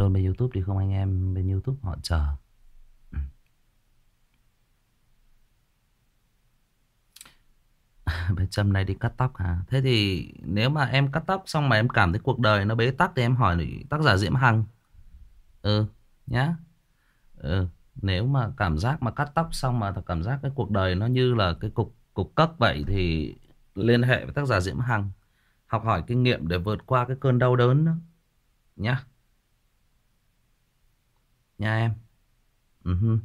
luôn bên youtube đi không anh em bên youtube họ chờ ừ. Bé Trâm này đi cắt tóc hả? Thế thì nếu mà em cắt tóc xong mà em cảm thấy cuộc đời nó bế tắc thì em hỏi tác giả Diễm Hằng. Ừ, nhá. Ừ, nếu mà cảm giác mà cắt tóc xong mà cảm giác cái cuộc đời nó như là cái cục cục cất vậy thì liên hệ với tác giả Diễm Hằng. Học hỏi kinh nghiệm để vượt qua cái cơn đau đớn đó. Nhá. Nha em. Ừ uh -huh.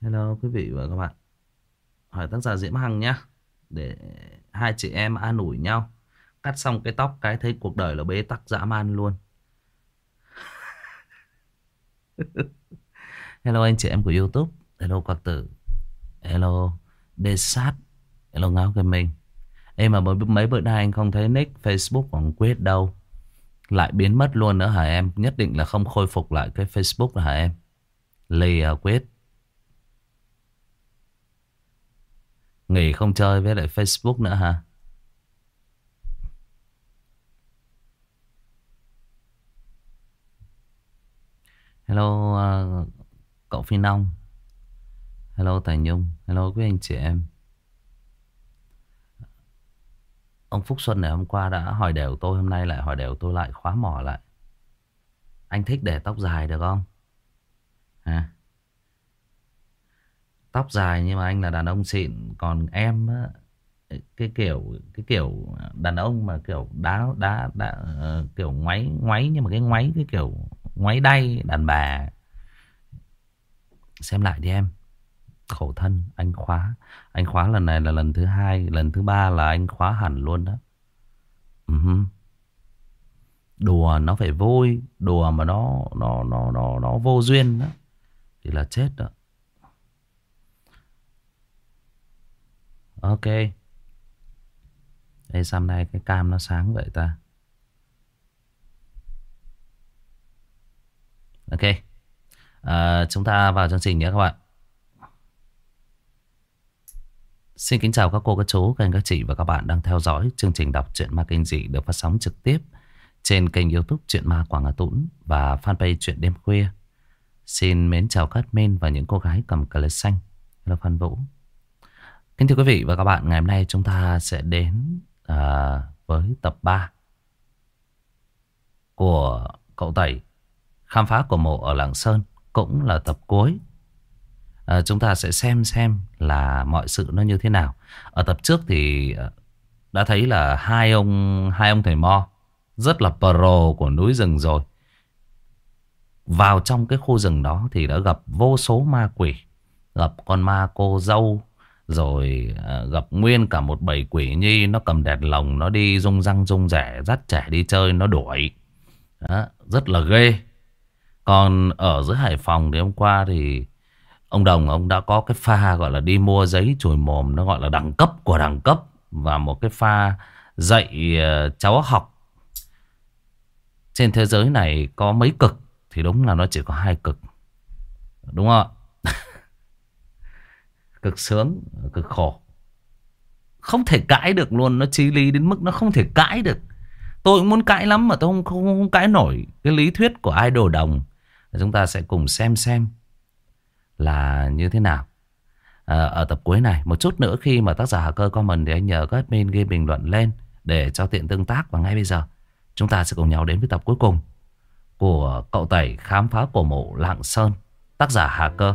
Hello quý vị và các bạn. Hỏi tác giả Diễm Hằng nhá. Để hai chị em an ủi nhau. Cắt xong cái tóc cái thấy cuộc đời là bế tắc dã man luôn. Hello anh chị em của youtube. Hello quạt tử hello đê sát hello ngáo cái mình em mà mấy bữa nay anh không thấy nick facebook của quyết đâu lại biến mất luôn nữa hả em? Nhất định là không khôi phục lại cái facebook hả em? Lê à, quyết. Nghỉ không chơi với lại Facebook nữa hả? Hello à, cậu Phi Nông. Hello, Tài Nhung. Hello, quý anh chị em. Ông Phúc Xuân này hôm qua đã hỏi đều tôi Hôm nay lại hỏi đều tôi lại khóa mỏ lại Anh thích để tóc dài được không? Hả? tóc dài nhưng mà anh là đàn ông xịn còn em á, cái kiểu cái kiểu đàn ông mà kiểu đá đá đá uh, kiểu ngoáy ngoáy nhưng mà cái ngoáy cái kiểu ngoáy đay đàn bà xem lại đi em khổ thân anh khóa anh khóa lần này là lần thứ hai lần thứ ba là anh khóa hẳn luôn đó ừ uh -huh. đùa nó phải vui đùa mà nó nó nó nó nó vô duyên đó thì là chết đó Ok. Đây sao nay cái cam nó sáng vậy ta? Ok. À, chúng ta vào chương trình nhé các bạn. Xin kính chào các cô, các chú, các anh, các chị và các bạn đang theo dõi chương trình đọc truyện ma kinh dị được phát sóng trực tiếp trên kênh youtube Truyện Ma Quảng Hà Tũng và fanpage Truyện Đêm Khuya. Xin mến chào các men và những cô gái cầm cờ lê xanh. là Phan Vũ. Kính thưa quý vị và các bạn, ngày hôm nay chúng ta sẽ đến à, với tập 3 của cậu Tẩy khám phá của mộ ở Lạng Sơn cũng là tập cuối. À, chúng ta sẽ xem xem là mọi sự nó như thế nào. Ở tập trước thì ờ, đã thấy là hai ông hai ông thầy mo rất là pro của núi rừng rồi. Vào trong cái khu rừng đó thì đã gặp vô số ma quỷ, gặp con ma cô dâu rồi ờ, gặp nguyên cả một bầy quỷ nhi Nó cầm đèn lồng Nó đi rung răng rung rẻ Dắt trẻ đi chơi Nó đuổi Đó, Rất là ghê Còn ở dưới Hải Phòng thì hôm qua thì Ông Đồng ông đã có cái pha gọi là đi mua giấy chùi mồm Nó gọi là đẳng cấp của đẳng cấp Và một cái pha dạy ờ, cháu học. Trên thế giới này có mấy cực Thì đúng là nó chỉ có hai cực. Đúng không ạ? Cực sướng, cực khổ. Không thể cãi được luôn Nó trí lý đến mức nó không thể cãi được. Tôi cũng muốn cãi lắm mà tôi không, không, không cãi nổi Cái lý thuyết của idol đồng. Chúng ta sẽ cùng xem xem. Là như thế nào? À, Ở tập cuối này Một chút nữa khi mà tác giả Hà Cơ comment Thì anh nhờ các admin ghi bình luận lên Để cho tiện tương tác Và ngay bây giờ Chúng ta sẽ cùng nhau đến với tập cuối cùng Của cậu tẩy khám phá cổ mộ Lạng Sơn Tác giả Hà Cơ.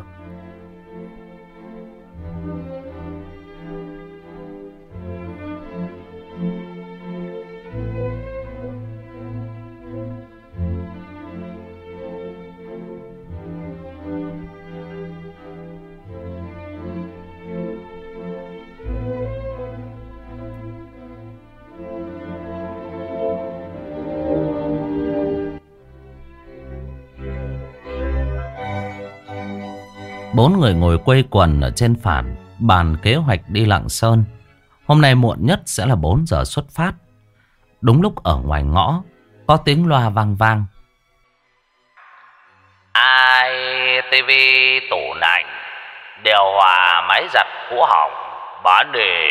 Bốn người ngồi quây quần ở trên phản bàn kế hoạch đi Lạng Sơn. Hôm nay muộn nhất sẽ là 4 giờ xuất phát. Đúng lúc ở ngoài ngõ, có tiếng loa vang vang. Ai TV tủ lạnh, điều hòa máy giặt cũ hỏng, bán đề.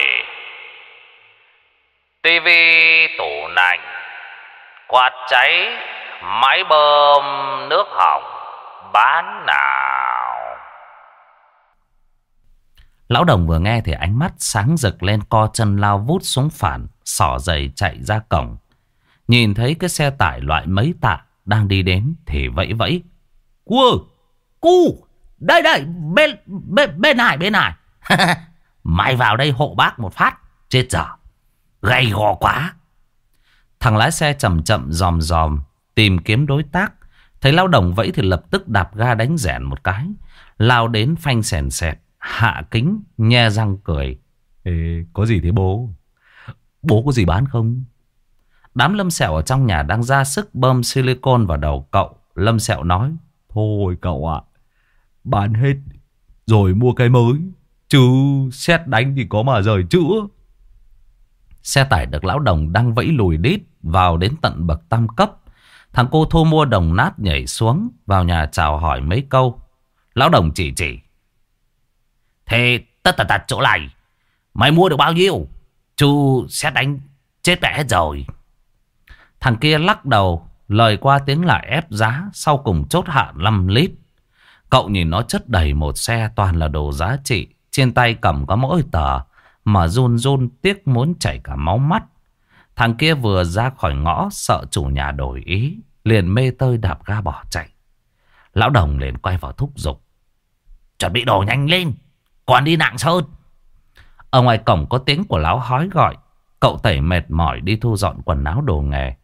TV tủ lạnh, Quạt cháy, máy bơm nước hỏng, bán nào. Lão đồng vừa nghe thì ánh mắt sáng rực lên co chân lao vút xuống phản, sỏ giày chạy ra cổng. Nhìn thấy cái xe tải loại mấy tạ đang đi đến thì vẫy vẫy. cua, cu, đây đây, bên, bên, bên này, bên này. Mày vào đây hộ bác một phát, chết dở, gầy gò quá. Thằng lái xe chậm chậm dòm dòm tìm kiếm đối tác. Thấy lao đồng vẫy thì lập tức đạp ga đánh rẻn một cái. Lao đến phanh sèn sẹt, hạ kính, nhe răng cười. Ê, có gì thế bố? Bố có gì bán không? Đám lâm sẹo ở trong nhà đang ra sức bơm silicon vào đầu cậu. Lâm sẹo nói. Thôi cậu ạ, bán hết rồi mua cái mới. Chứ xét đánh thì có mà rời chữa. Xe tải được lão đồng đang vẫy lùi đít vào đến tận bậc tam cấp. Thằng cô thu mua đồng nát nhảy xuống vào nhà chào hỏi mấy câu. Lão đồng chỉ chỉ. Thế tất tật tật chỗ này, mày mua được bao nhiêu? Chú sẽ đánh chết mẹ hết rồi. Thằng kia lắc đầu, lời qua tiếng lại ép giá, sau cùng chốt hạ 5 lít. Cậu nhìn nó chất đầy một xe toàn là đồ giá trị, trên tay cầm có mỗi tờ, mà run run tiếc muốn chảy cả máu mắt. Thằng kia vừa ra khỏi ngõ sợ chủ nhà đổi ý, liền mê tơi đạp ga bỏ chạy. Lão đồng liền quay vào thúc giục. Chuẩn bị đồ nhanh lên, còn đi nặng sơn. Ở ngoài cổng có tiếng của lão hói gọi. Cậu tẩy mệt mỏi đi thu dọn quần áo đồ nghề.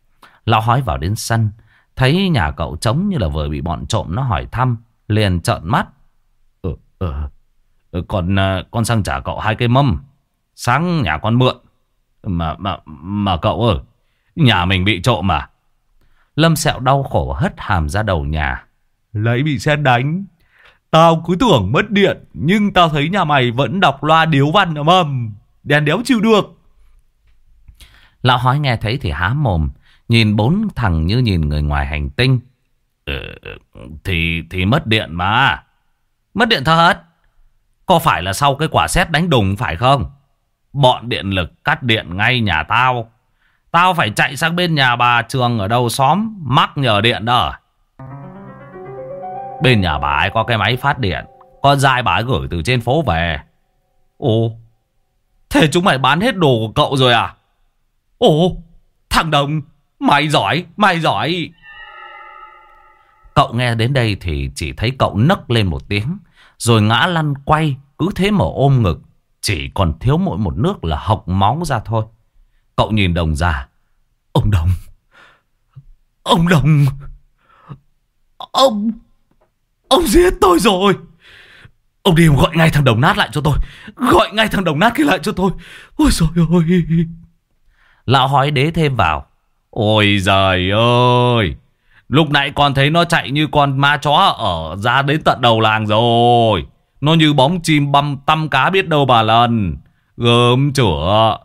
Lão hói vào đến sân. Thấy nhà cậu trống như là vừa bị bọn trộm nó hỏi thăm. Liền trợn mắt. Ừ, ừ, ừ con, ờ, con sang trả cậu hai cây mâm. Sáng nhà con mượn. Mà, mà, mà cậu ơi. Nhà mình bị trộm mà. Lâm sẹo đau khổ hất hàm ra đầu nhà. Lấy bị xét đánh. Tao cứ tưởng mất điện. Nhưng tao thấy nhà mày vẫn đọc loa điếu văn ở mầm. Đèn đéo chịu được. Lão hói nghe thấy thì há mồm. Nhìn bốn thằng như nhìn người ngoài hành tinh. Ừ, thì thì mất điện mà. Mất điện thật. Có phải là sau cái quả xét đánh đùng phải không? Bọn điện lực cắt điện ngay nhà tao. Tao phải chạy sang bên nhà bà Trường ở đâu xóm mắc nhờ điện đó. Bên nhà bà ấy có cái máy phát điện. Con dai bà ấy gửi từ trên phố về. Ồ, thế chúng mày bán hết đồ của cậu rồi à? Ồ, thằng Đồng, mày giỏi, mày giỏi. Cậu nghe đến đây thì chỉ thấy cậu nấc lên một tiếng. Rồi ngã lăn quay, cứ thế mà ôm ngực. Chỉ còn thiếu mỗi một nước là hộc máu ra thôi. Cậu nhìn đồng già. Ông Đồng. Ông Đồng. Ông. Ông giết tôi rồi. Ông đi gọi ngay thằng Đồng nát lại cho tôi. Gọi ngay thằng Đồng nát kia lại cho tôi. Ôi trời ơi. Lão hói đế thêm vào. Ôi giời ơi. Lúc nãy con thấy nó chạy như con ma chó ở ra đến tận đầu làng rồi. Nó như bóng chim băm tăm cá biết đâu bà lần. Gớm chửa.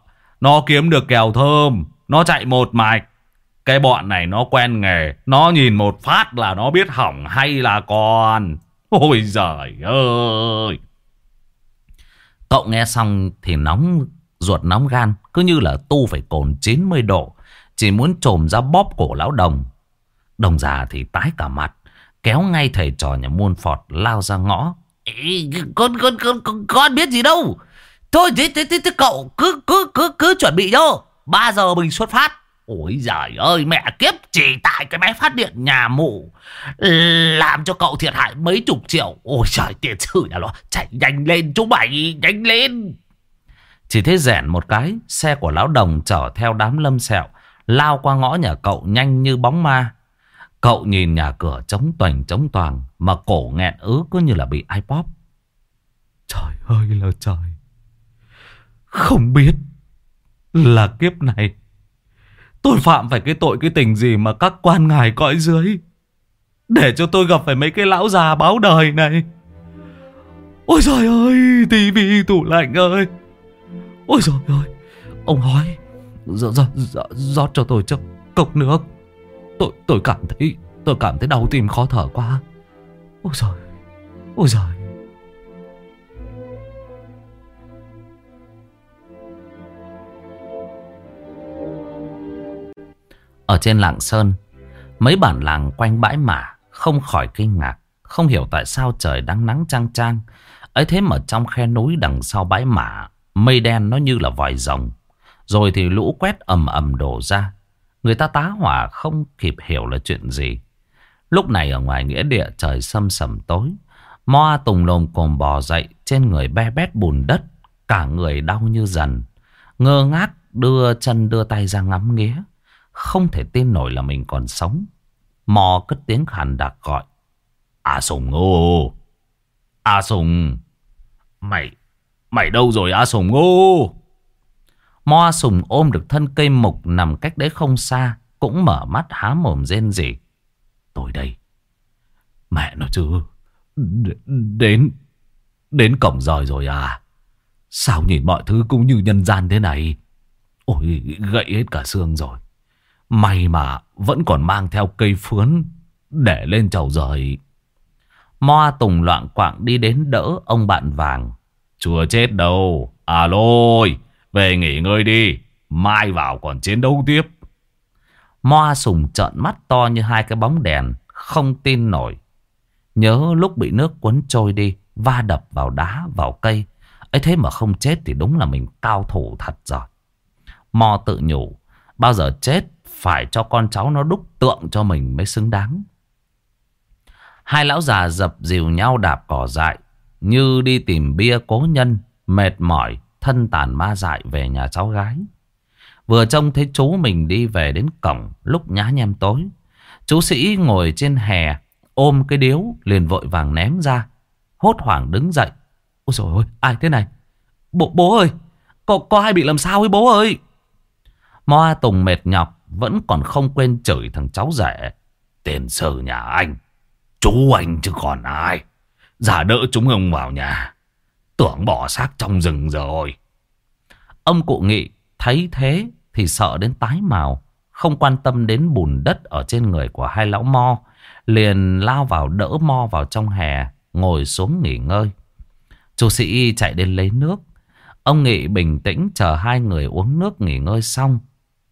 Nó kiếm được kèo thơm. Nó chạy một mạch. Cái bọn này nó quen nghề. Nó nhìn một phát là nó biết hỏng hay là con. Ôi giời ơi. Cậu nghe xong thì nóng ruột nóng gan. Cứ như là tu phải cồn 90 độ. Chỉ muốn trồm ra bóp cổ lão đồng. Đồng già thì tái cả mặt. Kéo ngay thầy trò nhà muôn phọt lao ra ngõ. Con, con, con, con, con biết gì đâu. Thôi thế, thế, thế, thế cậu cứ, cứ, cứ, cứ chuẩn bị cho. 3 giờ mình xuất phát. Ôi giời ơi, mẹ kiếp, chỉ tại cái máy phát điện nhà mụ Làm cho cậu thiệt hại mấy chục triệu. Ôi trời, tiền sử nhà nó Chạy nhanh lên, chú mày nhanh lên. Chỉ thấy rèn một cái, Xe của lão đồng chở theo đám lâm sẹo, Lao qua ngõ nhà cậu nhanh như bóng ma. Cậu nhìn nhà cửa trống toành, trống toàn Mà cổ nghẹn ứ cứ như là bị ai bóp Trời ơi là trời. Không biết Là kiếp này Tôi phạm phải cái tội cái tình gì mà các quan ngài cõi dưới? Để cho tôi gặp phải mấy cái lão già báo đời này. Ôi trời ơi tivi tủ lạnh ơi. Ôi trời ơi Ông nói Rót, rót cho tôi cho cốc nước. Tôi tôi cảm thấy Tôi cảm thấy đau tim khó thở quá. Ôi trời Ôi trời Ở trên lạng sơn. Mấy bản làng quanh bãi mả Không khỏi kinh ngạc, Không hiểu tại sao trời đang nắng trang trang ấy thế mà trong khe núi đằng sau bãi mả, Mây đen nó như là vòi rồng. Rồi thì lũ quét ầm ầm đổ ra. Người ta tá hỏa không kịp hiểu là chuyện gì. Lúc này ở ngoài nghĩa địa trời sâm sầm tối. Moa tùng lồm cồm bò dậy, Trên người be bét bùn đất, Cả người đau như dần. Ngơ ngác đưa chân đưa tay ra ngắm nghía. Không thể tin nổi là mình còn sống. Mò cất tiếng khàn đặc gọi. À Sùng ngô À Sùng Mày Mày đâu rồi À Sùng ngô Mo Sùng ôm được thân cây mục Nằm cách đấy không xa Cũng mở mắt há mồm rên rỉ. Tôi đây. Mẹ nó chứ, Đến Đến cổng rồi rồi à? Sao nhìn mọi thứ cũng như nhân gian thế này? Ôi gậy hết cả xương rồi. May mà vẫn còn mang theo cây phướn Để lên chầu rời. Moa Tùng loạn quạng đi đến đỡ ông bạn vàng. Chưa chết đâu. Alo Về nghỉ ngơi đi. Mai vào còn chiến đấu tiếp. Moa Sùng trợn mắt to như hai cái bóng đèn, Không tin nổi. Nhớ lúc bị nước cuốn trôi đi, Va đập vào đá, vào cây. Ấy thế mà không chết thì đúng là mình cao thủ thật rồi. Mo tự nhủ, Bao giờ chết phải cho con cháu nó đúc tượng cho mình mới xứng đáng. Hai lão già dập dìu nhau đạp cỏ dại Như đi tìm bia cố nhân Mệt mỏi Thân tàn ma dại về nhà cháu gái. Vừa trông thấy chú mình đi về đến cổng Lúc nhá nhem tối Chú sĩ ngồi trên hè Ôm cái điếu liền vội vàng ném ra Hốt hoảng đứng dậy. Ôi trời ơi ai thế này? Bố, bố ơi có, có ai bị làm sao ấy bố ơi? Moa Tùng mệt nhọc vẫn còn không quên chửi thằng cháu rể. Tiền sử nhà anh, Chú anh chứ còn ai. Giả đỡ chúng ông vào nhà, Tưởng bỏ xác trong rừng rồi. Ông cụ nghị Thấy thế thì sợ đến tái màu, Không quan tâm đến bùn đất Ở trên người của hai lão mo, Liền lao vào đỡ mo vào trong hè, Ngồi xuống nghỉ ngơi. Chú sĩ chạy đến lấy nước. Ông Nghị bình tĩnh chờ hai người uống nước nghỉ ngơi xong,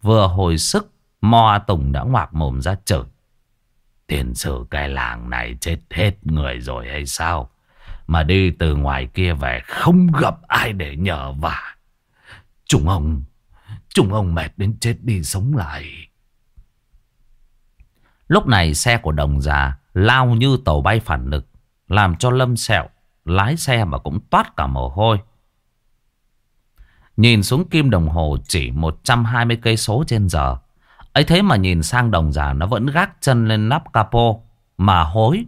Vừa hồi sức Mo Tùng đã ngoạc mồm ra chửi. Tiền sử cái làng này chết hết người rồi hay sao? Mà đi từ ngoài kia về Không gặp ai để nhờ vả. Chúng ông Chúng ông mệt đến chết đi sống lại. Lúc này xe của đồng già Lao như tàu bay phản lực, Làm cho Lâm Sẹo Lái xe mà cũng toát cả mồ hôi. Nhìn xuống kim đồng hồ chỉ 120 cây số trên giờ ấy thế mà nhìn sang đồng già nó vẫn gác chân lên nắp capo mà hối.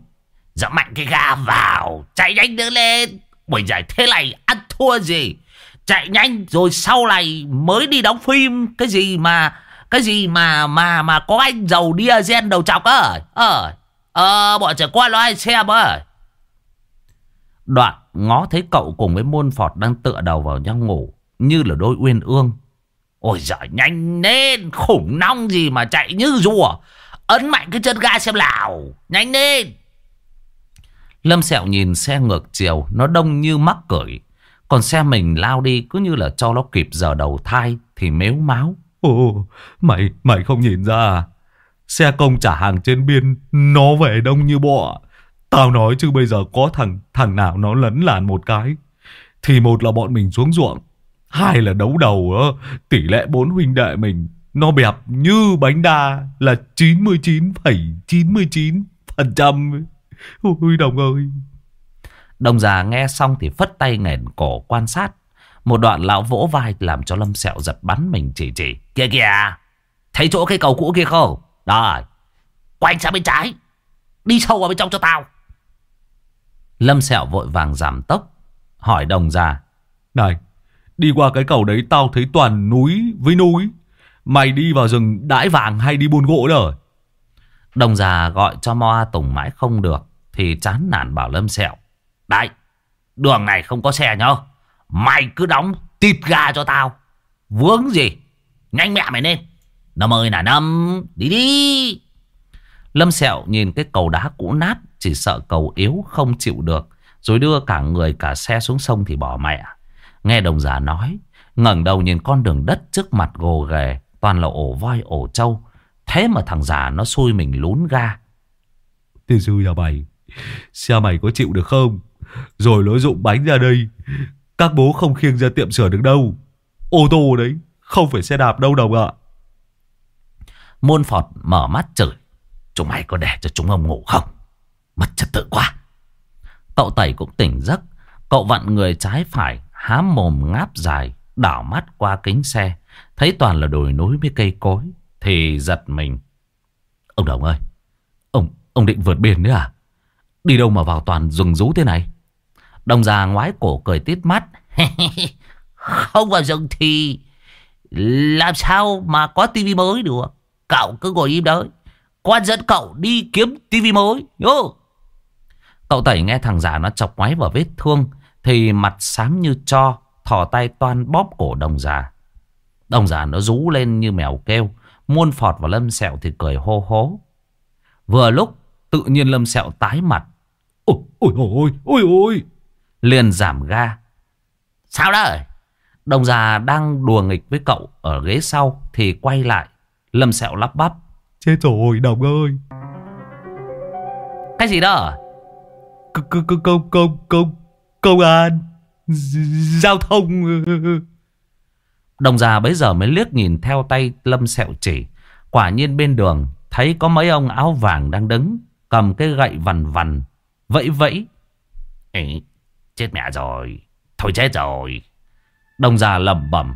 Dẫm mạnh cái ga vào, chạy nhanh nữa lên. buổi giải thế này ăn thua gì? Chạy nhanh rồi sau này mới đi đóng phim cái gì mà cái gì mà mà mà có anh giàu diesel đầu chọc á. Ờ, ờ bọn trẻ qua lo ai xem á. Đoạn ngó thấy cậu cùng với môn phọt đang tựa đầu vào nhau ngủ như là đôi uyên ương. Ôi giời, nhanh lên, Khủng nong gì mà chạy như rùa. Ấn mạnh cái chân ga xem nào. Nhanh lên. Lâm Sẹo nhìn xe ngược chiều, Nó đông như mắc cởi Còn xe mình lao đi, cứ như là cho nó kịp giờ đầu thai, Thì mếu máu. Ồ, mày mày không nhìn ra à? Xe công trả hàng trên biên, Nó về đông như bọ. Tao nói chứ bây giờ có thằng thằng nào nó lấn làn một cái, Thì một là bọn mình xuống ruộng Hai là đấu đầu tỷ lệ bốn huynh đệ mình nó bẹp như bánh đa là 99,99%. Ôi đồng ơi. Đồng già nghe xong thì phất tay nghển cổ quan sát. Một đoạn lão vỗ vai làm cho Lâm Sẹo giật bắn mình chỉ chỉ. Kìa kìa, thấy chỗ cây cầu cũ kia không? Rồi, quay sang bên trái, đi sâu vào bên trong cho tao. Lâm Sẹo vội vàng giảm tốc, hỏi đồng già. Này, Đi qua cái cầu đấy tao thấy toàn núi với núi. Mày đi vào rừng đãi vàng hay đi buôn gỗ rồi? Đồng già gọi cho Moa Tùng mãi không được. Thì chán nản bảo Lâm Sẹo. Đấy, đường này không có xe nhá. Mày cứ đóng tịt gà cho tao. Vướng gì? Nhanh mẹ mày lên. Năm ơi là năm, đi đi. Lâm Sẹo nhìn cái cầu đá cũ nát. Chỉ sợ cầu yếu không chịu được. Rồi đưa cả người cả xe xuống sông thì bỏ mẹ. Nghe đồng giả nói ngẩng đầu nhìn con đường đất trước mặt gồ ghề Toàn là ổ voi ổ trâu Thế mà thằng già nó xui mình lún ga. Tiên sư nhà mày, xe mày có chịu được không? Rồi nó dụng bánh ra đây. Các bố không khiêng ra tiệm sửa được đâu. Ô tô đấy, không phải xe đạp đâu đồng ạ. Môn Phọt mở mắt chửi. Chúng mày có để cho chúng ông ngủ không? Mất trật tự quá. Cậu Tẩy cũng tỉnh giấc. Cậu vặn người trái phải, há mồm ngáp dài, đảo mắt qua kính xe. Thấy toàn là đồi núi với cây cối. Thì giật mình. Ông Đồng ơi, ông ông định vượt biển nữa à? Đi đâu mà vào toàn rừng rú thế này? Đồng già ngoái cổ cười tít mắt. Không vào rừng thì làm sao mà có tivi mới được. Cậu cứ ngồi im đấy. Quan dẫn cậu đi kiếm tivi mới. Nhô. Cậu Tẩy nghe thằng già nó chọc ngoáy vào vết thương. Thì mặt xám như cho. Thỏ tay toan bóp cổ đồng già. Đồng già nó rú lên như mèo kêu. Muôn phọt và lâm sẹo thì cười hô hố. Vừa lúc tự nhiên lâm sẹo tái mặt. Ôi ôi ôi ôi ôi. Liền giảm ga. Sao đó? Đồng già đang đùa nghịch với cậu ở ghế sau thì quay lại. Lâm sẹo lắp bắp. Chết rồi đồng ơi. Cái gì đó? Công công công công công công an giao thông. Đồng già bấy giờ mới liếc nhìn theo tay Lâm sẹo chỉ. Quả nhiên bên đường thấy có mấy ông áo vàng đang đứng. Cầm cái gậy vằn vằn. Vẫy vẫy. Ê, chết mẹ rồi. Thôi chết rồi. Đồng già lẩm bẩm.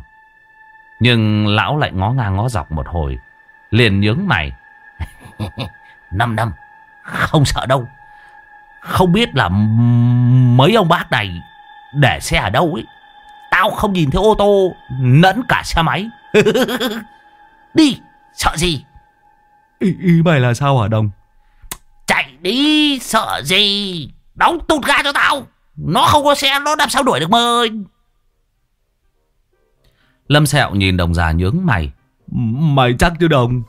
Nhưng lão lại ngó ngang ngó dọc một hồi. Liền nhướng mày. Năm năm. Không sợ đâu. Không biết là mấy ông bác này để xe ở đâu ấy. Tao không nhìn thấy ô tô nẫn cả xe máy. đi, sợ gì? Ý, ý mày là sao hả Đồng? Chạy đi, sợ gì? Đóng tụt ga cho tao. Nó không có xe, nó làm sao đuổi được mời. Lâm Sẹo nhìn đồng già nhướng mày. Mày chắc chứ Đồng?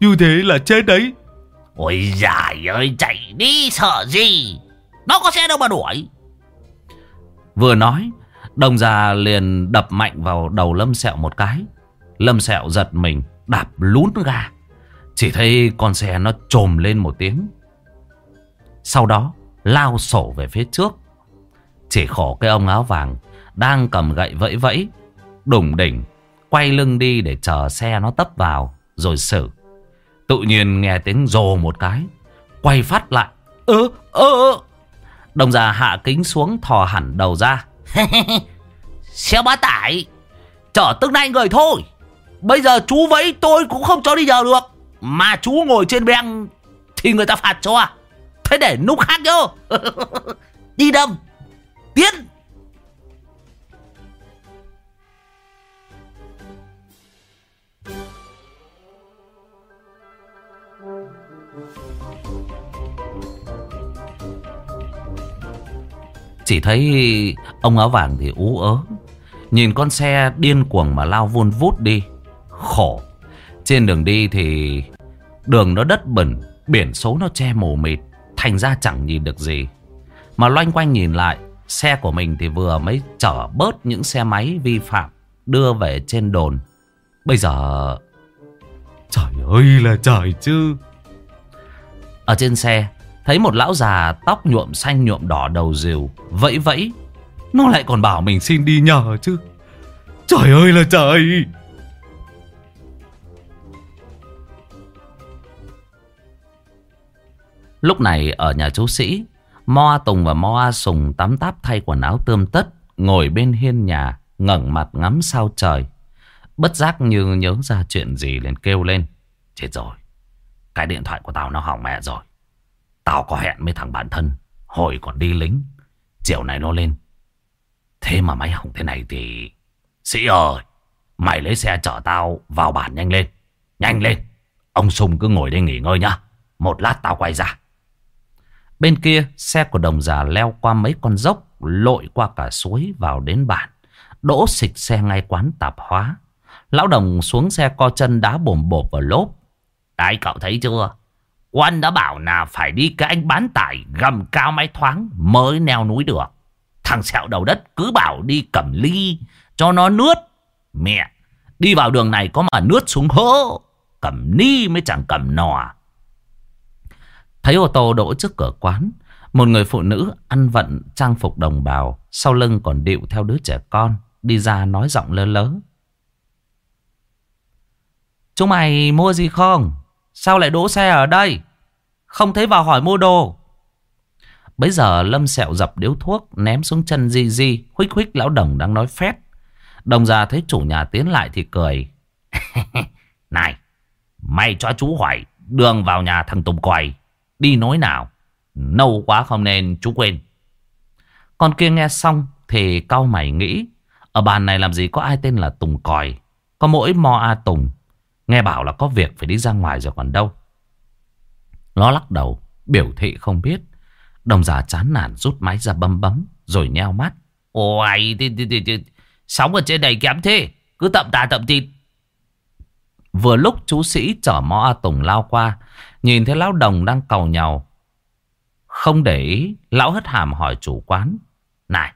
Như thế là chết đấy. Ôi giời ơi, chạy đi, sợ gì? Nó có xe đâu mà đuổi. Vừa nói, đồng già liền đập mạnh vào đầu Lâm Sẹo một cái. Lâm Sẹo giật mình, đạp lún ga. Chỉ thấy con xe nó trồm lên một tiếng. Sau đó, lao sổ về phía trước. Chỉ khổ cái ông áo vàng đang cầm gậy vẫy vẫy, đủng đỉnh, quay lưng đi để chờ xe nó tấp vào, rồi xử. Tự nhiên nghe tiếng rồ một cái, quay phát lại. Ơ, ơ, ơ. Đồng già hạ kính xuống thò hẳn đầu ra. xe bá tải, chở tương lai người thôi. Bây giờ chú vẫy tôi cũng không cho đi giờ được. Mà chú ngồi trên beng thì người ta phạt cho. À? Thế để núp khác nhớ. đi đâm. Tiến. Chỉ thấy ông áo vàng thì ú ớ. Nhìn con xe điên cuồng mà lao vun vút đi. Khổ. Trên đường đi thì đường nó đất bẩn, biển số nó che mù mịt. Thành ra chẳng nhìn được gì. Mà loanh quanh nhìn lại, xe của mình thì vừa mới chở bớt những xe máy vi phạm đưa về trên đồn. Bây giờ... Trời ơi là trời chứ. Ở trên xe, thấy một lão già tóc nhuộm xanh nhuộm đỏ đầu rìu, vẫy vẫy. Nó lại còn bảo mình xin đi nhờ chứ. Trời ơi là trời. Lúc này ở nhà chú Sĩ, Moa Tùng và Moa Sùng tắm táp thay quần áo tươm tất, ngồi bên hiên nhà, ngẩng mặt ngắm sao trời. Bất giác như nhớ ra chuyện gì liền kêu lên. Chết rồi, cái điện thoại của tao nó hỏng mẹ rồi. Tao có hẹn với thằng bạn thân, hồi còn đi lính. Chiều này nó lên. Thế mà máy hỏng thế này thì... Sĩ ơi, mày lấy xe chở tao vào bản nhanh lên. Nhanh lên, ông Sùng cứ ngồi đây nghỉ ngơi nhá. Một lát tao quay ra. Bên kia, xe của đồng già leo qua mấy con dốc, lội qua cả suối vào đến bản. Đỗ xịch xe ngay quán tạp hóa. Lão đồng xuống xe co chân đá bồm bộp vào lốp. Đấy cậu thấy chưa? Quân đã bảo là phải đi cái anh bán tải gầm cao máy thoáng mới neo núi được. Thằng sẹo đầu đất cứ bảo đi cầm ly cho nó nước. Mẹ, đi vào đường này có mà nước xuống hố. cầm ni mới chẳng cầm nò. Thấy ô tô đỗ trước cửa quán, một người phụ nữ ăn vận trang phục đồng bào, sau lưng còn điệu theo đứa trẻ con, đi ra nói giọng lơ lớ. Chúng mày mua gì không? Sao lại đỗ xe ở đây? Không thấy vào hỏi mua đồ. Bây giờ Lâm sẹo dập điếu thuốc ném xuống chân Di Di, huých huých lão đồng đang nói phét. Đồng già thấy chủ nhà tiến lại thì cười. Này, mày cho chú hỏi đường vào nhà thằng Tùng Quầy. Đi nối nào? Nâu quá không nên chú quên. Con kia nghe xong thì cau mày nghĩ. Ở bàn này làm gì có ai tên là Tùng Còi. Có mỗi Mo A Tùng. Nghe bảo là có việc phải đi ra ngoài rồi còn đâu. Nó lắc đầu, biểu thị không biết. Đồng giả chán nản rút máy ra bấm bấm, rồi nheo mắt. Ôi, thì, thì, thì, thì, sóng ở trên này kém thế, cứ tậm tà tậm tịt. Vừa lúc chú sĩ chở mõ A Tùng lao qua, nhìn thấy lão đồng đang cầu nhau. Không để ý, lão hất hàm hỏi chủ quán. Này,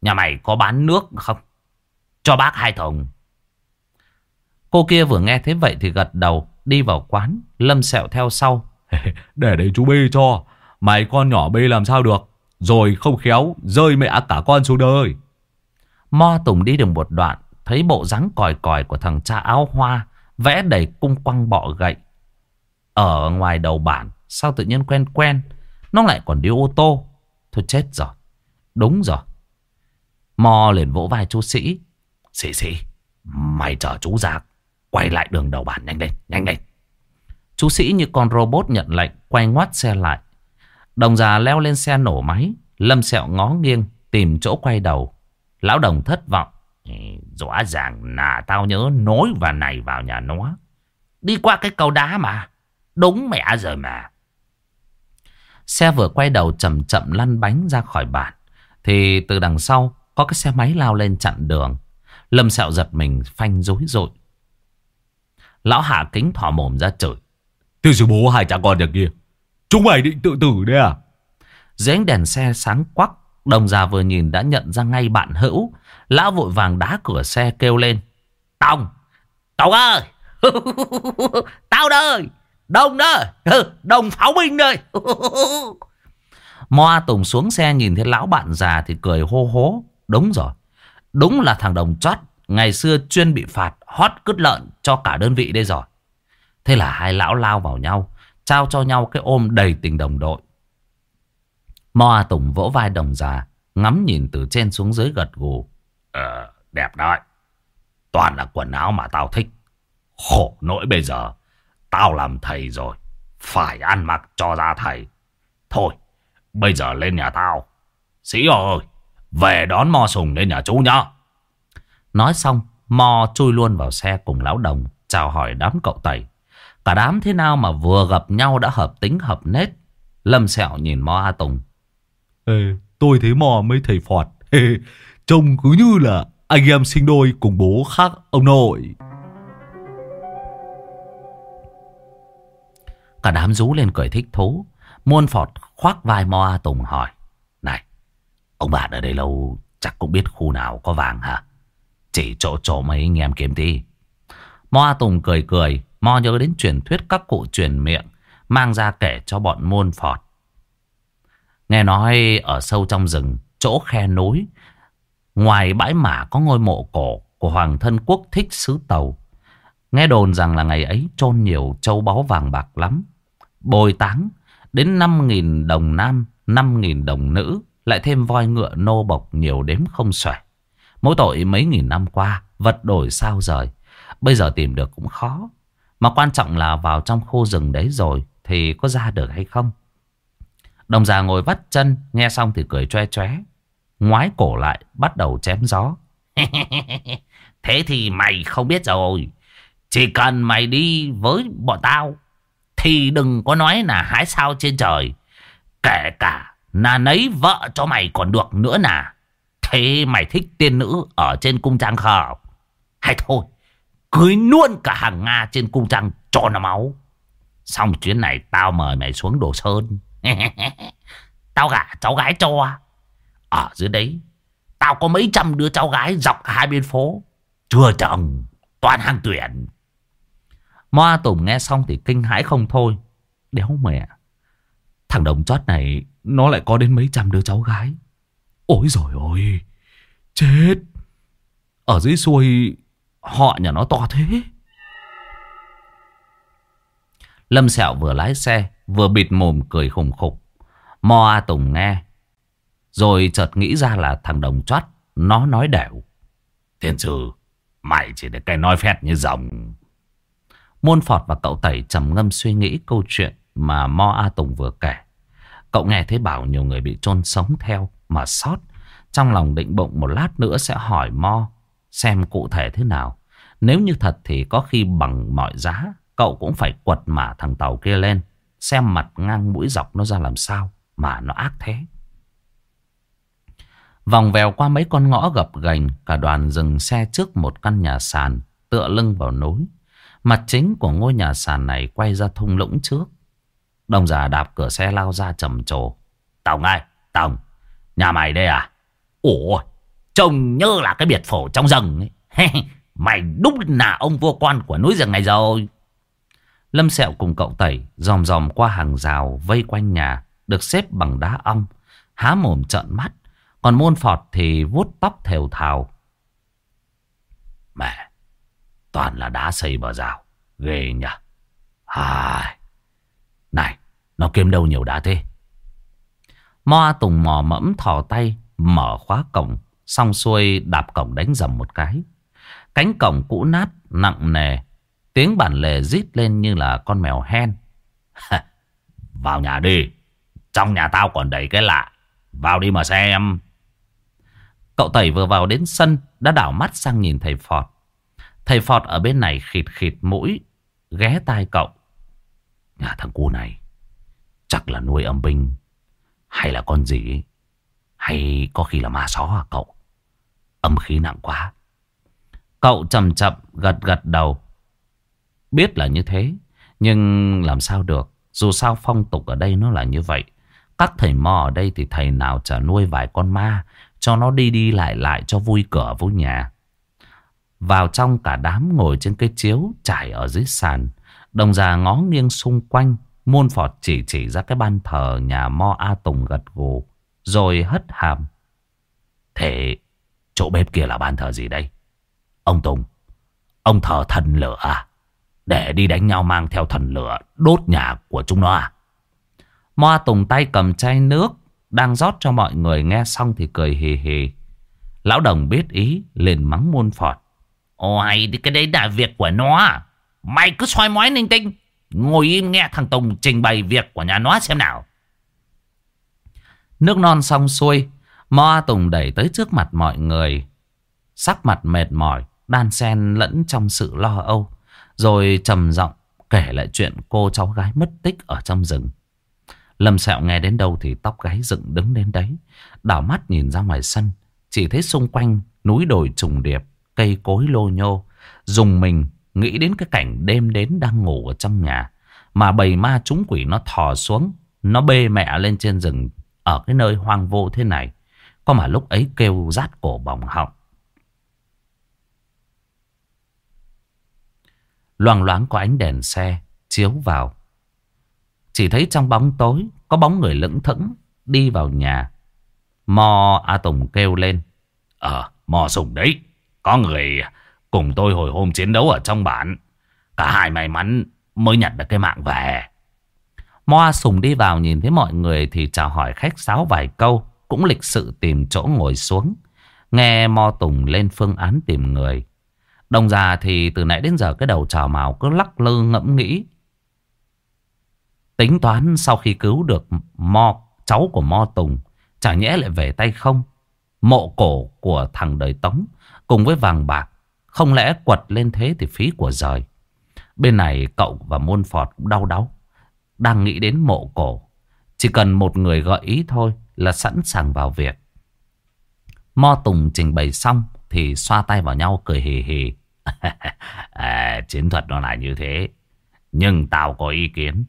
nhà mày có bán nước không? Cho bác hai thùng. Cô kia vừa nghe thế vậy thì gật đầu, đi vào quán, lâm sẹo theo sau. Để đấy chú bê cho. Mày con nhỏ bê làm sao được. Rồi không khéo, rơi mẹ cả con xuống đời. Mo Tùng đi được một đoạn, thấy bộ dáng còi còi của thằng cha áo hoa, vẽ đầy cung quăng bọ gậy. Ở ngoài đầu bản, sao tự nhiên quen quen, nó lại còn đi ô tô. Thôi chết rồi, đúng rồi. Mo liền vỗ vai chú sĩ. Sĩ sĩ, mày chở chú ra, quay lại đường đầu bản nhanh lên, nhanh lên. Chú sĩ như con robot nhận lệnh, quay ngoắt xe lại. Đồng già leo lên xe nổ máy, lâm sẹo ngó nghiêng, tìm chỗ quay đầu. Lão đồng thất vọng. Rõ ràng là tao nhớ nối và này vào nhà nó. Đi qua cái cầu đá mà. Đúng mẹ rồi mà. Xe vừa quay đầu chậm chậm lăn bánh ra khỏi bản. Thì từ đằng sau có cái xe máy lao lên chặn đường. Lâm sẹo giật mình phanh rối rội. Lão hạ kính thỏ mồm ra chửi. Từ sư bố hai cha con nhà kia. Chúng mày định tự tử đấy à? Dưới ánh đèn xe sáng quắc. Đồng già vừa nhìn đã nhận ra ngay bạn hữu. Lão vội vàng đá cửa xe kêu lên. Tòng! Tòng ơi! Tao đây! Đông đó! Đồng pháo binh đây! Moa Tùng xuống xe nhìn thấy lão bạn già thì cười hô hố. Đúng rồi. Đúng là thằng đồng chót. Ngày xưa chuyên bị phạt hót cứt lợn cho cả đơn vị đây rồi. Thế là hai lão lao vào nhau. Trao cho nhau cái ôm đầy tình đồng đội. Moa Tùng vỗ vai đồng già. Ngắm nhìn từ trên xuống dưới gật gù. Ờ, đẹp đấy. Toàn là quần áo mà tao thích. Khổ nỗi bây giờ. Tao làm thầy rồi. Phải ăn mặc cho ra thầy. Thôi, bây giờ lên nhà tao. Sĩ ơi, về đón Mo Sùng lên nhà chú nhá. Nói xong, Mo chui luôn vào xe cùng lão đồng. Chào hỏi đám cậu tẩy. Cả đám thế nào mà vừa gặp nhau đã hợp tính hợp nết. Lâm sẹo nhìn Mo A Tùng. Ê, tôi thấy mò mấy thầy phọt. Ê, trông cứ như là anh em sinh đôi cùng bố khác ông nội. Cả đám rú lên cười thích thú. Muôn phọt khoác vai Mo A Tùng hỏi. Này, ông bạn ở đây lâu chắc cũng biết khu nào có vàng hả? Chỉ chỗ chỗ mấy anh em kiếm đi. Mo A Tùng cười cười. Mo nhớ đến truyền thuyết các cụ truyền miệng. Mang ra kể cho bọn môn phọt. Nghe nói ở sâu trong rừng, chỗ khe núi, ngoài bãi mả có ngôi mộ cổ của Hoàng thân quốc thích sứ Tàu. Nghe đồn rằng là ngày ấy chôn nhiều châu báu vàng bạc lắm. Bồi táng đến 5.000 đồng nam, 5.000 đồng nữ, lại thêm voi ngựa nô bộc nhiều đếm không xuể. Mỗi tội mấy nghìn năm qua, vật đổi sao rời. Bây giờ tìm được cũng khó. Mà quan trọng là vào trong khu rừng đấy rồi thì có ra được hay không. Đồng già ngồi vắt chân, nghe xong thì cười choe choé. Ngoái cổ lại, bắt đầu chém gió. Thế thì mày không biết rồi. Chỉ cần mày đi với bọn tao, thì đừng có nói là hái sao trên trời. Kể cả là nấy vợ cho mày còn được nữa nà. Thế mày thích tiên nữ ở trên cung trang khờ. Hay thôi, cưới luôn cả hàng Nga trên cung trang cho nó máu. Xong chuyến này tao mời mày xuống Đồ Sơn. tao gả cháu gái cho. Ở dưới đấy, tao có mấy trăm đứa cháu gái dọc hai bên phố. Chưa chồng, toàn hàng tuyển. Moa Tùng nghe xong thì kinh hãi không thôi. Đéo mẹ. Thằng đồng chót này nó lại có đến mấy trăm đứa cháu gái. Ôi rồi ôi. Chết. Ở dưới xuôi họ nhà nó to thế. Lâm Sẹo vừa lái xe vừa bịt mồm cười khùng khục. Moa Tùng nghe. Rồi chợt nghĩ ra là thằng đồng chót nó nói đẻo Thiên sư, mày chỉ để cái nói phét như rồng. Môn Phọt và cậu Tẩy trầm ngâm suy nghĩ câu chuyện mà Mo A Tùng vừa kể. Cậu nghe thấy bảo nhiều người bị chôn sống theo mà sót. Trong lòng định bụng một lát nữa sẽ hỏi Mo xem cụ thể thế nào. Nếu như thật thì có khi bằng mọi giá cậu cũng phải quật mả thằng tàu kia lên. Xem mặt ngang mũi dọc nó ra làm sao mà nó ác thế. Vòng vèo qua mấy con ngõ gập ghềnh, cả đoàn dừng xe trước một căn nhà sàn, tựa lưng vào núi. Mặt chính của ngôi nhà sàn này quay ra thung lũng trước. Đồng già đạp cửa xe lao ra trầm trồ. Tổng ơi, Tổng, nhà mày đây à? Ủa, trông như là cái biệt phổ trong rừng ấy. mày đúng là ông vua quan của núi rừng này rồi. Lâm Sẹo cùng cậu Tẩy dòm dòm qua hàng rào vây quanh nhà, được xếp bằng đá ong, há mồm trợn mắt. Còn môn phọt thì vuốt tóc thều thào. Mẹ, toàn là đá xây bờ rào. Ghê nhỉ. À, này, nó kiếm đâu nhiều đá thế? Moa Tùng mò mẫm thò tay, mở khóa cổng, xong xuôi đạp cổng đánh dầm một cái. Cánh cổng cũ nát, nặng nề, tiếng bản lề rít lên như là con mèo hen. Vào nhà đi, trong nhà tao còn đầy cái lạ. Vào đi mà xem. Cậu Tẩy vừa vào đến sân đã đảo mắt sang nhìn thầy Phọt. Thầy Phọt ở bên này khịt khịt mũi, ghé tai cậu. Nhà thằng cu này chắc là nuôi âm binh hay là con gì hay có khi là ma só à cậu? Âm khí nặng quá. Cậu chậm chậm gật gật đầu. Biết là như thế, nhưng làm sao được. Dù sao phong tục ở đây nó là như vậy. Các thầy mò ở đây thì thầy nào chả nuôi vài con ma cho nó đi đi lại lại cho vui cửa vui nhà. Vào trong cả đám ngồi trên cái chiếu trải ở dưới sàn. Đồng già ngó nghiêng xung quanh. Môn Phọt chỉ chỉ ra cái ban thờ nhà Mo A Tùng gật gù. Rồi hất hàm. Thế chỗ bếp kia là ban thờ gì đây? Ông Tùng, ông thờ thần lửa à? Để đi đánh nhau mang theo thần lửa đốt nhà của chúng nó à? Mo A Tùng tay cầm chai nước đang rót cho mọi người nghe xong thì cười hì hì. Lão đồng biết ý, liền mắng Môn phọt. Ôi, cái đấy là việc của nó. À? Mày cứ xoay mói ninh tinh. Ngồi im nghe thằng Tùng trình bày việc của nhà nó xem nào. Nước non xong xuôi, Mo Tùng đẩy tới trước mặt mọi người. Sắc mặt mệt mỏi, đan sen lẫn trong sự lo âu. Rồi trầm giọng kể lại chuyện cô cháu gái mất tích ở trong rừng. Lâm Sẹo nghe đến đâu thì tóc gáy dựng đứng đến đấy. Đảo mắt nhìn ra ngoài sân. Chỉ thấy xung quanh núi đồi trùng điệp, cây cối lô nhô. Dùng mình nghĩ đến cái cảnh đêm đến đang ngủ ở trong nhà. Mà bầy ma trúng quỷ nó thò xuống. Nó bê mẹ lên trên rừng ở cái nơi hoang vô thế này. Có mà lúc ấy kêu rát cổ bỏng họng. Loang loáng có ánh đèn xe chiếu vào. Chỉ thấy trong bóng tối có bóng người lững thững đi vào nhà. Mò A Tùng kêu lên. Ờ, mò sùng đấy. Có người cùng tôi hồi hôm chiến đấu ở trong bản. Cả hai may mắn mới nhặt được cái mạng về. Mo Sùng đi vào nhìn thấy mọi người thì chào hỏi khách sáo vài câu. Cũng lịch sự tìm chỗ ngồi xuống. Nghe Mo Tùng lên phương án tìm người. Đồng già thì từ nãy đến giờ cái đầu trào màu cứ lắc lư ngẫm nghĩ. Tính toán sau khi cứu được Mo, cháu của Mo Tùng, chả nhẽ lại về tay không. Mộ cổ của thằng đời Tống cùng với vàng bạc, không lẽ quật lên thế thì phí của rời. Bên này cậu và môn phọt cũng đau đau, đang nghĩ đến mộ cổ. Chỉ cần một người gợi ý thôi là sẵn sàng vào việc. Mo Tùng trình bày xong thì xoa tay vào nhau cười hì hì. à, chiến thuật nó là như thế. Nhưng tao có ý kiến.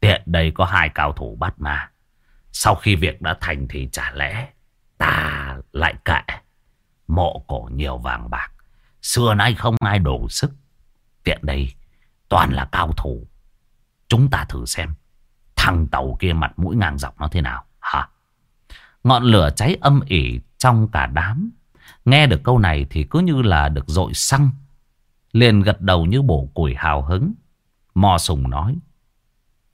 Tiện đây có hai cao thủ bắt ma. Sau khi việc đã thành thì chả lẽ ta lại kệ. Mộ cổ nhiều vàng bạc. Xưa nay không ai đủ sức. Tiện đây, Toàn là cao thủ. Chúng ta thử xem, Thằng tàu kia mặt mũi ngang dọc nó thế nào. Hả? Ngọn lửa cháy âm ỉ trong cả đám. Nghe được câu này thì cứ như là được dội xăng. Liền gật đầu như bổ củi hào hứng. Mò sùng nói,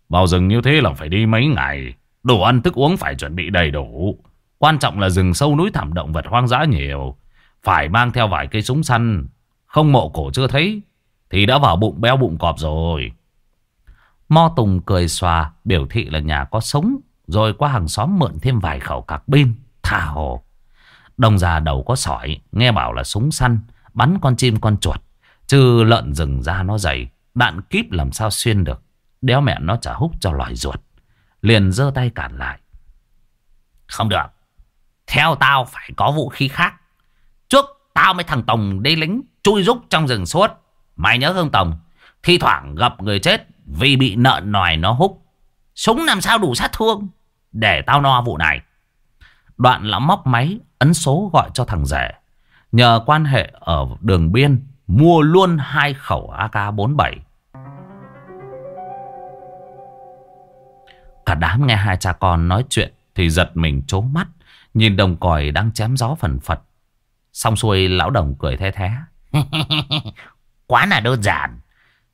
Vào rừng như thế là phải đi mấy ngày. Đồ ăn thức uống phải chuẩn bị đầy đủ. Quan trọng là rừng sâu núi thẳm động vật hoang dã nhiều. Phải mang theo vài cây súng săn. Không mộ cổ chưa thấy, Thì đã vào bụng béo bụng cọp rồi. Mo Tùng cười xòa, biểu thị là nhà có súng Rồi qua hàng xóm mượn thêm vài khẩu cạc pin Thả hồ. Đồng già đầu có sỏi, Nghe bảo là súng săn, Bắn con chim con chuột, Chứ lợn rừng ra nó dày, Đạn kíp làm sao xuyên được, Đéo mẹ nó trả hút cho loài ruột, Liền giơ tay cản lại. Không được, Theo tao phải có vũ khí khác tao mới thằng Tùng đi lính Chui rúc trong rừng suốt. Mày nhớ không Tùng? Thi thoảng gặp người chết Vì bị nợ nòi nó hút Súng làm sao đủ sát thương? Để tao no vụ này. Đoạn lão móc máy, Ấn số gọi cho thằng rể. Nhờ quan hệ ở đường biên, Mua luôn hai khẩu AK-47 Cả đám nghe hai cha con nói chuyện Thì giật mình trố mắt, Nhìn đồng còi đang chém gió phần phật. Xong xuôi lão đồng cười the thé. Quá là đơn giản.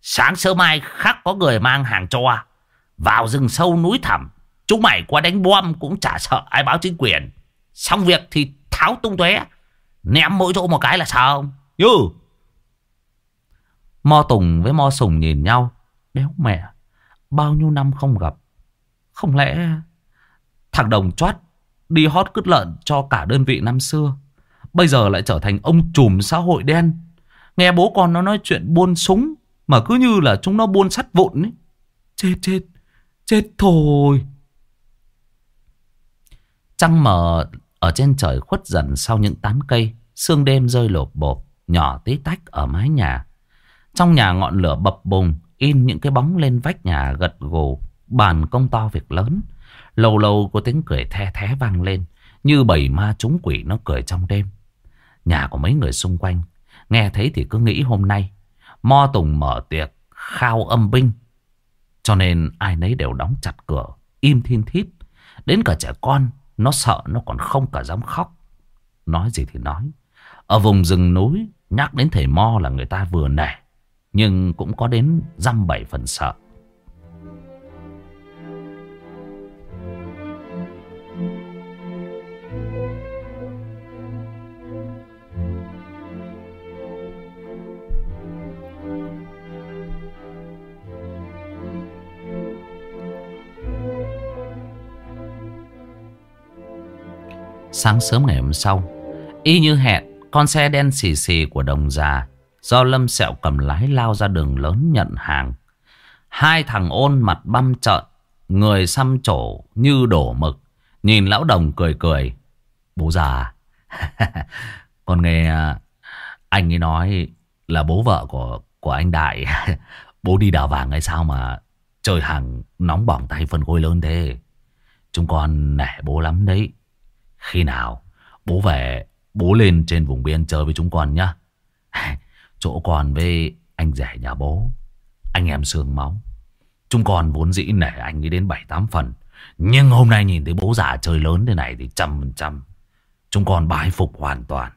Sáng sớm mai khắc có người mang hàng cho. Vào rừng sâu núi thẳm Chúng mày qua đánh bom cũng chả sợ ai báo chính quyền. Xong việc thì tháo tung tóe Ném mỗi chỗ một cái là sao? You Mo Tùng với Mo Sùng nhìn nhau Đéo mẹ Bao nhiêu năm không gặp? Không lẽ Thằng Đồng choát Đi hót cứt lợn cho cả đơn vị năm xưa Bây giờ lại trở thành ông trùm xã hội đen. Nghe bố con nó nói chuyện buôn súng, Mà cứ như là chúng nó buôn sắt vụn ấy. Chết chết Chết thôi. Trăng mờ ở trên trời khuất dần sau những tán cây, Sương đêm rơi lộp bộp, Nhỏ tí tách ở mái nhà. Trong nhà ngọn lửa bập bùng, In những cái bóng lên vách nhà gật gù, Bàn công to việc lớn. Lâu lâu có tiếng cười the thé vang lên, Như bầy ma trúng quỷ nó cười trong đêm. Nhà của mấy người xung quanh. Nghe thấy thì cứ nghĩ hôm nay, Mo Tùng mở tiệc Khao âm binh. Cho nên ai nấy đều đóng chặt cửa, Im thiên thít. Đến cả trẻ con, Nó sợ nó còn không cả dám khóc. Nói gì thì nói. Ở vùng rừng núi, Nhắc đến thầy Mo là người ta vừa nể, Nhưng cũng có đến dăm bảy phần sợ. Sáng sớm ngày hôm sau, Y như hẹn, Con xe đen xì xì của đồng già Do Lâm Sẹo cầm lái lao ra đường lớn nhận hàng. Hai thằng ôn mặt băm trợn, Người xăm trổ như đổ mực, Nhìn lão đồng cười cười. Bố già, Con nghe à, anh ấy nói Là bố vợ của của anh Đại. Bố đi đào vàng hay sao mà trời hàng nóng bỏng tay phân khối lớn thế? Chúng con nể bố lắm đấy khi nào bố về, Bố lên trên vùng biên chơi với chúng con nhá. Chỗ con với anh rể nhà bố, Anh em sương máu. Chúng con vốn dĩ nể anh ấy đến 7-8 phần, Nhưng hôm nay nhìn thấy bố già chơi lớn thế này Thì trăm phần trăm Chúng con bái phục hoàn toàn.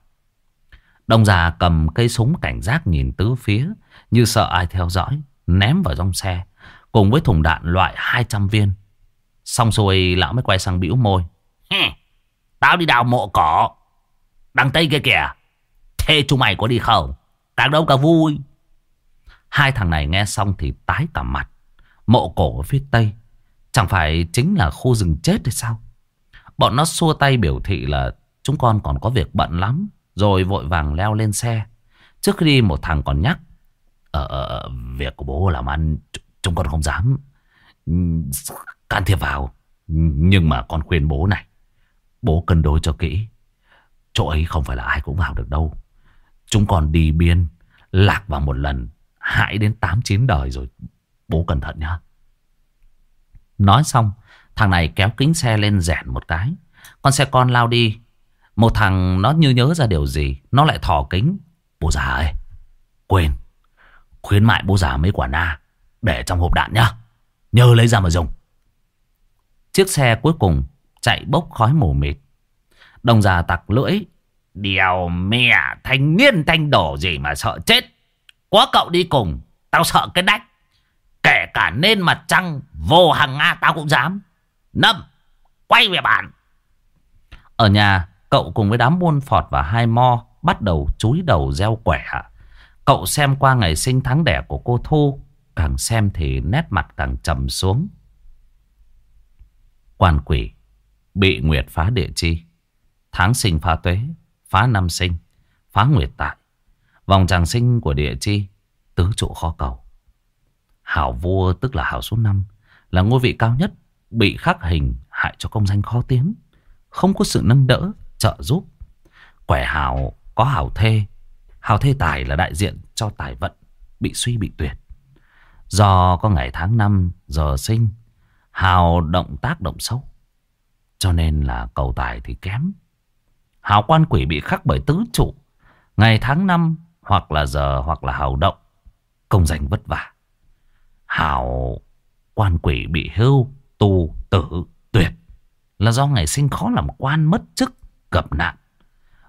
Đông già cầm cây súng cảnh giác nhìn tứ phía, Như sợ ai theo dõi, Ném vào trong xe, Cùng với thùng đạn loại 200 viên. Xong xuôi lão mới quay sang bĩu môi. Tao đi đào mộ cỏ. Đằng Tây kia kìa. Thế chúng mày có đi không? Càng đâu cả vui. Hai thằng này nghe xong thì tái cả mặt. Mộ cổ ở phía Tây. Chẳng phải chính là khu rừng chết hay sao? Bọn nó xua tay biểu thị là Chúng con còn có việc bận lắm Rồi vội vàng leo lên xe. Trước khi đi một thằng còn nhắc Ờ, ờ, ờ việc của bố làm ăn Chúng con không dám Can thiệp vào. Nhưng mà con khuyên bố này Bố cân đối cho kỹ. Chỗ ấy không phải là ai cũng vào được đâu. Chúng còn đi biên, lạc vào một lần, hại đến 8-9 đời rồi. Bố cẩn thận nhá. Nói xong, thằng này kéo kính xe lên rẻn một cái. Con xe con lao đi. Một thằng nó như nhớ ra điều gì, nó lại thò kính. Bố già ơi, quên. Khuyến mại bố già mấy quả na Để trong hộp đạn nhá Nhớ lấy ra mà dùng Chiếc xe cuối cùng chạy bốc khói mù mịt. Đồng già tặc lưỡi. Điều mẹ thanh niên thanh đổ gì mà sợ chết. Có cậu đi cùng. Tao sợ cái đách. Kể cả nên mặt trăng, vô hàng Nga tao cũng dám. Nâm. Quay về bàn. Ở nhà, cậu cùng với đám buôn phọt và hai mo bắt đầu chúi đầu gieo quẻ. Cậu xem qua ngày sinh tháng đẻ của cô Thu. Càng xem thì nét mặt càng trầm xuống. Quan quỷ Bị nguyệt phá địa chi. Tháng sinh phá tuế, Phá năm sinh, Phá nguyệt tại. Vòng tràng sinh của địa chi, Tứ trụ khó cầu. Hảo vua tức là hảo số 5 Là ngôi vị cao nhất, Bị khắc hình hại cho công danh khó tiến. Không có sự nâng đỡ, Trợ giúp. Quẻ hảo, có hảo thê. Hảo thê tài là đại diện cho tài vận, Bị suy, bị tuyệt. Do có ngày tháng năm, giờ sinh, Hào động tác động sâu cho nên là cầu tài thì kém. Hào quan quỷ bị khắc bởi tứ trụ. Ngày tháng năm hoặc là giờ hoặc là hào động. Công danh vất vả. Hào quan quỷ bị hưu, tu tử, tuyệt. Là do ngày sinh khó làm quan mất chức, gặp nạn.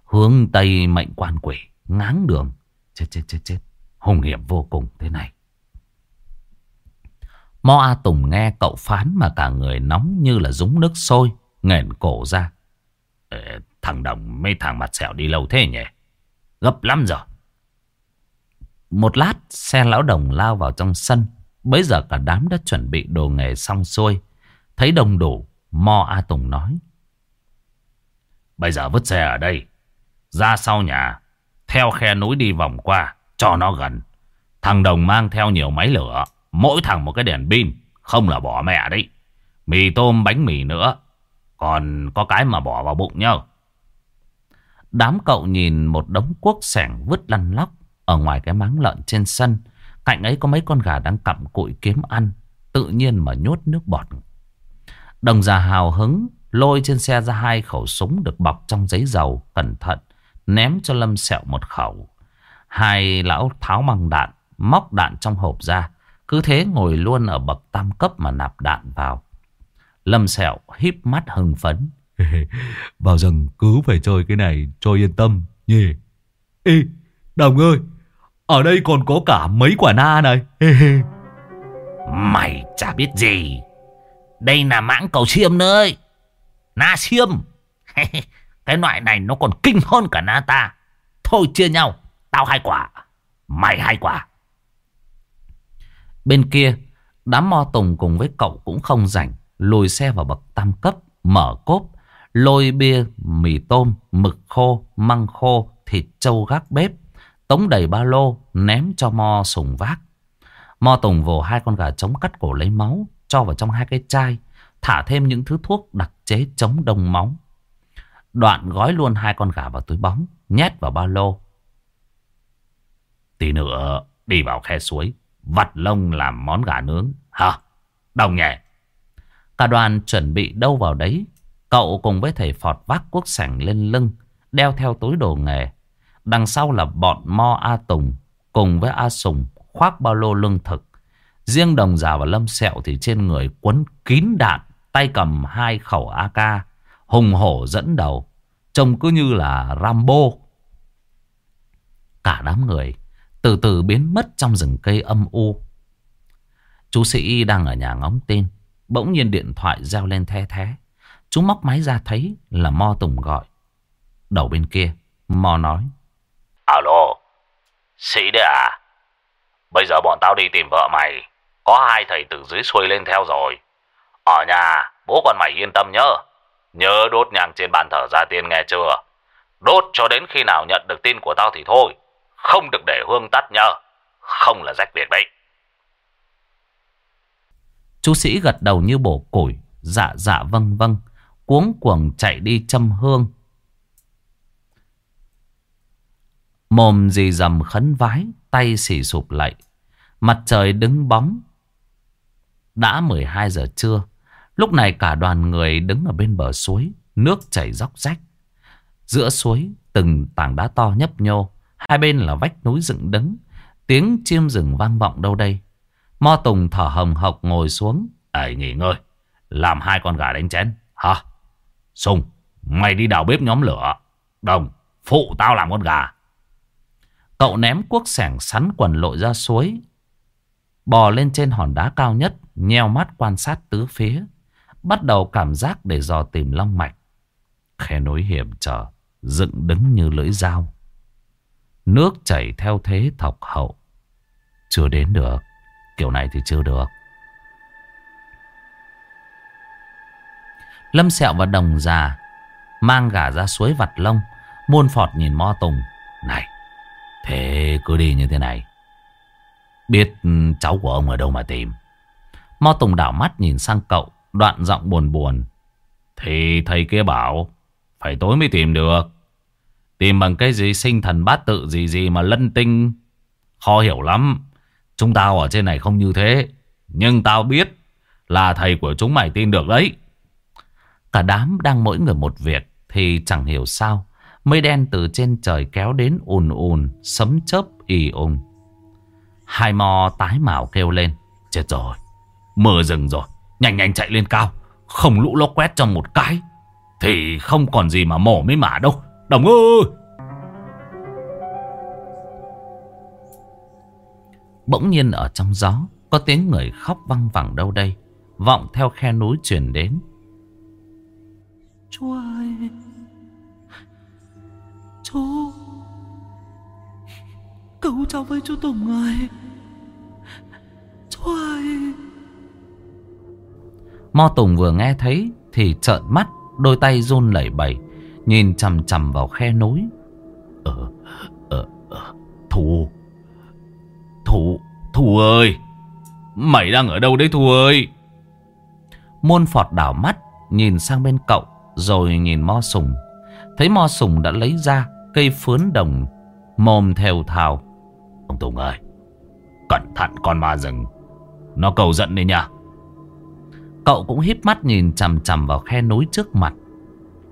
Hướng Tây mệnh quan quỷ, ngáng đường. Chết chết chết chết. Hùng hiểm vô cùng thế này. Mo A Tùng nghe cậu phán mà cả người nóng như là dúng nước sôi nghển cổ ra. Ê, thằng Đồng mấy thằng mặt sẹo đi lâu thế nhỉ? Gấp lắm rồi. Một lát xe lão đồng lao vào trong sân. Bây giờ cả đám đã chuẩn bị đồ nghề xong xuôi. Thấy đồng đủ, Mo A Tùng nói. Bây giờ vứt xe ở đây. Ra sau nhà. Theo khe núi đi vòng qua. Cho nó gần. Thằng Đồng mang theo nhiều máy lửa. Mỗi thằng một cái đèn pin. Không là bỏ mẹ đấy. Mì tôm bánh mì nữa. Còn có cái mà bỏ vào bụng nhá. Đám cậu nhìn một đống cuốc sẻng vứt lăn lóc ở ngoài cái máng lợn trên sân. Cạnh ấy có mấy con gà đang cặm cụi kiếm ăn. Tự nhiên mà nhốt nước bọt. Đồng già hào hứng lôi trên xe ra hai khẩu súng được bọc trong giấy dầu cẩn thận. Ném cho Lâm Sẹo một khẩu. Hai lão tháo măng đạn, móc đạn trong hộp ra. Cứ thế ngồi luôn ở bậc tam cấp mà nạp đạn vào. Lâm Sẹo híp mắt hưng phấn. Vào rừng cứ phải chơi cái này cho yên tâm nhỉ. Ê, Đồng ơi, ở đây còn có cả mấy quả na này. Mày chả biết gì. Đây là mãng cầu xiêm nơi. Na xiêm. cái loại này nó còn kinh hơn cả na ta. Thôi chia nhau. Tao hai quả. Mày hai quả. Bên kia, đám mo tùng cùng với cậu cũng không rảnh lùi xe vào bậc tam cấp, mở cốp, lôi bia, mì tôm, mực khô, măng khô, thịt trâu gác bếp, tống đầy ba lô, ném cho Mo sùng vác. Mo Tùng vồ hai con gà trống cắt cổ lấy máu, cho vào trong hai cái chai, thả thêm những thứ thuốc đặc chế chống đông máu. Đoạn gói luôn hai con gà vào túi bóng, nhét vào ba lô. Tí nữa đi vào khe suối, vặt lông làm món gà nướng. Hả? Đồng nhẹ. Cả đoàn chuẩn bị đâu vào đấy. Cậu cùng với thầy Phọt vác cuốc sảnh lên lưng, đeo theo túi đồ nghề. Đằng sau là bọn Mo A Tùng cùng với A Sùng khoác bao lô lương thực. Riêng đồng già và lâm sẹo thì trên người quấn kín đạn, tay cầm hai khẩu AK, hùng hổ dẫn đầu. Trông cứ như là Rambo. Cả đám người từ từ biến mất trong rừng cây âm u. Chú sĩ đang ở nhà ngóng tin. Bỗng nhiên điện thoại reo lên the thế. Chú móc máy ra thấy là Mo Tùng gọi. Đầu bên kia, Mo nói. Alo, sĩ đấy à? Bây giờ bọn tao đi tìm vợ mày. Có hai thầy từ dưới xuôi lên theo rồi. Ở nhà, bố con mày yên tâm nhớ. Nhớ đốt nhang trên bàn thờ ra tiên nghe chưa? Đốt cho đến khi nào nhận được tin của tao thì thôi. Không được để hương tắt nhớ. Không là rách việc đấy. Chú sĩ gật đầu như bổ củi, dạ dạ vâng vâng, cuống cuồng chạy đi châm hương. Mồm dì dầm khấn vái, tay xỉ sụp lạy. Mặt trời đứng bóng. Đã 12 giờ trưa, lúc này cả đoàn người đứng ở bên bờ suối, nước chảy róc rách. Giữa suối, từng tảng đá to nhấp nhô, hai bên là vách núi dựng đứng. Tiếng chim rừng vang vọng đâu đây. Mo Tùng thở hồng hộc ngồi xuống. Ấy nghỉ ngơi. Làm hai con gà đánh chén. Hả? Sùng, mày đi đào bếp nhóm lửa. Đồng, phụ tao làm con gà. Cậu ném cuốc sẻng sắn quần lội ra suối. Bò lên trên hòn đá cao nhất. Nheo mắt quan sát tứ phía. Bắt đầu cảm giác để dò tìm long mạch. Khe núi hiểm trở. Dựng đứng như lưỡi dao. Nước chảy theo thế thọc hậu. Chưa đến được. Kiểu này thì chưa được. Lâm Sẹo và Đồng già mang gà ra suối vặt lông. Muôn phọt nhìn Mo Tùng. Này, thế cứ đi như thế này. Biết cháu của ông ở đâu mà tìm. Mo Tùng đảo mắt nhìn sang cậu. Đoạn giọng buồn buồn. Thì thầy kia bảo phải tối mới tìm được. Tìm bằng cái gì sinh thần bát tự gì gì mà lân tinh. Khó hiểu lắm. Chúng tao ở trên này không như thế. Nhưng tao biết là thầy của chúng mày tin được đấy. Cả đám đang mỗi người một việc thì chẳng hiểu sao. Mây đen từ trên trời kéo đến ùn ùn, sấm chớp ì ùn. Hai mò tái mạo kêu lên. Chết rồi, mưa rừng rồi. Nhanh nhanh chạy lên cao. Không lũ lốc quét trong một cái. Thì không còn gì mà mổ mấy mả đâu. Đồng ơi! Bỗng nhiên ở trong gió Có tiếng người khóc văng vẳng đâu đây Vọng theo khe núi truyền đến. Chú ơi! Chú Cứu cháu với chú Tùng ơi! Chú ơi! Mo Tùng vừa nghe thấy Thì trợn mắt Đôi tay run lẩy bẩy Nhìn chằm chằm vào khe núi. Ờ Ờ Ờ Thù thủ thủ ơi, Mày đang ở đâu đấy thủ ơi? Môn phọt đảo mắt, Nhìn sang bên cậu, Rồi nhìn Mo Sùng. Thấy Mo Sùng đã lấy ra Cây phướn đồng, Mồm theo thào. Ông Tùng ơi, Cẩn thận con ma rừng, Nó cầu giận đi nha. Cậu cũng híp mắt nhìn chằm chằm vào khe núi trước mặt.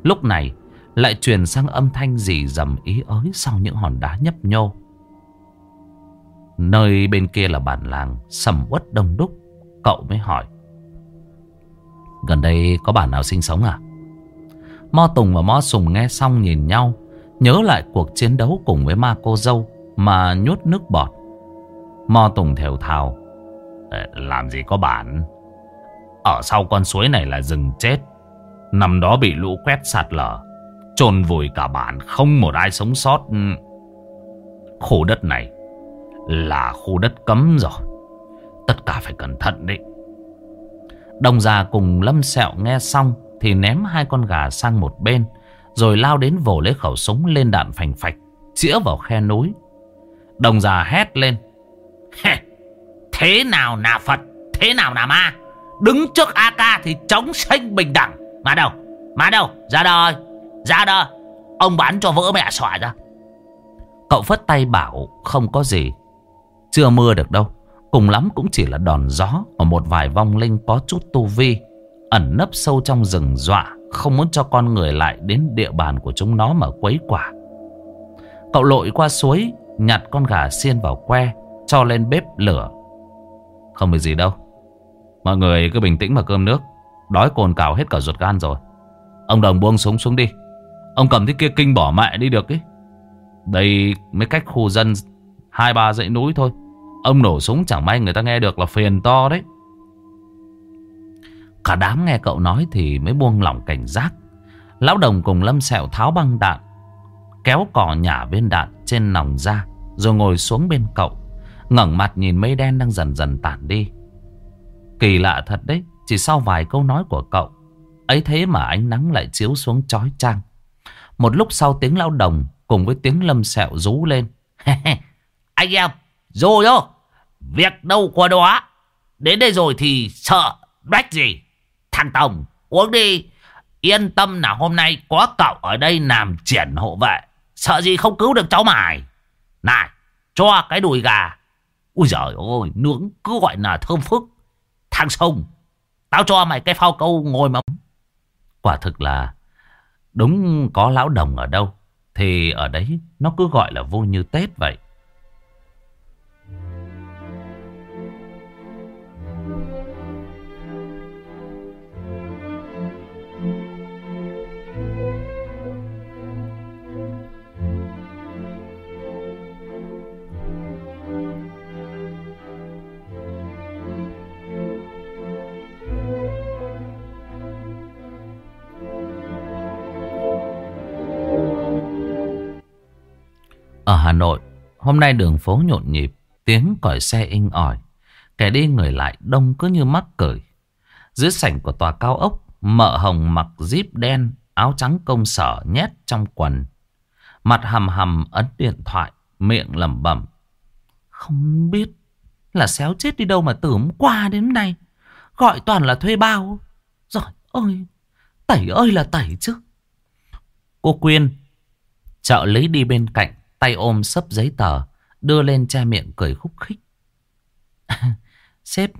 Lúc này, Lại truyền sang âm thanh gì dầm ý ới Sau những hòn đá nhấp nhô. Nơi bên kia là bản làng sầm uất đông đúc. Cậu mới hỏi. Gần đây có bản nào sinh sống à? Mo Tùng và Mo Sùng nghe xong nhìn nhau. Nhớ lại cuộc chiến đấu cùng với ma cô dâu mà nhốt nước bọt. Mo Tùng thều thào. Làm gì có bản. Ở sau con suối này là rừng chết. Năm đó bị lũ quét sạt lở. chôn vùi cả bản, không một ai sống sót. khổ đất này là khu đất cấm rồi. Tất cả phải cẩn thận đấy. Đồng già cùng Lâm Sẹo nghe xong thì ném hai con gà sang một bên. Rồi lao đến vồ lấy khẩu súng lên đạn phành phạch, chĩa vào khe núi. Đồng già hét lên. Thế nào là Phật, thế nào là ma? Đứng trước AK thì chống sinh bình đẳng. Mà đâu, mà đâu, ra đây, ra đây. Ông bán cho vỡ mẹ xòa ra. Cậu phất tay bảo không có gì. Chưa mưa được đâu. Cùng lắm cũng chỉ là đòn gió Ở một vài vong linh có chút tu vi, Ẩn nấp sâu trong rừng dọa, Không muốn cho con người lại đến địa bàn của chúng nó mà quấy quả. Cậu lội qua suối, Nhặt con gà xiên vào que, Cho lên bếp lửa. Không bị gì đâu. Mọi người cứ bình tĩnh mà cơm nước. Đói cồn cào hết cả ruột gan rồi. Ông đồng buông súng xuống đi. Ông cầm cái kia kinh bỏ mẹ đi được ấy Đây mấy cách khu dân Hai ba dãy núi thôi. Ông nổ súng chẳng may người ta nghe được là phiền to đấy. Cả đám nghe cậu nói thì mới buông lỏng cảnh giác. Lão đồng cùng lâm sẹo tháo băng đạn. Kéo cỏ nhả viên đạn trên nòng ra. Rồi ngồi xuống bên cậu. ngẩng mặt nhìn mây đen đang dần dần tản đi. Kỳ lạ thật đấy. Chỉ sau vài câu nói của cậu. Ấy thế mà ánh nắng lại chiếu xuống chói chang. Một lúc sau tiếng lão đồng cùng với tiếng lâm sẹo rú lên. Anh em, rồi đó. Việc đâu qua đó. Đến đây rồi thì sợ đách gì. Thằng Tổng uống đi. Yên tâm là hôm nay có cậu ở đây làm triển hộ vệ. Sợ gì không cứu được cháu mày. Này, cho cái đùi gà. Ui giời ơi, nướng cứ gọi là thơm phức. Thằng Sông, tao cho mày cái phao câu ngồi mà. Quả thực là đúng có lão đồng ở đâu. Thì ở đấy nó cứ gọi là vô như Tết vậy. Hà Nội, hôm nay đường phố nhộn nhịp, tiếng còi xe inh ỏi. Kẻ đi người lại đông cứ như mắc cười. Dưới sảnh của tòa cao ốc, mợ hồng mặc jeep đen, áo trắng công sở nhét trong quần. Mặt hầm hầm ấn điện thoại, miệng lẩm bẩm. Không biết là xéo chết đi đâu mà từ hôm qua đến nay. Gọi toàn là thuê bao. Rồi ơi, tẩy ơi là tẩy chứ. Cô Quyên, trợ lý đi bên cạnh, tay ôm sấp giấy tờ, đưa lên che miệng cười khúc khích. sếp,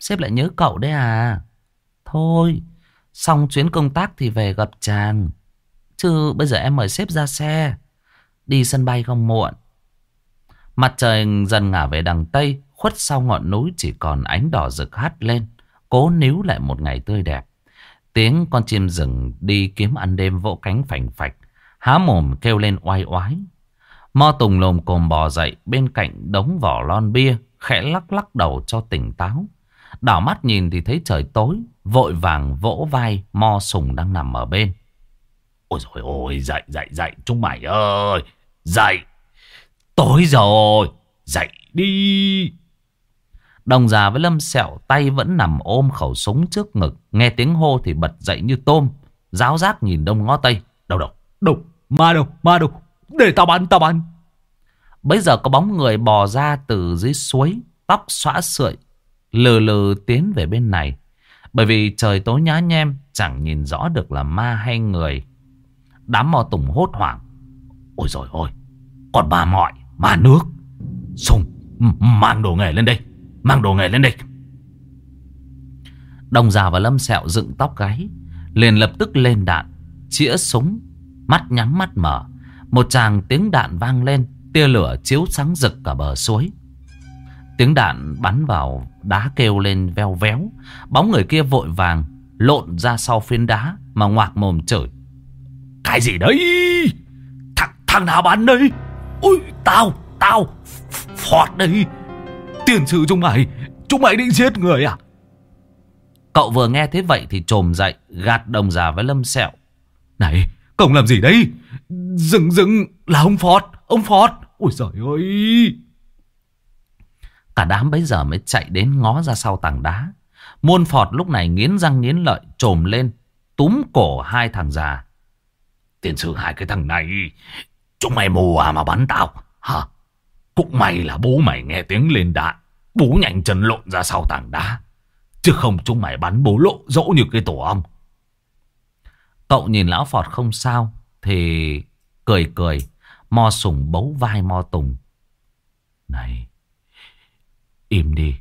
sếp lại nhớ cậu đấy à? Thôi, xong chuyến công tác thì về gặp chàng. Chứ bây giờ em mời sếp ra xe, đi sân bay không muộn. Mặt trời dần ngả về đằng Tây, khuất sau ngọn núi chỉ còn ánh đỏ rực hắt lên, cố níu lại một ngày tươi đẹp. Tiếng con chim rừng đi kiếm ăn đêm vỗ cánh phành phạch, há mồm kêu lên oai oái. Mo Tùng lồm cồm bò dậy bên cạnh đống vỏ lon bia, khẽ lắc lắc đầu cho tỉnh táo. Đảo mắt nhìn thì thấy trời tối, vội vàng vỗ vai Mo Sùng đang nằm ở bên. Ôi dồi ôi, dậy, dậy, dậy, chúng mày ơi, dậy. Tối rồi, dậy đi. Đồng già với Lâm Sẹo tay vẫn nằm ôm khẩu súng trước ngực. Nghe tiếng hô thì bật dậy như tôm. Giáo giác nhìn đông ngó tây. Đâu đâu, đâu, ma đâu, ma đâu. Để tao bắn, tao bắn. Bây giờ có bóng người bò ra từ dưới suối. Tóc xõa sợi. Lừ lừ tiến về bên này. Bởi vì trời tối nhá nhem. Chẳng nhìn rõ được là ma hay người. Đám mò tùng hốt hoảng. Ôi rồi ôi, còn bà mọi, ma nước. Sùng, mang đồ nghề lên đây. Mang đồ nghề lên đây. Đồng già và lâm sẹo dựng tóc gáy. Liền lập tức lên đạn. Chĩa súng. Mắt nhắm mắt mở. Một tràng tiếng đạn vang lên. Tia lửa chiếu sáng rực cả bờ suối. Tiếng đạn bắn vào đá kêu lên veo véo. Bóng người kia vội vàng lộn ra sau phiến đá mà ngoạc mồm chửi. Cái gì đấy? Thằng, thằng nào bắn đấy? Ôi, tao, tao, Phọt đấy! Tiền sự chúng mày, chúng mày định giết người à? Cậu vừa nghe thế vậy thì trồm dậy, gạt đồng già với lâm sẹo. Này, cậu làm gì đấy? Dừng dừng là ông Phọt, ông Phọt. Ôi giời ơi. Cả đám bấy giờ mới chạy đến ngó ra sau tảng đá. Muôn Phọt lúc này nghiến răng nghiến lợi, trồm lên, túm cổ hai thằng già. Tiền sử hai cái thằng này, chúng mày mù à mà bắn tao, hả? Cũng may là bố mày nghe tiếng lên đạn, bố nhanh chân lộn ra sau tảng đá. Chứ không chúng mày bắn bố lộ dỗ như cái tổ ong. Cậu nhìn lão Phọt không sao, thì cười cười, mo sùng bấu vai mo tùng. Này, im đi.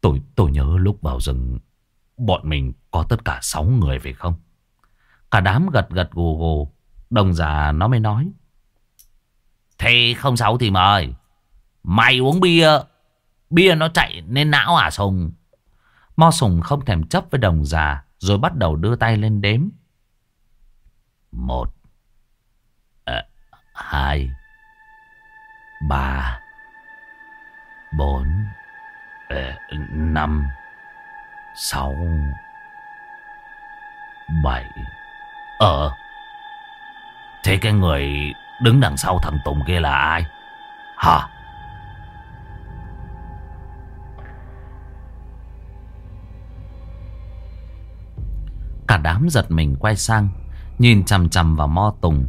Tôi, tôi nhớ lúc vào rừng, bọn mình có tất cả 6 người phải không? Cả đám gật gật gù gù. Đồng già nó mới nói. Thế không sáu thì mời. Mày uống bia. Bia nó chạy nên não à Sùng. Mo Sùng không thèm chấp với đồng già. Rồi bắt đầu đưa tay lên đếm. Một. À, hai. Ba. Bốn. À, năm. Sáu. Bảy. Ờ. Thế cái người đứng đằng sau thằng Tùng kia là ai? Hả? Cả đám giật mình quay sang Nhìn chằm chằm vào Mo Tùng.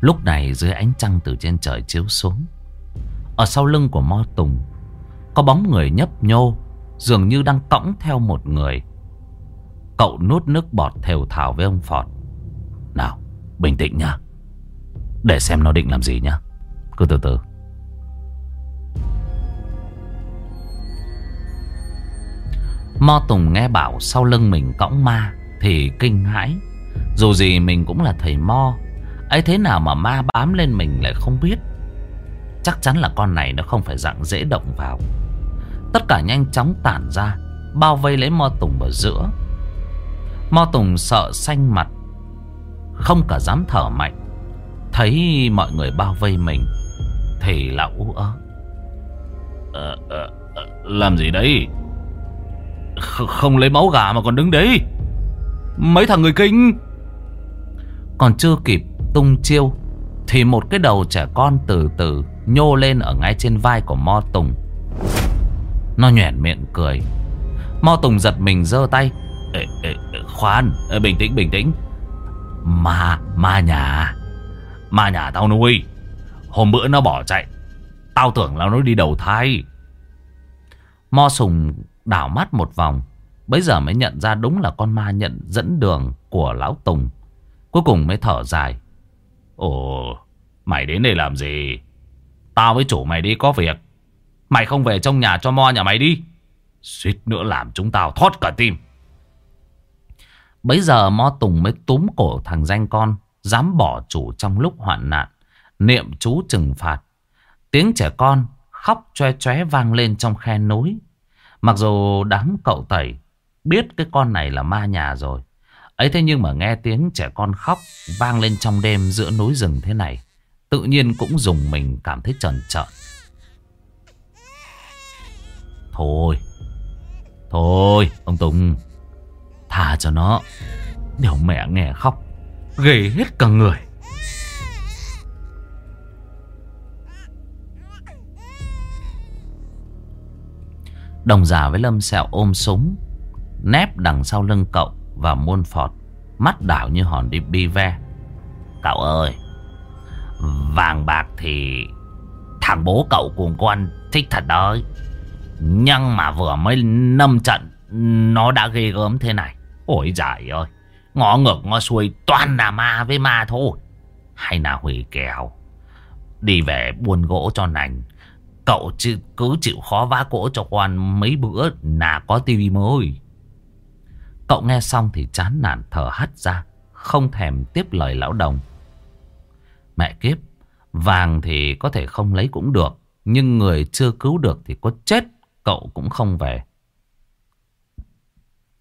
Lúc này dưới ánh trăng từ trên trời chiếu xuống. Ở sau lưng của Mo Tùng, Có bóng người nhấp nhô, Dường như đang cõng theo một người. Cậu nuốt nước bọt thều thào với ông Phọt. Nào, bình tĩnh nhá Để xem nó định làm gì nhá. Cứ từ từ. Mo Tùng nghe bảo sau lưng mình cõng ma Thì kinh hãi. Dù gì mình cũng là thầy Mo, ấy thế nào mà ma bám lên mình lại không biết? Chắc chắn là con này nó không phải dạng dễ động vào. Tất cả nhanh chóng tản ra, Bao vây lấy Mo Tùng vào giữa. Mo Tùng sợ xanh mặt, Không cả dám thở mạnh. Thấy mọi người bao vây mình, Thì lão ú ớ. Ờ, ờ, ờ, làm gì đấy? Kh, Không lấy máu gà mà còn đứng đấy. Mấy thằng người kinh. Còn chưa kịp tung chiêu Thì một cái đầu trẻ con từ từ nhô lên ở ngay trên vai của Mo Tùng. Nó nhoẻn miệng cười. Mo Tùng giật mình giơ tay. Ê, ê, khoan, ê, bình tĩnh, bình tĩnh. Ma, ma nhà. Ma nhà tao nuôi. Hôm bữa nó bỏ chạy. Tao tưởng là nó đi đầu thai. Mo Sùng đảo mắt một vòng. Bây giờ mới nhận ra đúng là con ma nhận dẫn đường của Lão Tùng. Cuối cùng mới thở dài. Ồ, mày đến đây làm gì? Tao với chủ mày đi có việc. Mày không về trong nhà cho mo nhà mày đi. Suýt nữa làm chúng tao thoát cả tim. Bấy giờ Mo Tùng mới túm cổ thằng danh con. Dám bỏ chủ trong lúc hoạn nạn. Niệm chú trừng phạt. Tiếng trẻ con khóc choe choé vang lên trong khe núi. Mặc dù đám cậu tẩy biết cái con này là ma nhà rồi. Ấy thế nhưng mà nghe tiếng trẻ con khóc vang lên trong đêm giữa núi rừng thế này. Tự nhiên cũng dùng mình cảm thấy trần trợn. Thôi, thôi, ông Tùng, thả cho nó. Điều mẹ nghe khóc, ghê hết cả người. Đồng giả với Lâm Sẹo ôm súng Nép đằng sau lưng cậu và muôn phọt Mắt đảo như hòn đi bi ve. Cậu ơi, Vàng bạc thì Thằng bố cậu cùng con thích thật đấy. Nhưng mà vừa mới nâm trận, Nó đã ghê gớm thế này. Ôi giời ơi, Ngó ngược ngó xuôi toàn là ma với ma thôi. Hay là hủy kèo Đi về buôn gỗ cho nành. Cậu chứ cứ chịu khó vá cỗ cho quan mấy bữa là có tivi mới. Cậu nghe xong thì chán nản thở hắt ra. Không thèm tiếp lời lão đồng. Mẹ kiếp. Vàng thì có thể không lấy cũng được. Nhưng người chưa cứu được thì có chết. Cậu cũng không về.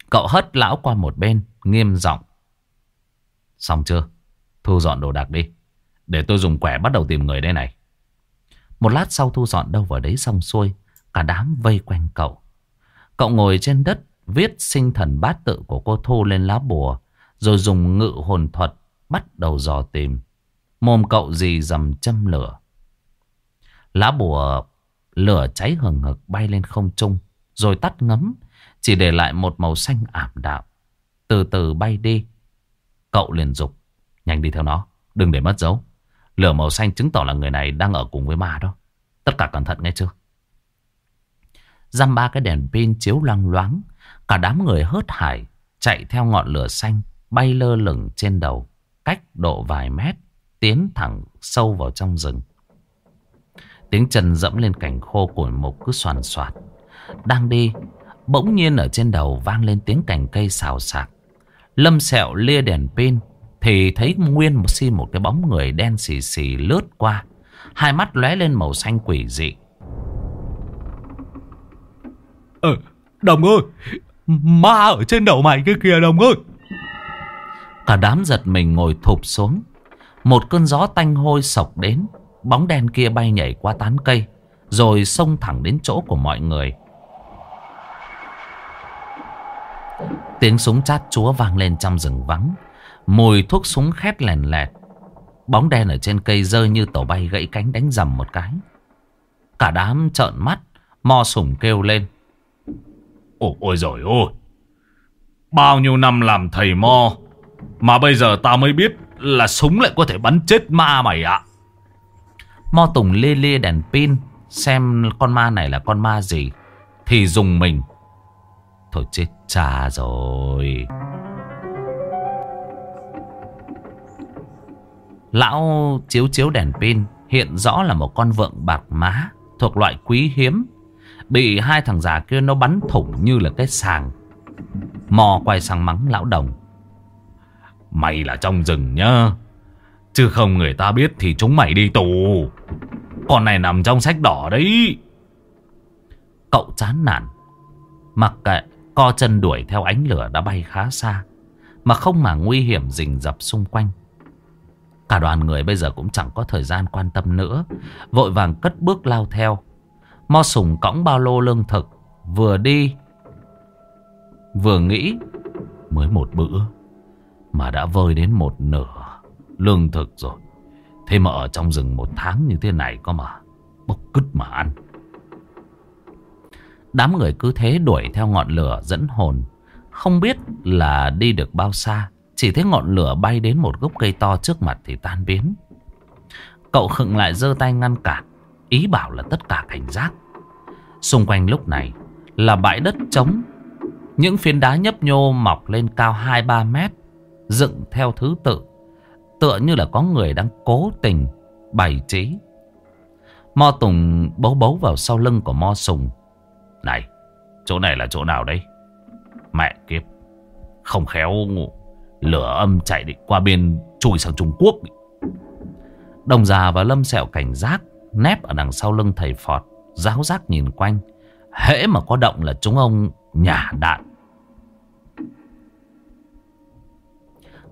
Cậu hất lão qua một bên. Nghiêm giọng Xong chưa? Thu dọn đồ đạc đi. Để tôi dùng quẻ bắt đầu tìm người đây này. Một lát sau thu dọn đâu vào đấy xong xuôi. Cả đám vây quanh cậu. Cậu ngồi trên đất viết sinh thần bát tự của cô Thu lên lá bùa. Rồi dùng ngự hồn thuật bắt đầu dò tìm. Mồm cậu gì dầm châm lửa. Lá bùa, lửa cháy hừng hực bay lên không trung. Rồi tắt ngấm. Chỉ để lại một màu xanh ảm đạm. Từ từ bay đi. Cậu liền dục. Nhanh đi theo nó. Đừng để mất dấu. Lửa màu xanh chứng tỏ là người này đang ở cùng với ma đó. Tất cả cẩn thận nghe chưa? Dăm ba cái đèn pin chiếu loang loáng. Cả đám người hớt hải chạy theo ngọn lửa xanh bay lơ lửng trên đầu. Cách độ vài mét tiến thẳng sâu vào trong rừng. Tiếng chân dẫm lên cành khô của mục cứ soàn soạt. Đang đi, bỗng nhiên ở trên đầu vang lên tiếng cành cây xào xạc. Lâm sẹo lia đèn pin thì thấy nguyên một xin một cái bóng người đen xì xì lướt qua. Hai mắt lóe lên màu xanh quỷ dị. Ờ, đồng ơi, ma ở trên đầu mày kia kìa đồng ơi. Cả đám giật mình ngồi thụp xuống. Một cơn gió tanh hôi sộc đến. Bóng đen kia bay nhảy qua tán cây. Rồi xông thẳng đến chỗ của mọi người. Tiếng súng chát chúa vang lên trong rừng vắng. Mùi thuốc súng khét lèn lẹt. Bóng đen ở trên cây rơi như tổ bay gãy cánh đánh dầm một cái. Cả đám trợn mắt, mo sủng kêu lên. Ôi, ôi rồi ôi. Bao nhiêu năm làm thầy mo. Mà bây giờ tao mới biết là súng lại có thể bắn chết ma mày ạ. Mo Tùng lê lê đèn pin xem con ma này là con ma gì. Thì dùng mình. Thôi chết cha rồi. Lão chiếu chiếu đèn pin hiện rõ là một con vượn bạc má thuộc loại quý hiếm. Bị hai thằng già kia nó bắn thủng như là cái sàng. Mò quay sang mắng lão đồng. Mày là trong rừng nhá. Chứ không người ta biết thì chúng mày đi tù. Con này nằm trong sách đỏ đấy. Cậu chán nản. Mặc kệ, co chân đuổi theo ánh lửa đã bay khá xa. Mà không mà nguy hiểm rình rập xung quanh. Cả đoàn người bây giờ cũng chẳng có thời gian quan tâm nữa. Vội vàng cất bước lao theo. Mo sùng cõng bao lô lương thực. Vừa đi. Vừa nghĩ. Mới một bữa. Mà đã vơi đến một nửa lương thực rồi. Thế mà ở trong rừng một tháng như thế này có mà bốc cứt mà ăn. Đám người cứ thế đuổi theo ngọn lửa dẫn hồn. Không biết là đi được bao xa. Chỉ thấy ngọn lửa bay đến một gốc cây to trước mặt thì tan biến. Cậu khựng lại giơ tay ngăn cản. Ý bảo là tất cả cảnh giác. Xung quanh lúc này là bãi đất trống. Những phiến đá nhấp nhô mọc lên cao 2-3 mét. Dựng theo thứ tự. Tựa như là có người đang cố tình bày trí. Mo Tùng bấu bấu vào sau lưng của Mo Sùng. Này, chỗ này là chỗ nào đây? Mẹ kiếp, không khéo ngủ lửa âm chạy định qua bên chui sang Trung Quốc. Đồng già và Lâm Sẹo cảnh giác, nép ở đằng sau lưng thầy Phọt, giáo giác nhìn quanh. Hễ mà có động là chúng ông nhả đạn.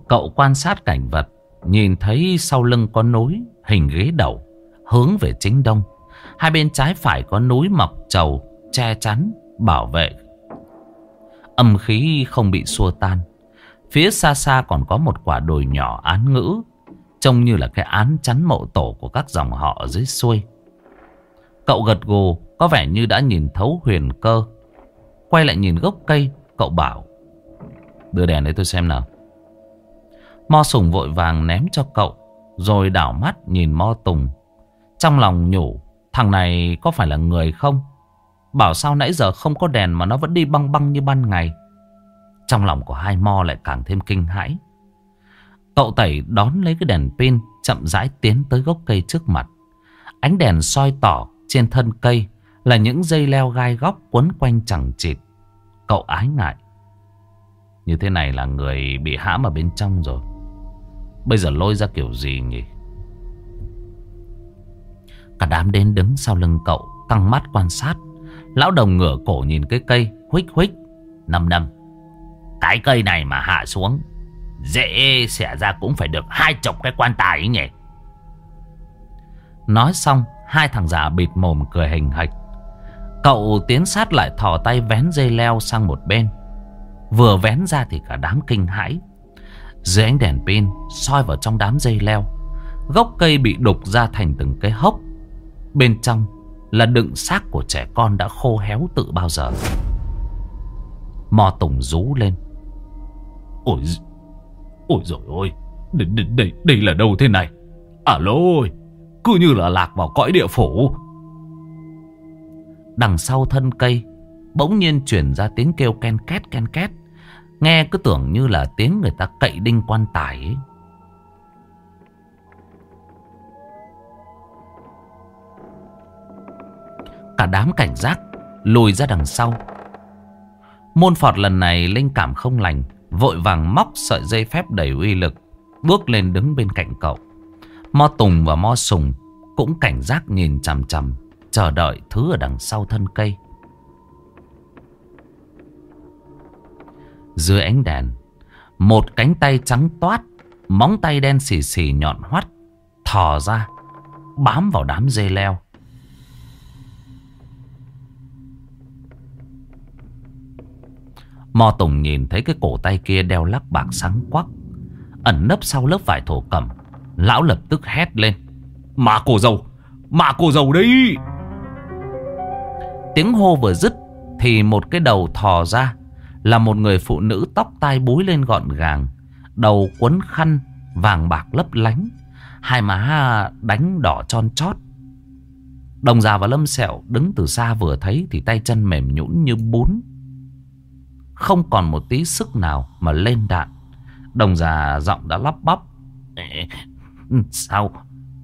Cậu quan sát cảnh vật, nhìn thấy sau lưng có núi, hình ghế đầu, hướng về chính đông. Hai bên trái phải có núi mọc trầu, che chắn, bảo vệ. Âm khí không bị xua tan. Phía xa xa còn có một quả đồi nhỏ án ngữ, trông như là cái án chắn mộ tổ của các dòng họ ở dưới xuôi. Cậu gật gù, có vẻ như đã nhìn thấu huyền cơ. Quay lại nhìn gốc cây, cậu bảo. Đưa đèn đấy tôi xem nào. Mo sùng vội vàng ném cho cậu, rồi đảo mắt nhìn Mo Tùng. Trong lòng nhủ, thằng này có phải là người không? Bảo sao nãy giờ không có đèn mà nó vẫn đi băng băng như ban ngày. Trong lòng của hai mo lại càng thêm kinh hãi. Cậu tẩy đón lấy cái đèn pin chậm rãi tiến tới gốc cây trước mặt. Ánh đèn soi tỏ trên thân cây là những dây leo gai góc quấn quanh chẳng chịt. Cậu ái ngại. Như thế này là người bị hãm ở bên trong rồi. Bây giờ lôi ra kiểu gì nhỉ? Cả đám đến đứng sau lưng cậu, căng mắt quan sát. Lão đồng ngửa cổ nhìn cái cây, huých huých. Năm năm. Cái cây này mà hạ xuống, dễ xẻ ra cũng phải được hai chục cái quan tài ấy nhỉ. Nói xong, hai thằng già bịt mồm cười hình hạch. Cậu tiến sát lại thò tay vén dây leo sang một bên. Vừa vén ra thì cả đám kinh hãi. Dưới ánh đèn pin soi vào trong đám dây leo. Gốc cây bị đục ra thành từng cái hốc. Bên trong là đựng xác của trẻ con đã khô héo tự bao giờ. Mò Tùng rú lên. Ôi, ôi rồi ôi, đây, đây, đây, đây là đâu thế này? Alo ôi, cứ như là lạc vào cõi địa phủ. Đằng sau thân cây, bỗng nhiên chuyển ra tiếng kêu ken két ken két. Nghe cứ tưởng như là tiếng người ta cậy đinh quan tài ấy. Cả đám cảnh giác lùi ra đằng sau. Môn Phọt lần này linh cảm không lành, vội vàng móc sợi dây phép đầy uy lực, bước lên đứng bên cạnh cậu. Mo Tùng và Mo Sùng cũng cảnh giác nhìn chằm chằm, chờ đợi thứ ở đằng sau thân cây. Dưới ánh đèn, một cánh tay trắng toát, móng tay đen xì xì nhọn hoắt, thò ra, bám vào đám dây leo. Mò Tùng nhìn thấy cái cổ tay kia đeo lắc bạc sáng quắc. Ẩn nấp sau lớp vải thổ cẩm. Lão lập tức hét lên. Mà cổ dầu, Mà cổ dầu đi. Tiếng hô vừa dứt thì một cái đầu thò ra là một người phụ nữ tóc tai búi lên gọn gàng. Đầu quấn khăn vàng bạc lấp lánh. Hai má đánh đỏ tròn chót. Đồng già và lâm sẹo đứng từ xa vừa thấy thì tay chân mềm nhũn như bún. Không còn một tí sức nào mà lên đạn Đồng già giọng đã lắp bắp Sao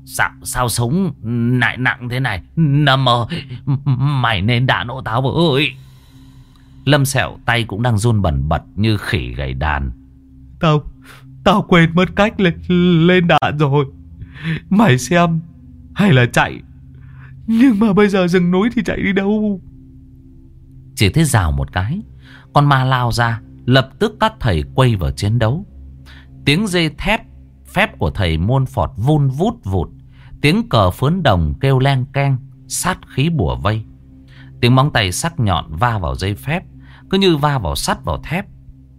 Sao sao sống lại nặng thế này? Nằm mơ Mày nên đạn ô tao vừa ơi. Lâm sẹo tay cũng đang run bẩn bật Như khỉ gầy đàn. Tao Tao quên mất cách lên, lên đạn rồi. Mày xem Hay là chạy. Nhưng mà bây giờ rừng núi thì chạy đi đâu? Chỉ thấy rào một cái con ma lao ra Lập tức các thầy quay vào chiến đấu. Tiếng dây thép Phép của thầy muôn phọt vun vút vụt. Tiếng cờ phướn đồng kêu len keng, Sát khí bùa vây. Tiếng móng tay sắc nhọn va vào dây phép, Cứ như va vào sắt vào thép.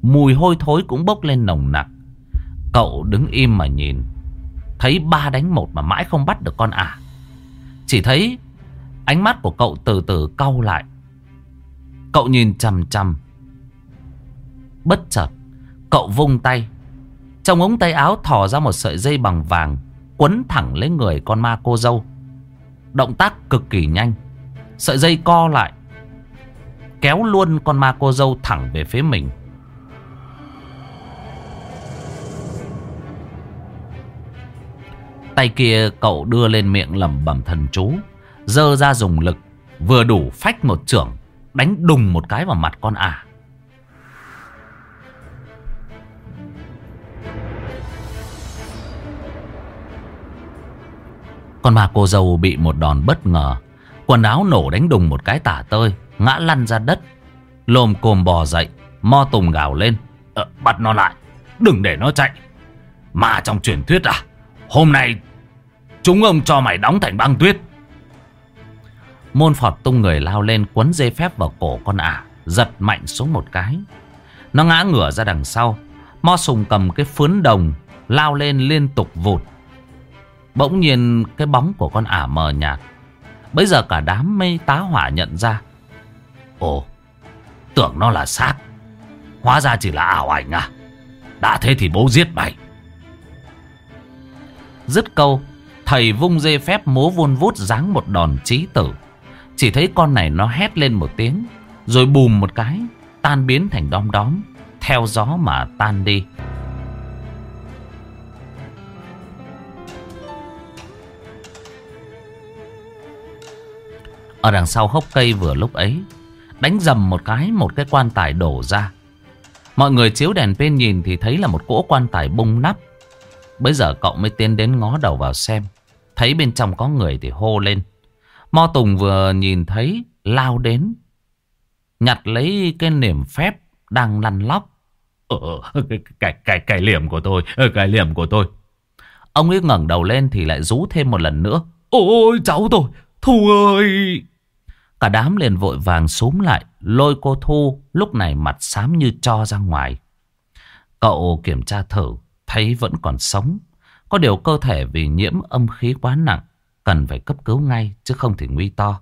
Mùi hôi thối cũng bốc lên nồng nặc. Cậu đứng im mà nhìn. Thấy ba đánh một mà mãi không bắt được con ả. Chỉ thấy ánh mắt của cậu từ từ cau lại. Cậu nhìn chằm chằm. Bất chợt, Cậu vung tay. Trong ống tay áo thò ra một sợi dây bằng vàng, Quấn thẳng lấy người con ma cô dâu. Động tác cực kỳ nhanh. Sợi dây co lại, Kéo luôn con ma cô dâu thẳng về phía mình. Tay kia cậu đưa lên miệng lẩm bẩm thần chú Dơ ra dùng lực, Vừa đủ phách một trưởng, Đánh đùng một cái vào mặt con ả. Còn bà cô dâu bị một đòn bất ngờ. Quần áo nổ đánh đùng một cái tả tơi Ngã lăn ra đất. Lồm cồm bò dậy Mo tùng gào lên. Ờ, Bắt nó lại Đừng để nó chạy. Mà trong truyền thuyết à Hôm nay Chúng ông cho mày đóng thành băng tuyết. Môn Phọt tung người lao lên quấn dây phép vào cổ con ả Giật mạnh xuống một cái. Nó ngã ngửa ra đằng sau Mo sùng cầm cái phướn đồng Lao lên liên tục vụt. Bỗng nhiên cái bóng của con ả mờ nhạt. Bây giờ cả đám mây tá hỏa nhận ra. Ồ, Tưởng nó là xác. Hóa ra chỉ là ảo ảnh à? Đã thế thì bố giết mày. Dứt câu, Thầy vung dây phép múa vun vút giáng một đòn trí tử. Chỉ thấy con này nó hét lên một tiếng, Rồi bùm một cái, Tan biến thành đom đóm, Theo gió mà tan đi. Ở đằng sau hốc cây vừa lúc ấy Đánh dầm một cái Một cái quan tài đổ ra. Mọi người chiếu đèn pin nhìn thì thấy là một cỗ quan tài bung nắp. Bây giờ cậu mới tiến đến ngó đầu vào xem. Thấy bên trong có người thì hô lên. Mo Tùng vừa nhìn thấy Lao đến. Nhặt lấy cái niềm phép Đang lăn lóc. Ờ, cái, cái, cái, cái liềm của tôi ờ, Cái liềm của tôi. Ông ấy ngẩng đầu lên thì lại rú thêm một lần nữa. Ôi cháu tôi Thu ơi Cả đám liền vội vàng xúm lại, Lôi cô Thu lúc này mặt xám như cho ra ngoài. Cậu kiểm tra thử Thấy vẫn còn sống. Có điều cơ thể vì nhiễm âm khí quá nặng, Cần phải cấp cứu ngay, Chứ không thì nguy to.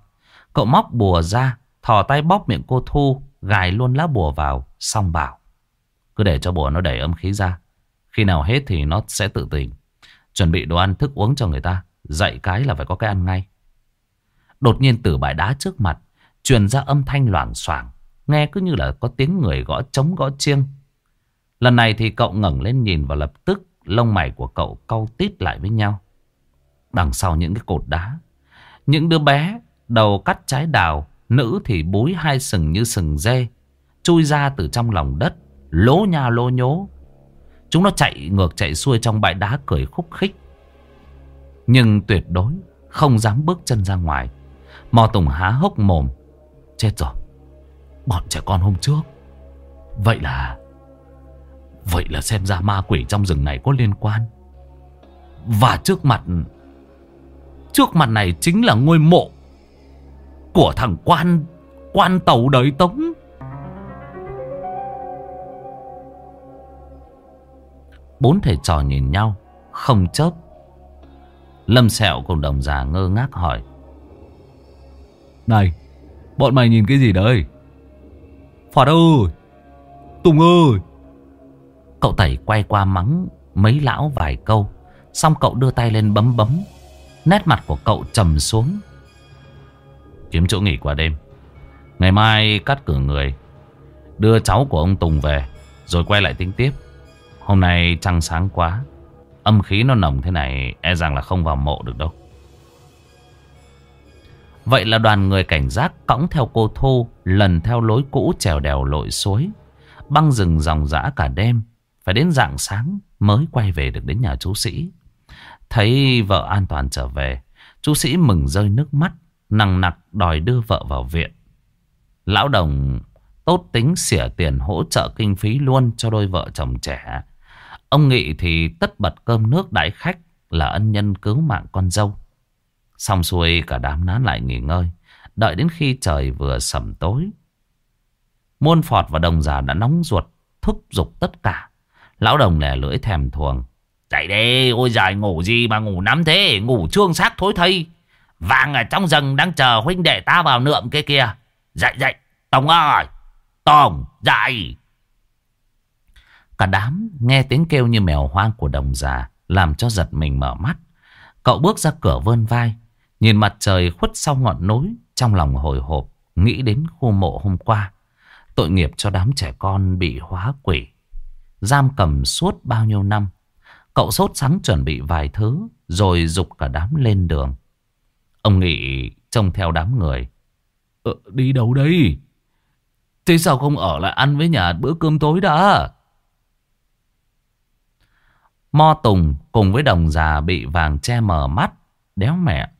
Cậu móc bùa ra, Thò tay bóp miệng cô Thu, Gài luôn lá bùa vào, Xong bảo. Cứ để cho bùa nó đẩy âm khí ra. Khi nào hết thì nó sẽ tự tỉnh Chuẩn bị đồ ăn thức uống cho người ta. Dạy cái là phải có cái ăn ngay. Đột nhiên từ bãi đá trước mặt, Truyền ra âm thanh loảng xoảng, Nghe cứ như là có tiếng người gõ trống gõ chiêng. Lần này thì cậu ngẩng lên nhìn và lập tức Lông mày của cậu cau tít lại với nhau. Đằng sau những cái cột đá, Những đứa bé Đầu cắt trái đào, Nữ thì búi hai sừng như sừng dê, Chui ra từ trong lòng đất, Lố nha lô nhố. Chúng nó chạy ngược chạy xuôi trong bãi đá cười khúc khích. Nhưng tuyệt đối Không dám bước chân ra ngoài. Mò Tùng há hốc mồm. Chết rồi. Bọn trẻ con hôm trước. Vậy là Vậy là xem ra ma quỷ trong rừng này có liên quan. Và trước mặt Trước mặt này chính là ngôi mộ Của thằng quan Quan tàu đời tống. Bốn thầy trò nhìn nhau, Không chớp. Lâm sẹo cùng đồng già ngơ ngác hỏi này Bọn mày nhìn cái gì đấy? Phạt ơi! Tùng ơi! Cậu tẩy quay qua mắng mấy lão vài câu Xong cậu đưa tay lên bấm bấm. Nét mặt của cậu trầm xuống. Kiếm chỗ nghỉ qua đêm. Ngày mai cắt cử người. Đưa cháu của ông Tùng về Rồi quay lại tính tiếp. Hôm nay trăng sáng quá Âm khí nó nồng thế này E rằng là không vào mộ được đâu Vậy là đoàn người cảnh giác cõng theo cô Thu, Lần theo lối cũ trèo đèo lội suối. Băng rừng dòng dã cả đêm, Phải đến rạng sáng mới quay về được đến nhà chú sĩ. Thấy vợ an toàn trở về, Chú sĩ mừng rơi nước mắt, Nằng nặc đòi đưa vợ vào viện. Lão đồng tốt tính xỉa tiền hỗ trợ kinh phí luôn cho đôi vợ chồng trẻ. Ông Nghị thì tất bật cơm nước đại khách là ân nhân cứu mạng con dâu. Xong xuôi cả đám nán lại nghỉ ngơi Đợi đến khi trời vừa sầm tối Muôn phọt và đồng già đã nóng ruột Thúc giục tất cả Lão đồng lẻ lưỡi thèm thuồng Dậy đi, ôi giời ngủ gì mà ngủ nắm thế, ngủ trương xác thối thây. Vàng ở trong rừng đang chờ huynh đệ ta vào nượm kia kia Dậy dậy, Tổng ơi, Tổng dậy. Cả đám nghe tiếng kêu như mèo hoang của đồng già, làm cho giật mình mở mắt. Cậu bước ra cửa vươn vai, nhìn mặt trời khuất sau ngọn núi, trong lòng hồi hộp, nghĩ đến khu mộ hôm qua. Tội nghiệp cho đám trẻ con bị hóa quỷ, giam cầm suốt bao nhiêu năm. Cậu sốt sắng chuẩn bị vài thứ, rồi dục cả đám lên đường. Ông Nghị trông theo đám người. Ờ, đi đâu đây? Thế sao không ở lại ăn với nhà bữa cơm tối đã? Mo Tùng cùng với đồng già bị vàng che mờ mắt. Đéo mẹ.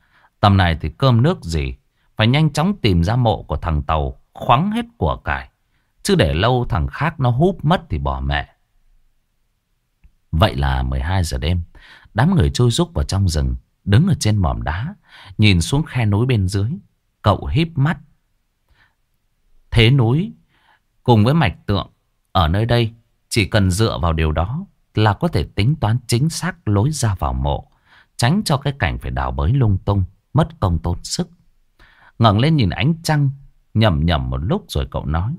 Tầm này thì cơm nước gì. Phải nhanh chóng tìm ra mộ của thằng Tàu. khoáng hết của cải. Chứ để lâu thằng khác nó húp mất thì bỏ mẹ. Vậy là 12 giờ đêm. Đám người trôi rúc vào trong rừng. Đứng ở trên mỏm đá. Nhìn xuống khe núi bên dưới. Cậu híp mắt. Thế núi cùng với mạch tượng ở nơi đây chỉ cần dựa vào điều đó là có thể tính toán chính xác lối ra vào mộ, tránh cho cái cảnh phải đào bới lung tung, mất công tốn sức. ngẩng lên nhìn ánh trăng, nhầm nhầm một lúc rồi cậu nói.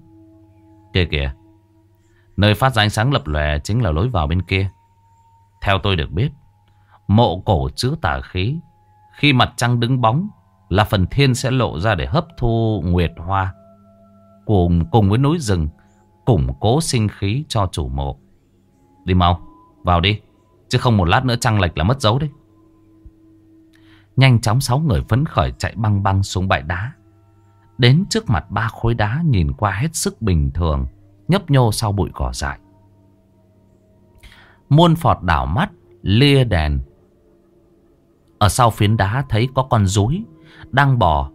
Kìa kìa, nơi phát ra ánh sáng lập lòe chính là lối vào bên kia. Theo tôi được biết, mộ cổ chứa tà khí, khi mặt trăng đứng bóng là phần thiên sẽ lộ ra để hấp thu nguyệt hoa. Cùng, cùng với núi rừng, củng cố sinh khí cho chủ mộ. Đi mau. Vào đi Chứ không một lát nữa trăng lệch là mất dấu đấy Nhanh chóng sáu người phấn khởi chạy băng băng xuống bãi đá. Đến trước mặt ba khối đá nhìn qua hết sức bình thường, Nhấp nhô sau bụi cỏ dại. Muôn phọt đảo mắt, Lia đèn. Ở sau phiến đá thấy có con rúi Đang bò,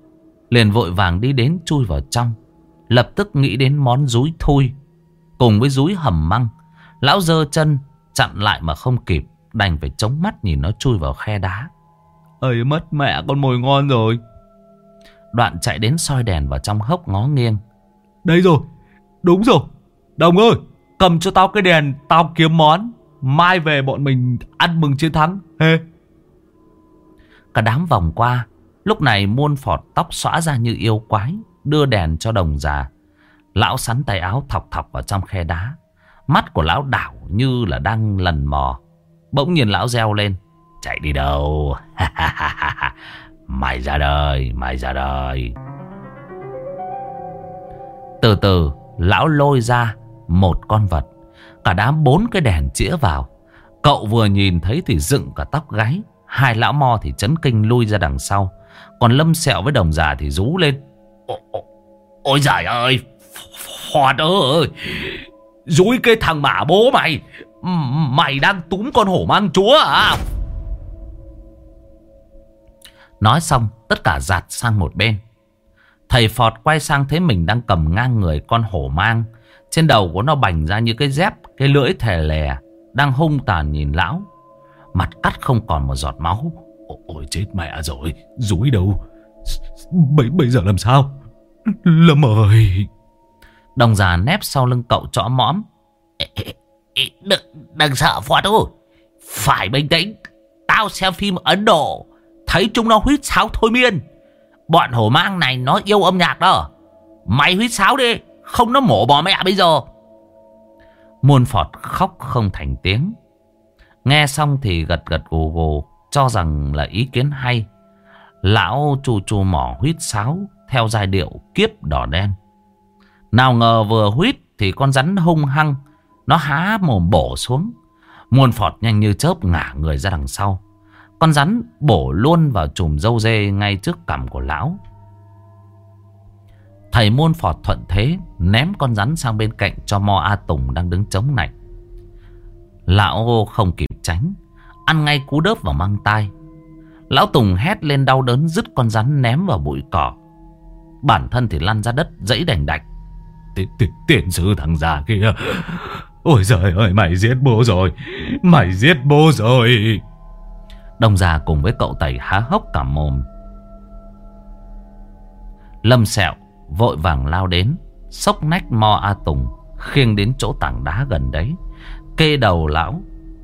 Liền vội vàng đi đến chui vào trong. Lập tức nghĩ đến món rúi thui, Cùng với rúi hầm măng. Lão dơ chân Chặn lại mà không kịp, Đành phải chống mắt nhìn nó chui vào khe đá. Ơi mất mẹ con mồi ngon rồi. Đoạn chạy đến soi đèn vào trong hốc ngó nghiêng. Đây rồi Đúng rồi. Đồng ơi Cầm cho tao cái đèn Tao kiếm món. Mai về bọn mình ăn mừng chiến thắng. Hê. Cả đám vòng qua Lúc này muôn phọt tóc xõa ra như yêu quái Đưa đèn cho đồng già. Lão sắn tay áo thọc thọc vào trong khe đá. Mắt của lão đảo như là đang lần mò. Bỗng nhiên lão reo lên. Chạy đi đâu? mày ra đời, mày ra đời. Từ từ, lão lôi ra một con vật. Cả đám bốn cái đèn chĩa vào. Cậu vừa nhìn thấy thì dựng cả tóc gáy. Hai lão mo thì chấn kinh lui ra đằng sau. Còn lâm sẹo với đồng già thì rú lên. Ôi, ôi giời ơi, Hoạt ơi, Dúi cái thằng mả bố mày Mày đang túm con hổ mang chúa à Nói xong tất cả giạt sang một bên Thầy Phọt quay sang thấy mình đang cầm ngang người con hổ mang Trên đầu của nó bành ra như cái dép Cái lưỡi thè lè Đang hung tàn nhìn lão Mặt cắt không còn một giọt máu Ôi chết mẹ rồi Dúi đâu Bây, bây giờ làm sao Lâm ơi Đồng già nép sau lưng cậu chõ mõm. Đừng, đừng sợ Phọt ơi. Phải bình tĩnh. Tao xem phim Ấn Độ. Thấy chúng nó huyết sáo thôi miên. Bọn hổ mang này nó yêu âm nhạc đó. Mày huyết sáo đi. Không nó mổ bò mẹ bây giờ. Muôn Phọt khóc không thành tiếng. Nghe xong thì gật gật gù gù. Cho rằng là ý kiến hay. Lão chù chù mỏ huyết sáo. Theo giai điệu kiếp đỏ đen. Nào ngờ vừa huyết thì con rắn hung hăng. Nó há mồm bổ xuống. Muôn phọt nhanh như chớp ngả người ra đằng sau. Con rắn bổ luôn vào chùm dâu dê ngay trước cằm của lão. Thầy môn phọt thuận thế ném con rắn sang bên cạnh cho Mo A Tùng đang đứng chống này. Lão không kịp tránh. Ăn ngay cú đớp vào mang tay. Lão Tùng hét lên đau đớn dứt con rắn ném vào bụi cỏ. Bản thân thì lăn ra đất dãy đành đạch. tiện sư thằng già kia Ôi trời ơi, mày giết bố rồi Mày giết bố rồi Đồng già cùng với cậu tẩy há hốc cả mồm. Lâm sẹo vội vàng lao đến, Sốc nách mo A Tùng, Khiêng đến chỗ tảng đá gần đấy. Kê đầu lão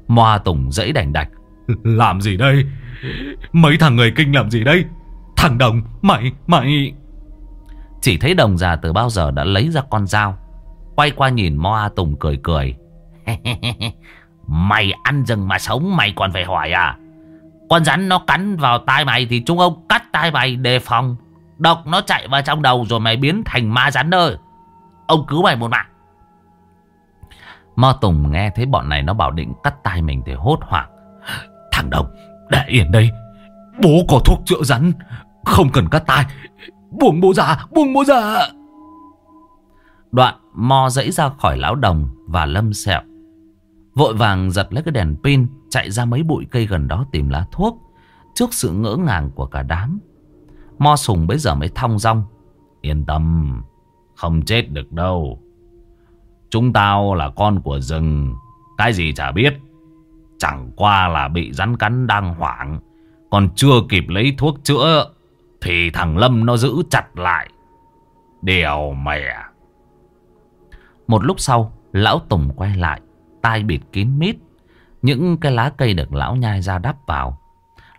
Moa Tùng dãy đành đạch, Làm gì đây? Mấy thằng người kinh làm gì đây? Thằng Đồng, Mày Mày Chỉ thấy đồng già từ bao giờ đã lấy ra con dao, Quay qua nhìn Moa Tùng cười cười. Mày ăn rừng mà sống, mày còn phải hỏi à? Con rắn nó cắn vào tai mày Thì chúng ông cắt tai mày đề phòng. Độc nó chạy vào trong đầu rồi mày biến thành ma rắn ơi Ông cứu mày một mạng. Mo Tùng nghe thấy bọn này nó bảo định cắt tai mình thì hốt hoảng. Thằng Đồng, Để yên đây. Bố có thuốc chữa rắn, Không cần cắt tai. Buông bố ra, Buông bố ra. Đoạn Mo dãy ra khỏi lão đồng Và lâm sẹo. Vội vàng giật lấy cái đèn pin, Chạy ra mấy bụi cây gần đó tìm lá thuốc, Trước sự ngỡ ngàng của cả đám. Mo sùng bấy giờ mới thong dong, Yên tâm, Không chết được đâu. Chúng tao là con của rừng, Cái gì chả biết. Chẳng qua là bị rắn cắn đang hoảng, Còn chưa kịp lấy thuốc chữa Thì thằng Lâm nó giữ chặt lại. Điều mẹ. Một lúc sau, Lão Tùng quay lại Tai bịt kín mít. Những cái lá cây được lão nhai ra đắp vào.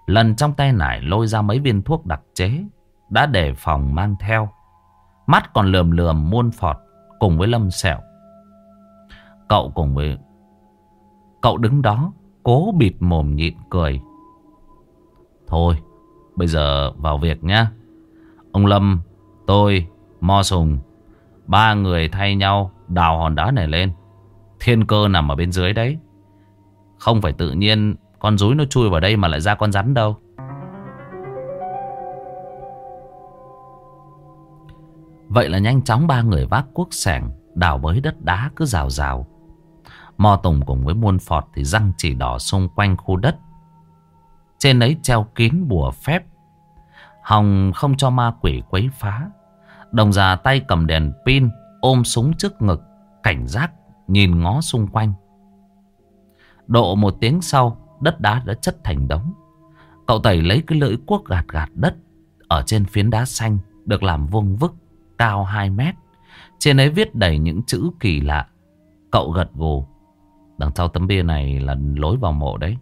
Lần trong tay nải lôi ra mấy viên thuốc đặc chế, Đã đề phòng mang theo. Mắt còn lườm lườm muôn phọt Cùng với lâm sẹo. Cậu cùng với, Cậu đứng đó, Cố bịt mồm nhịn cười. Thôi, Bây giờ vào việc nhá. Ông Lâm, Tôi, Mo Sùng, Ba người thay nhau đào hòn đá này lên. Thiên cơ nằm ở bên dưới đấy. Không phải tự nhiên Con rúi nó chui vào đây mà lại ra con rắn đâu. Vậy là nhanh chóng ba người vác cuốc sẻng, Đào bới đất đá cứ rào rào. Mò Tùng cùng với muôn phọt Thì răng chỉ đỏ xung quanh khu đất. Trên ấy treo kín bùa phép. Hòng không cho ma quỷ quấy phá. Đồng già tay cầm đèn pin, Ôm súng trước ngực, Cảnh giác nhìn ngó xung quanh. Độ một tiếng sau, Đất đá đã chất thành đống. Cậu tẩy lấy cái lưỡi cuốc gạt gạt đất Ở trên phiến đá xanh Được làm vuông vức Cao 2 mét. Trên ấy viết đầy những chữ kỳ lạ. Cậu gật gù. Đằng sau tấm bia này là lối vào mộ đấy.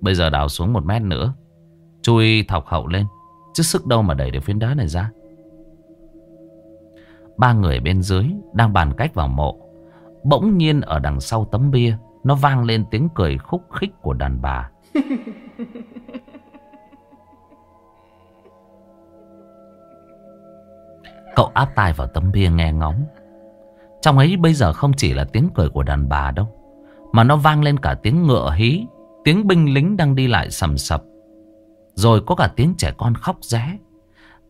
Bây giờ đào xuống một mét nữa, Chui thọc hậu lên. Chứ sức đâu mà đẩy được phiến đá này ra. Ba người bên dưới Đang bàn cách vào mộ. Bỗng nhiên ở đằng sau tấm bia Nó vang lên tiếng cười khúc khích của đàn bà. Cậu áp tai vào tấm bia nghe ngóng. Trong ấy bây giờ không chỉ là tiếng cười của đàn bà đâu Mà nó vang lên cả tiếng ngựa hí Tiếng binh lính đang đi lại sầm sập. Rồi có cả tiếng trẻ con khóc ré.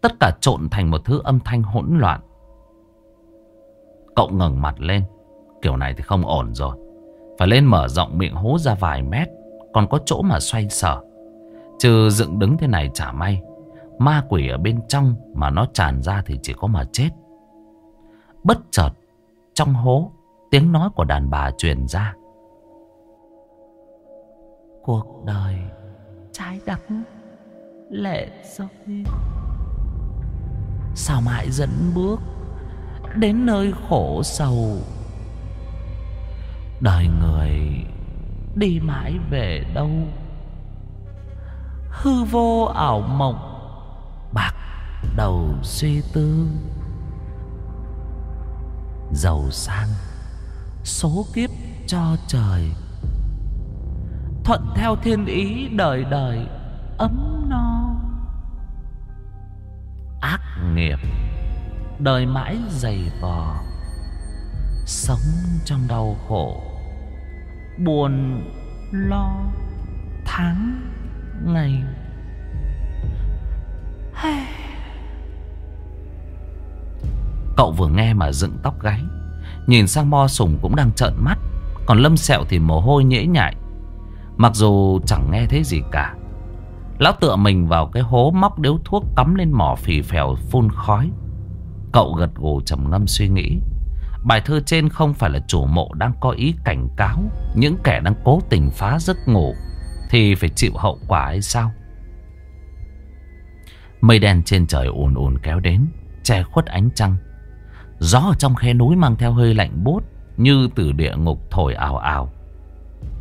Tất cả trộn thành một thứ âm thanh hỗn loạn. Cậu ngẩng mặt lên Kiểu này thì không ổn rồi. Phải lên mở rộng miệng hố ra vài mét, Còn có chỗ mà xoay sở. Trừ dựng đứng thế này chả may. Ma quỷ ở bên trong Mà nó tràn ra thì chỉ có mà chết. Bất chợt, Trong hố, Tiếng nói của đàn bà truyền ra. Cuộc đời Trái đắng Lệ rơi Sao mãi dẫn bước Đến nơi khổ sầu? Đời người Đi mãi về đâu? Hư vô ảo mộng, Bạc đầu suy tư. Giàu sang, Số kiếp cho trời. Thuận theo thiên ý đời đời, ấm no. Ác nghiệp, Đời mãi dày vò. Sống trong đau khổ, Buồn, lo Tháng ngày Cậu vừa nghe mà dựng tóc gáy, Nhìn sang Mo Sùng cũng đang trợn mắt, Còn Lâm Sẹo thì mồ hôi nhễ nhại. Mặc dù chẳng nghe thấy gì cả, Lão tựa mình vào cái hố móc điếu thuốc cắm lên mỏ phì phèo phun khói. Cậu gật gù trầm ngâm suy nghĩ. Bài thơ trên không phải là chủ mộ đang có ý cảnh cáo. Những kẻ đang cố tình phá giấc ngủ Thì phải chịu hậu quả hay sao? Mây đen trên trời ùn ùn kéo đến, Che khuất ánh trăng. Gió ở trong khe núi mang theo hơi lạnh bút Như từ địa ngục thổi ào ào.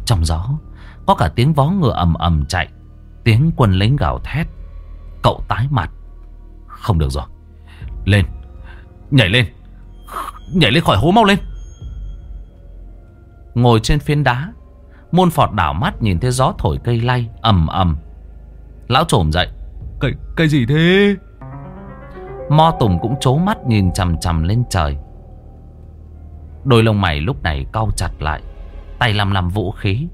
Trong gió, Có cả tiếng vó ngựa ầm ầm chạy, Tiếng quân lính gào thét. Cậu tái mặt. Không được rồi. Lên. Nhảy lên. Nhảy lên khỏi hố mau lên. Ngồi trên phiến đá Môn phọt đảo mắt nhìn thấy gió thổi cây lay ầm ầm. Lão trồm dậy. Cái, cái gì thế? Mo Tùng cũng chố mắt nhìn chằm chằm lên trời. Đôi lông mày lúc này cau chặt lại Tay làm làm vũ khí.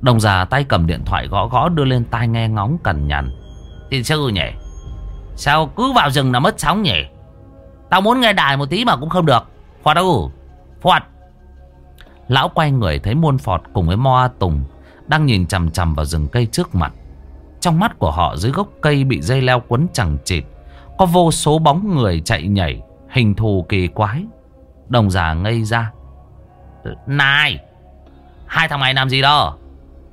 Đồng già tay cầm điện thoại gõ gõ đưa lên tai nghe ngóng cằn nhằn. Tiên sư nhỉ Sao cứ vào rừng là mất sóng nhỉ Tao muốn nghe đài một tí mà cũng không được. Phọt đâu? Phọt. Lão quay người thấy muôn phọt cùng với moa Tùng Đang nhìn chằm chằm vào rừng cây trước mặt. Trong mắt của họ dưới gốc cây bị dây leo quấn chẳng chịt, Có vô số bóng người chạy nhảy, Hình thù kỳ quái. Đồng giả ngây ra. Này, Hai thằng mày làm gì đó?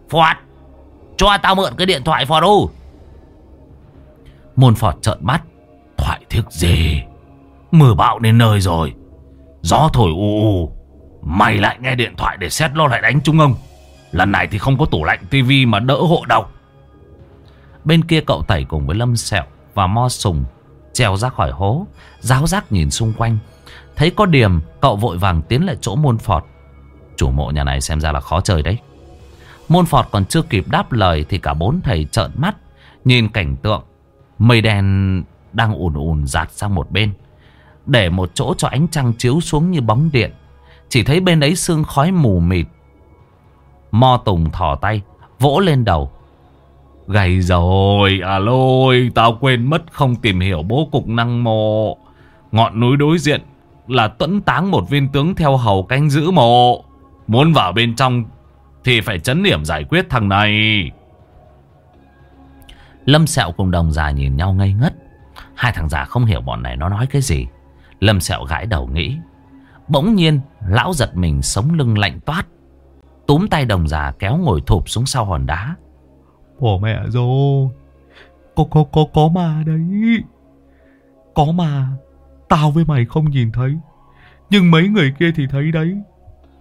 Phọt, Cho tao mượn cái điện thoại Phọt đâu? Môn Phọt trợn mắt. Thoại thức gì Mưa bão đến nơi rồi. Gió thổi u u Mày lại nghe điện thoại để xét lo lại đánh chúng ông. Lần này thì không có tủ lạnh tivi mà đỡ hộ đâu Bên kia cậu tẩy cùng với Lâm Sẹo và Mo Sùng Trèo ra khỏi hố Giáo giác nhìn xung quanh. Thấy có điểm, Cậu vội vàng tiến lại chỗ môn phọt. Chủ mộ nhà này xem ra là khó chơi đấy. Môn phọt còn chưa kịp đáp lời Thì cả bốn thầy trợn mắt, Nhìn cảnh tượng. Mây đen đang ùn ùn giạt sang một bên. Để một chỗ cho ánh trăng chiếu xuống như bóng điện. Chỉ thấy bên ấy sương khói mù mịt. Mo Tùng thò tay, Vỗ lên đầu. Gầy rồi à lôi Tao quên mất không tìm hiểu bố cục năng mộ. Ngọn núi đối diện Là tuẫn táng một viên tướng theo hầu canh giữ mộ. Muốn vào bên trong Thì phải chấn điểm giải quyết thằng này. Lâm Sẹo cùng đồng già nhìn nhau ngây ngất. Hai thằng già không hiểu bọn này nó nói cái gì. Lâm Sẹo gãi đầu nghĩ. Bỗng nhiên lão giật mình sống lưng lạnh toát. Túm tay đồng già kéo ngồi thụp xuống sau hòn đá. Bỏ mẹ rồi Có có có có mà đấy. Có mà Tao với mày không nhìn thấy. Nhưng mấy người kia thì thấy đấy.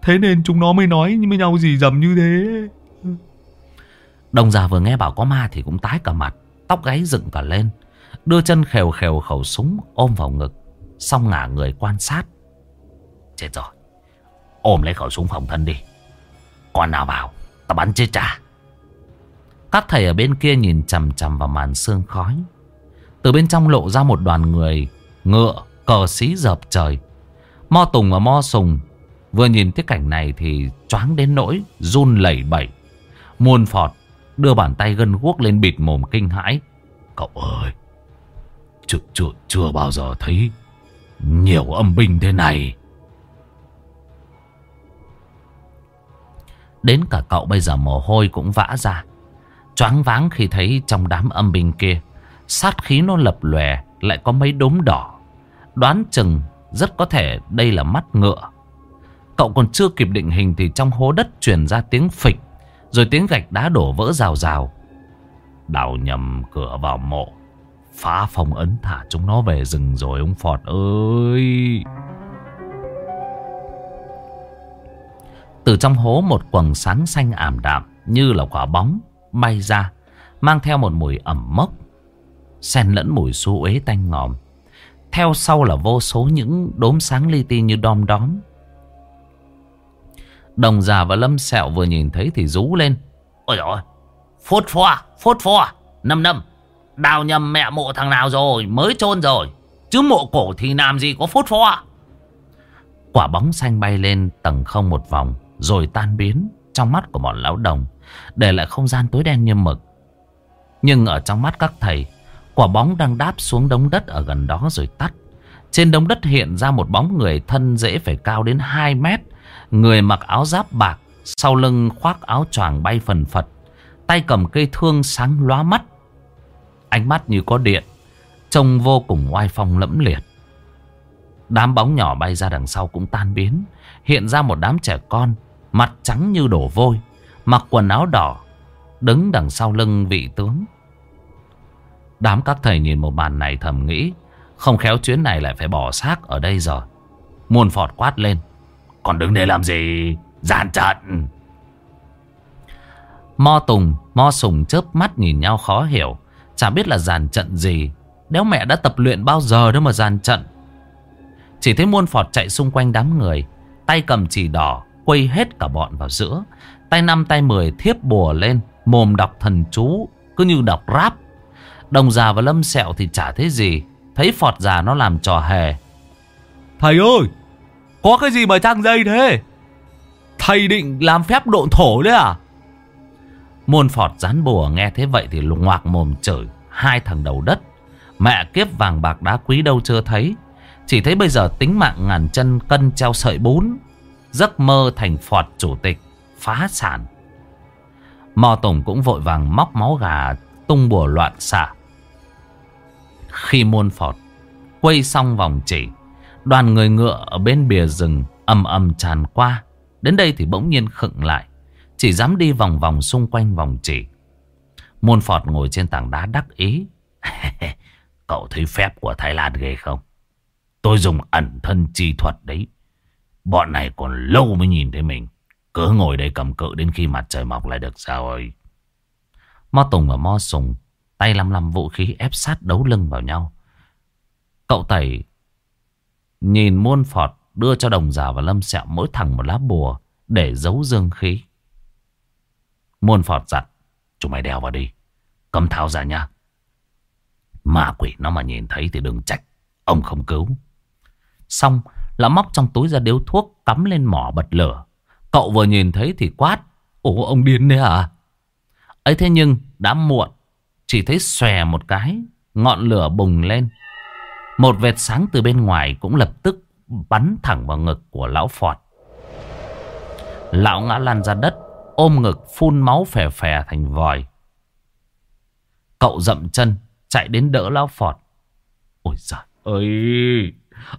Thế nên chúng nó mới nói với nhau gì dầm như thế. Đồng già vừa nghe bảo có ma thì cũng tái cả mặt Tóc gáy dựng cả lên Đưa chân khều khều khẩu súng ôm vào ngực Xong ngả người quan sát. Chết rồi. Ôm lấy khẩu súng phòng thân đi. Còn nào vào Tao bắn chết trả Các thầy ở bên kia nhìn chằm chằm vào màn sương khói. Từ bên trong lộ ra một đoàn người Ngựa Cờ xí dợp trời. Mo Tùng và Mo Sùng Vừa nhìn thấy cảnh này thì choáng đến nỗi Run lẩy bẩy. Muôn phọt đưa bàn tay gân guốc lên bịt mồm kinh hãi. Cậu ơi chưa, chưa, chưa bao giờ thấy nhiều âm binh thế này. Đến cả cậu bây giờ mồ hôi cũng vã ra. Choáng váng khi thấy trong đám âm binh kia, Sát khí nó lập lòe, Lại có mấy đốm đỏ. Đoán chừng rất có thể đây là mắt ngựa. Cậu còn chưa kịp định hình Thì trong hố đất truyền ra tiếng phịch, Rồi tiếng gạch đá đổ vỡ rào rào. Đào nhầm cửa vào mộ. Phá phong ấn thả chúng nó về rừng rồi, ông Phọt ơi. Từ trong hố một quầng sáng xanh ảm đạm Như là quả bóng Bay ra, Mang theo một mùi ẩm mốc, Xen lẫn mùi su uế tanh ngòm. Theo sau là vô số những đốm sáng li ti như đom đóm. Đồng già và lâm sẹo vừa nhìn thấy thì rú lên. Ôi dồi ôi Phốt phoa Phốt phoa, Năm năm. Đào nhầm mẹ mộ thằng nào rồi, Mới chôn rồi. Chứ mộ cổ thì làm gì có phốt phoa Quả bóng xanh bay lên tầng không một vòng, Rồi tan biến Trong mắt của bọn lão đồng, Để lại không gian tối đen như mực. Nhưng ở trong mắt các thầy, Quả bóng đang đáp xuống đống đất ở gần đó rồi tắt. Trên đống đất hiện ra một bóng người thân dễ phải cao đến 2 mét, Người mặc áo giáp bạc, Sau lưng khoác áo choàng bay phần phật, Tay cầm cây thương sáng lóa mắt. Ánh mắt như có điện Trông vô cùng oai phong lẫm liệt. Đám bóng nhỏ bay ra đằng sau cũng tan biến Hiện ra một đám trẻ con Mặt trắng như đổ vôi Mặc quần áo đỏ Đứng đằng sau lưng vị tướng. Đám các thầy nhìn một màn này thầm nghĩ Không khéo chuyến này lại phải bỏ xác ở đây rồi. Muôn phọt quát lên Còn đứng đây làm gì? Gian trận! Mo Tùng, Mo Sùng chớp mắt nhìn nhau khó hiểu. Chả biết là dàn trận gì. Đéo mẹ đã tập luyện bao giờ đâu mà dàn trận. Chỉ thấy muôn phọt chạy xung quanh đám người. Tay cầm chỉ đỏ, quây hết cả bọn vào giữa. Tay năm tay mười thiếp bùa lên, mồm đọc thần chú, cứ như đọc rap. Đồng già và lâm sẹo thì chả thấy gì. Thấy phọt già nó làm trò hề. Thầy ơi, có cái gì mà trang dây thế? Thầy định làm phép độn thổ đấy à? Môn phọt rán bùa nghe thế vậy thì lục ngoạc mồm chửi hai thằng đầu đất. Mẹ kiếp vàng bạc đá quý đâu chưa thấy. Chỉ thấy bây giờ tính mạng ngàn chân cân treo sợi bún. Giấc mơ thành phọt chủ tịch, phá sản. Mò Tùng cũng vội vàng móc máu gà tung bùa loạn xạ. Khi môn phọt quay xong vòng chỉ, đoàn người ngựa ở bên bìa rừng ầm ầm tràn qua. Đến đây thì bỗng nhiên khựng lại. Chỉ dám đi vòng vòng xung quanh vòng chỉ. Môn Phọt ngồi trên tảng đá đắc ý. Cậu thấy phép của Thái Lan ghê không? Tôi dùng ẩn thân chi thuật đấy. Bọn này còn lâu mới nhìn thấy mình. Cứ ngồi đây cầm cự đến khi mặt trời mọc lại được sao ơi. Mo Tùng và Mo Sùng tay lăm lăm vũ khí ép sát đấu lưng vào nhau. Cậu Tẩy nhìn môn Phọt đưa cho đồng già và lâm sẹo mỗi thằng một lá bùa để giấu dương khí. Môn phọt giặt. Chúng mày đeo vào đi. Cầm tháo ra nha. Ma quỷ nó mà nhìn thấy thì đừng trách. Ông không cứu. Xong, lão móc trong túi ra điếu thuốc cắm lên mỏ bật lửa. Cậu vừa nhìn thấy thì quát. Ủa ông điên đấy à? ấy thế nhưng đã muộn. Chỉ thấy xòe một cái. Ngọn lửa bùng lên. Một vệt sáng từ bên ngoài cũng lập tức bắn thẳng vào ngực của lão Phọt. Lão ngã lăn ra đất ôm ngực phun máu phè phè thành vòi. Cậu dậm chân, chạy đến đỡ lão phọt. Ôi giời ơi,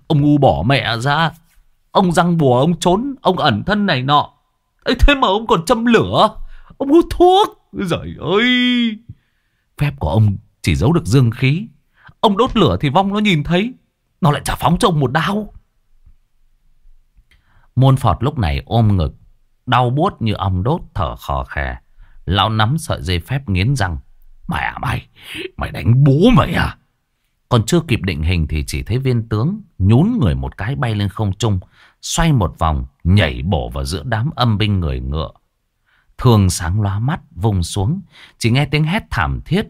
ông ngu bỏ mẹ ra. Ông răng bùa, ông trốn, ông ẩn thân này nọ. ấy thế mà ông còn châm lửa, ông hút thuốc. Giời ơi, phép của ông chỉ giấu được dương khí. Ông đốt lửa thì vong nó nhìn thấy, nó lại trả phóng cho ông một đau. Môn phọt lúc này ôm ngực Đau buốt như ong đốt thở khò khè. Lão nắm sợi dây phép nghiến răng. Mày à mày, mày đánh bố mày à? Còn chưa kịp định hình thì chỉ thấy viên tướng nhún người một cái bay lên không trung, xoay một vòng, nhảy bổ vào giữa đám âm binh người ngựa. Thường sáng lóa mắt, vùng xuống, chỉ nghe tiếng hét thảm thiết.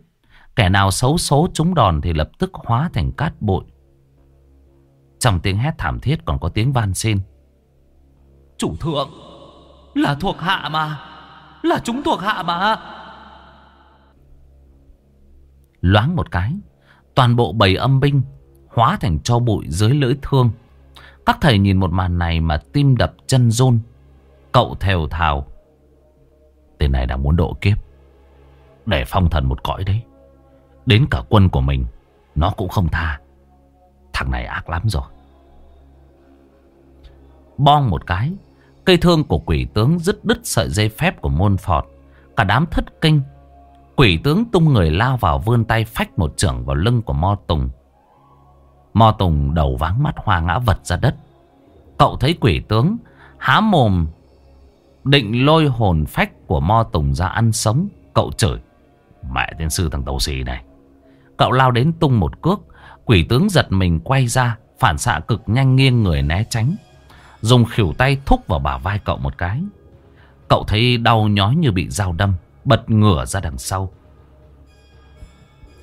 Kẻ nào xấu số trúng đòn thì lập tức hóa thành cát bụi. Trong tiếng hét thảm thiết còn có tiếng van xin. Chủ thượng! Là thuộc hạ mà. Là chúng thuộc hạ mà. Loáng một cái, Toàn bộ bầy âm binh Hóa thành cho bụi dưới lưỡi thương. Các thầy nhìn một màn này mà tim đập chân rôn Cậu thều thào. Tên này đang muốn độ kiếp. Để phong thần một cõi đấy. Đến cả quân của mình, Nó cũng không tha. Thằng này ác lắm rồi. Bong một cái Cây thương của quỷ tướng dứt đứt sợi dây phép của môn phọt. Cả đám thất kinh. Quỷ tướng tung người lao vào vươn tay phách một trưởng vào lưng của Mo Tùng. Mo Tùng đầu váng mắt hoa ngã vật ra đất. Cậu thấy quỷ tướng há mồm định lôi hồn phách của Mo Tùng ra ăn sống. Cậu chửi. Mẹ tiên sư thằng đầu xì này. Cậu lao đến tung một cước. Quỷ tướng giật mình quay ra. Phản xạ cực nhanh nghiêng người né tránh. Dùng khỉu tay thúc vào bả vai cậu một cái. Cậu thấy đau nhói như bị dao đâm, Bật ngửa ra đằng sau.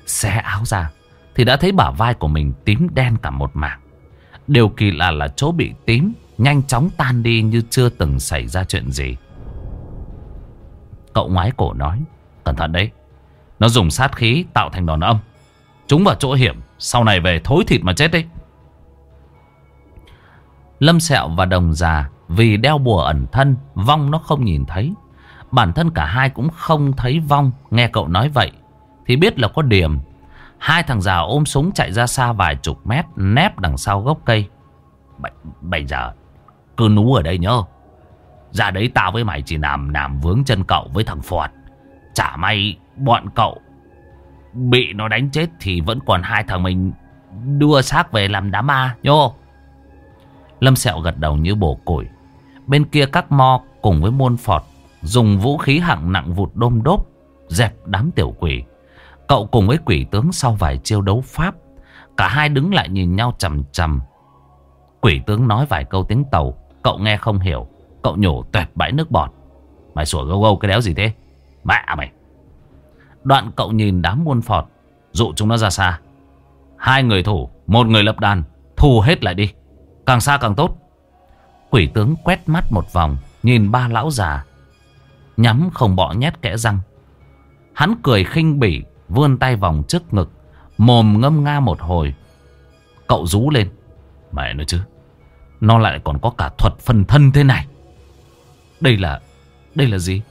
Xé áo ra, Thì đã thấy bả vai của mình tím đen cả một mảng. Điều kỳ lạ là chỗ bị tím Nhanh chóng tan đi như chưa từng xảy ra chuyện gì. Cậu ngoái cổ nói, Cẩn thận đấy, Nó dùng sát khí tạo thành đòn âm. Chúng vào chỗ hiểm, Sau này về thối thịt mà chết đấy Lâm Sẹo và Đồng Già vì đeo bùa ẩn thân, Vong nó không nhìn thấy. Bản thân cả hai cũng không thấy Vong, nghe cậu nói vậy. Thì biết là có điểm. Hai thằng già ôm súng chạy ra xa vài chục mét, nép đằng sau gốc cây. Bây, giờ, cứ nú ở đây nhớ. Ra đấy tao với mày chỉ làm làm vướng chân cậu với thằng Phọt. Chả may bọn cậu bị nó đánh chết thì vẫn còn hai thằng mình đưa xác về làm đám ma nhô. Lâm Sẹo gật đầu như bổ củi. Bên kia các mo cùng với muôn phọt dùng vũ khí hạng nặng vụt đôm đốp, dẹp đám tiểu quỷ. Cậu cùng với quỷ tướng sau vài chiêu đấu pháp, cả hai đứng lại nhìn nhau chầm chầm. Quỷ tướng nói vài câu tiếng tàu, cậu nghe không hiểu, cậu nhổ tuẹt bãi nước bọt. Mày sủa gâu gâu cái đéo gì thế? Mẹ mày! Đoạn cậu nhìn đám muôn phọt, dụ chúng nó ra xa. Hai người thủ, một người lập đàn, thù hết lại đi. Càng xa càng tốt. Quỷ tướng quét mắt một vòng, nhìn ba lão già. Nhắm không bỏ nhét kẽ răng. Hắn cười khinh bỉ, vươn tay vòng trước ngực, mồm ngâm nga một hồi. Cậu rú lên. Mẹ nói chứ, nó lại còn có cả thuật phân thân thế này. Đây là, đây là gì?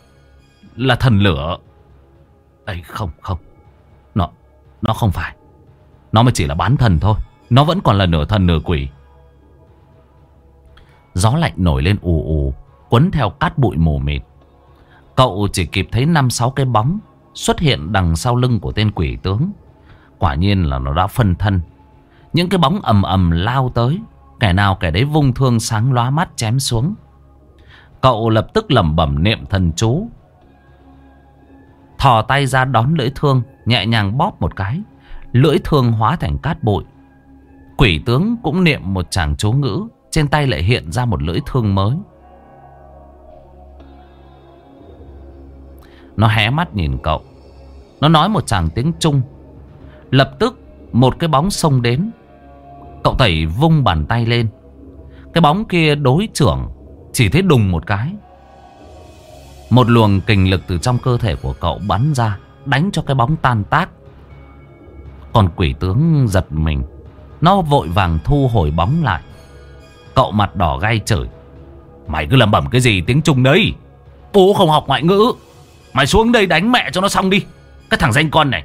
Là thần lửa. Ấy không, không. Nó, nó không phải. Nó mới chỉ là bán thần thôi. Nó vẫn còn là nửa thần nửa quỷ. Gió lạnh nổi lên ù ù, quấn theo cát bụi mù mịt. Cậu chỉ kịp thấy năm sáu cái bóng xuất hiện đằng sau lưng của tên quỷ tướng. Quả nhiên là nó đã phân thân. Những cái bóng ầm ầm lao tới, kẻ nào kẻ đấy vung thương sáng lóa mắt chém xuống. Cậu lập tức lẩm bẩm niệm thần chú. Thò tay ra đón lưỡi thương, nhẹ nhàng bóp một cái. Lưỡi thương hóa thành cát bụi. Quỷ tướng cũng niệm một chàng chú ngữ, trên tay lại hiện ra một lưỡi thương mới. Nó hé mắt nhìn cậu. Nó nói một chàng tiếng Trung. Lập tức một cái bóng xông đến. Cậu tẩy vung bàn tay lên. Cái bóng kia đối trưởng chỉ thấy đùng một cái. Một luồng kình lực từ trong cơ thể của cậu bắn ra, đánh cho cái bóng tan tác. Còn quỷ tướng giật mình, nó vội vàng thu hồi bóng lại. Cậu mặt đỏ gai chửi. Mày cứ lầm bẩm cái gì tiếng Trung đấy. Bố không học ngoại ngữ. Mày xuống đây đánh mẹ cho nó xong đi. Cái thằng danh con này.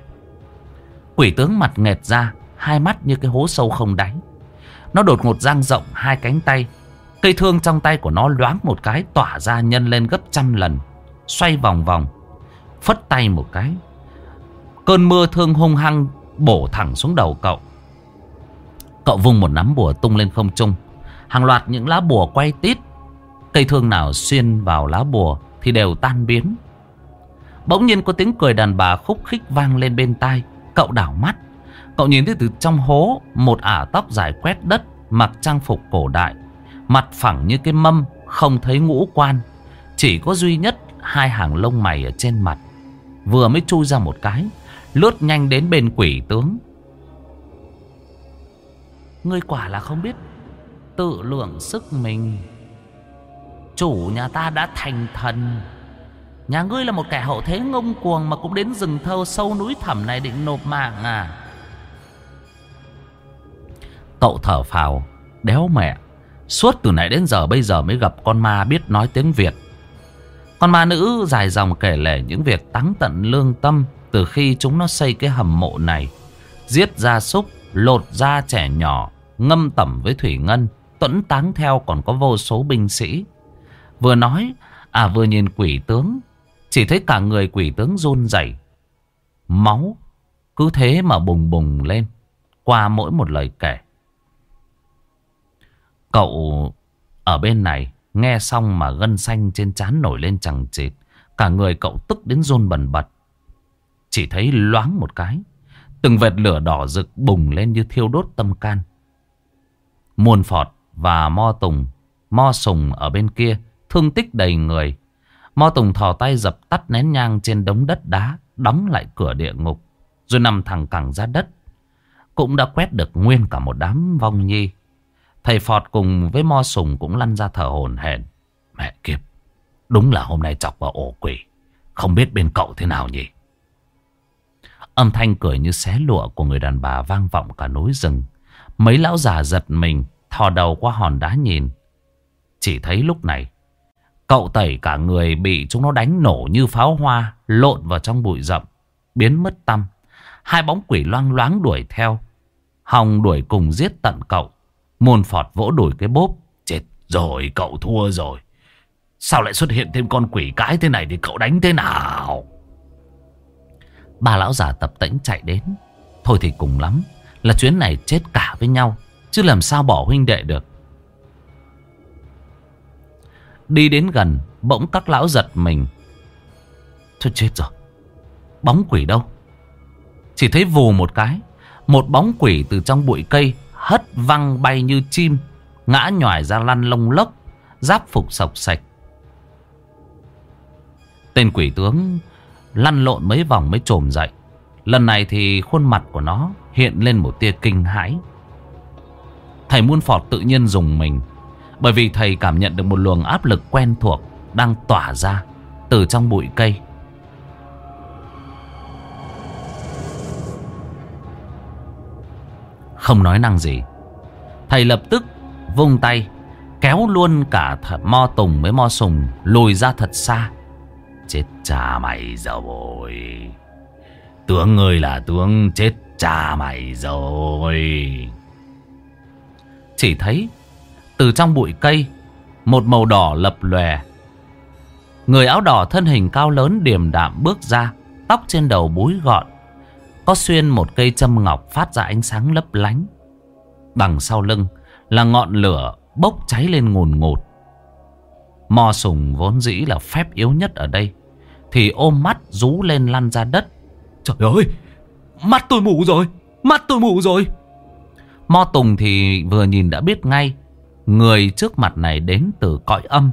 Quỷ tướng mặt nghẹt ra, hai mắt như cái hố sâu không đáy. Nó đột ngột dang rộng hai cánh tay. Cây thương trong tay của nó loáng một cái tỏa ra nhân lên gấp trăm lần. Xoay vòng vòng. Phất tay một cái. Cơn mưa thương hung hăng bổ thẳng xuống đầu cậu. Cậu vung một nắm bùa tung lên không trung. Hàng loạt những lá bùa quay tít. Cây thương nào xuyên vào lá bùa thì đều tan biến. Bỗng nhiên có tiếng cười đàn bà khúc khích vang lên bên tai. Cậu đảo mắt. Cậu nhìn thấy từ trong hố, một ả tóc dài quét đất, mặc trang phục cổ đại. Mặt phẳng như cái mâm, không thấy ngũ quan. Chỉ có duy nhất hai hàng lông mày ở trên mặt. Vừa mới chui ra một cái. Lướt nhanh đến bên quỷ tướng. Ngươi quả là không biết tự lượng sức mình. Chủ nhà ta đã thành thần. Nhà ngươi là một kẻ hậu thế ngông cuồng mà cũng đến rừng thâu sâu núi thẳm này định nộp mạng à. Cậu thở phào, đéo mẹ. Suốt từ nãy đến giờ bây giờ mới gặp con ma biết nói tiếng Việt. Con ma nữ dài dòng kể lể những việc táng tận lương tâm từ khi chúng nó xây cái hầm mộ này. Giết gia súc, lột da trẻ nhỏ, ngâm tẩm với thủy ngân, Tuấn táng theo còn có vô số binh sĩ. Vừa nói, à vừa nhìn quỷ tướng, chỉ thấy cả người quỷ tướng run rẩy Máu cứ thế mà bùng bùng lên qua mỗi một lời kể. Cậu ở bên này nghe xong mà gân xanh trên trán nổi lên chẳng chịt. Cả người cậu tức đến run bần bật. Chỉ thấy loáng một cái. Từng vệt lửa đỏ rực bùng lên như thiêu đốt tâm can. Muôn phọt và mo tùng, mo sùng ở bên kia, thương tích đầy người. Mo tùng thò tay dập tắt nén nhang trên đống đất đá, đóng lại cửa địa ngục, rồi nằm thẳng cẳng ra đất. Cũng đã quét được nguyên cả một đám vong nhi. Thầy Phọt cùng với Mo Sùng cũng lăn ra thở hồn hển. Mẹ kiếp, đúng là hôm nay chọc vào ổ quỷ. Không biết bên cậu thế nào nhỉ? Âm thanh cười như xé lụa của người đàn bà vang vọng cả núi rừng. Mấy lão già giật mình, thò đầu qua hòn đá nhìn. Chỉ thấy lúc này, cậu tẩy cả người bị chúng nó đánh nổ như pháo hoa, lộn vào trong bụi rậm, biến mất tâm. Hai bóng quỷ loang loáng đuổi theo. Hòng đuổi cùng giết tận cậu. Môn phọt vỗ đuổi cái bốp. Chết rồi, cậu thua rồi. Sao lại xuất hiện thêm con quỷ cái thế này thì cậu đánh thế nào? Ba lão già tập tĩnh chạy đến. Thôi thì cùng lắm. Là chuyến này chết cả với nhau. Chứ làm sao bỏ huynh đệ được. Đi đến gần, bỗng các lão giật mình. Thôi chết rồi Bóng quỷ đâu Chỉ thấy vù một cái Một bóng quỷ từ trong bụi cây Hất văng bay như chim Ngã nhòi ra lăn lông lốc Giáp phục sọc sạch Tên quỷ tướng Lăn lộn mấy vòng mới trồm dậy Lần này thì khuôn mặt của nó Hiện lên một tia kinh hãi Thầy Muôn Phọt tự nhiên dùng mình, Bởi vì thầy cảm nhận được một luồng áp lực quen thuộc Đang tỏa ra Từ trong bụi cây. Không nói năng gì, Thầy lập tức vung tay, Kéo luôn cả mo tùng với mo sùng Lùi ra thật xa. Chết cha mày rồi. Tướng người là tướng chết cha mày rồi. Chỉ thấy Từ trong bụi cây Một màu đỏ lập lòe Người áo đỏ thân hình cao lớn điềm đạm bước ra Tóc trên đầu búi gọn Có xuyên một cây châm ngọc phát ra ánh sáng lấp lánh Đằng sau lưng là ngọn lửa bốc cháy lên ngùn ngụt. Mò sùng vốn dĩ là phép yếu nhất ở đây. Thì ôm mắt rú lên lăn ra đất. Trời ơi, mắt tôi mù rồi, mắt tôi mù rồi. Mo Tùng thì vừa nhìn đã biết ngay. Người trước mặt này đến từ cõi âm.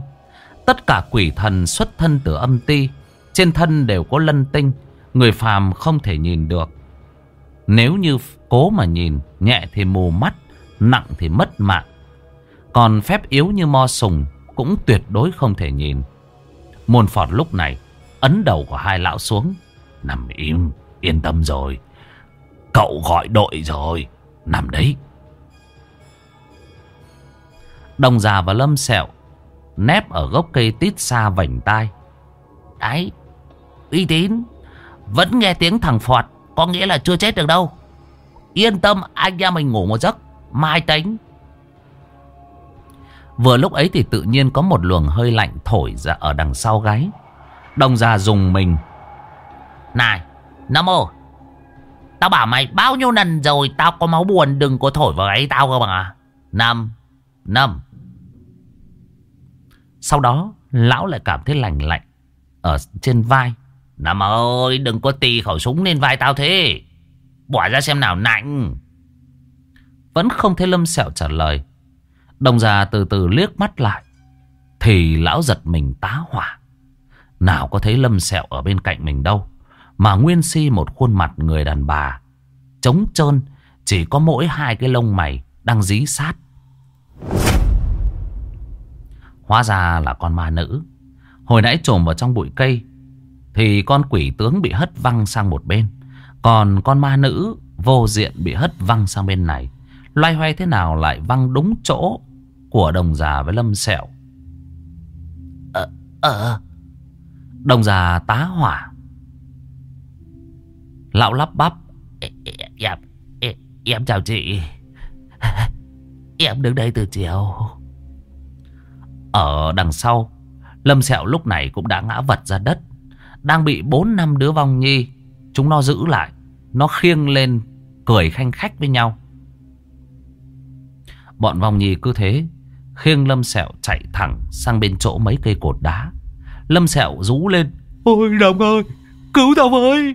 Tất cả quỷ thần xuất thân từ âm ti. Trên thân đều có lân tinh. Người phàm không thể nhìn được. Nếu như cố mà nhìn, nhẹ thì mù mắt, nặng thì mất mạng. Còn phép yếu như mo sùng cũng tuyệt đối không thể nhìn. Môn phọt lúc này ấn đầu của hai lão xuống. Nằm im, yên tâm rồi. Cậu gọi đội rồi, nằm đấy. Đồng già và lâm sẹo nép ở gốc cây tít xa vảnh tai. Đấy, uy tín, vẫn nghe tiếng thằng Phọt, có nghĩa là chưa chết được đâu. Yên tâm, anh em mình ngủ một giấc, mai tính. Vừa lúc ấy thì tự nhiên có một luồng hơi lạnh thổi ra ở đằng sau gáy. Đồng già dùng mình. Này, Nam ô Tao bảo mày bao nhiêu lần rồi tao có máu buồn đừng có thổi vào gáy tao cơ bằng à. Năm, năm. Sau đó, lão lại cảm thấy lành lạnh ở trên vai. Nam ơi, đừng có tì khẩu súng lên vai tao thế. Bỏ ra xem nào, nạnh. Vẫn không thấy Lâm Sẹo trả lời. Đồng già từ từ liếc mắt lại. Thì lão giật mình tá hỏa. Nào có thấy Lâm Sẹo ở bên cạnh mình đâu. Mà nguyên si một khuôn mặt người đàn bà. Trống trơn. Chỉ có mỗi hai cái lông mày đang dí sát. Hóa ra là con ma nữ. Hồi nãy trồm vào trong bụi cây. Thì con quỷ tướng bị hất văng sang một bên. Còn con ma nữ vô diện bị hất văng sang bên này. Loay hoay thế nào lại văng đúng chỗ của đồng già với lâm sẹo. Ờ, ờ. Đồng già tá hỏa. Lão lắp bắp. Em, em, em chào chị. Em đứng đây từ chiều. Ở đằng sau, Lâm Sẹo lúc này cũng đã ngã vật ra đất. Đang bị bốn năm đứa vong nhi. Chúng nó giữ lại. Nó khiêng lên, cười khanh khách với nhau. Bọn vong nhi cứ thế Khiêng Lâm Sẹo chạy thẳng sang bên chỗ mấy cây cột đá. Lâm Sẹo rú lên. Ôi đồng ơi, cứu tao với.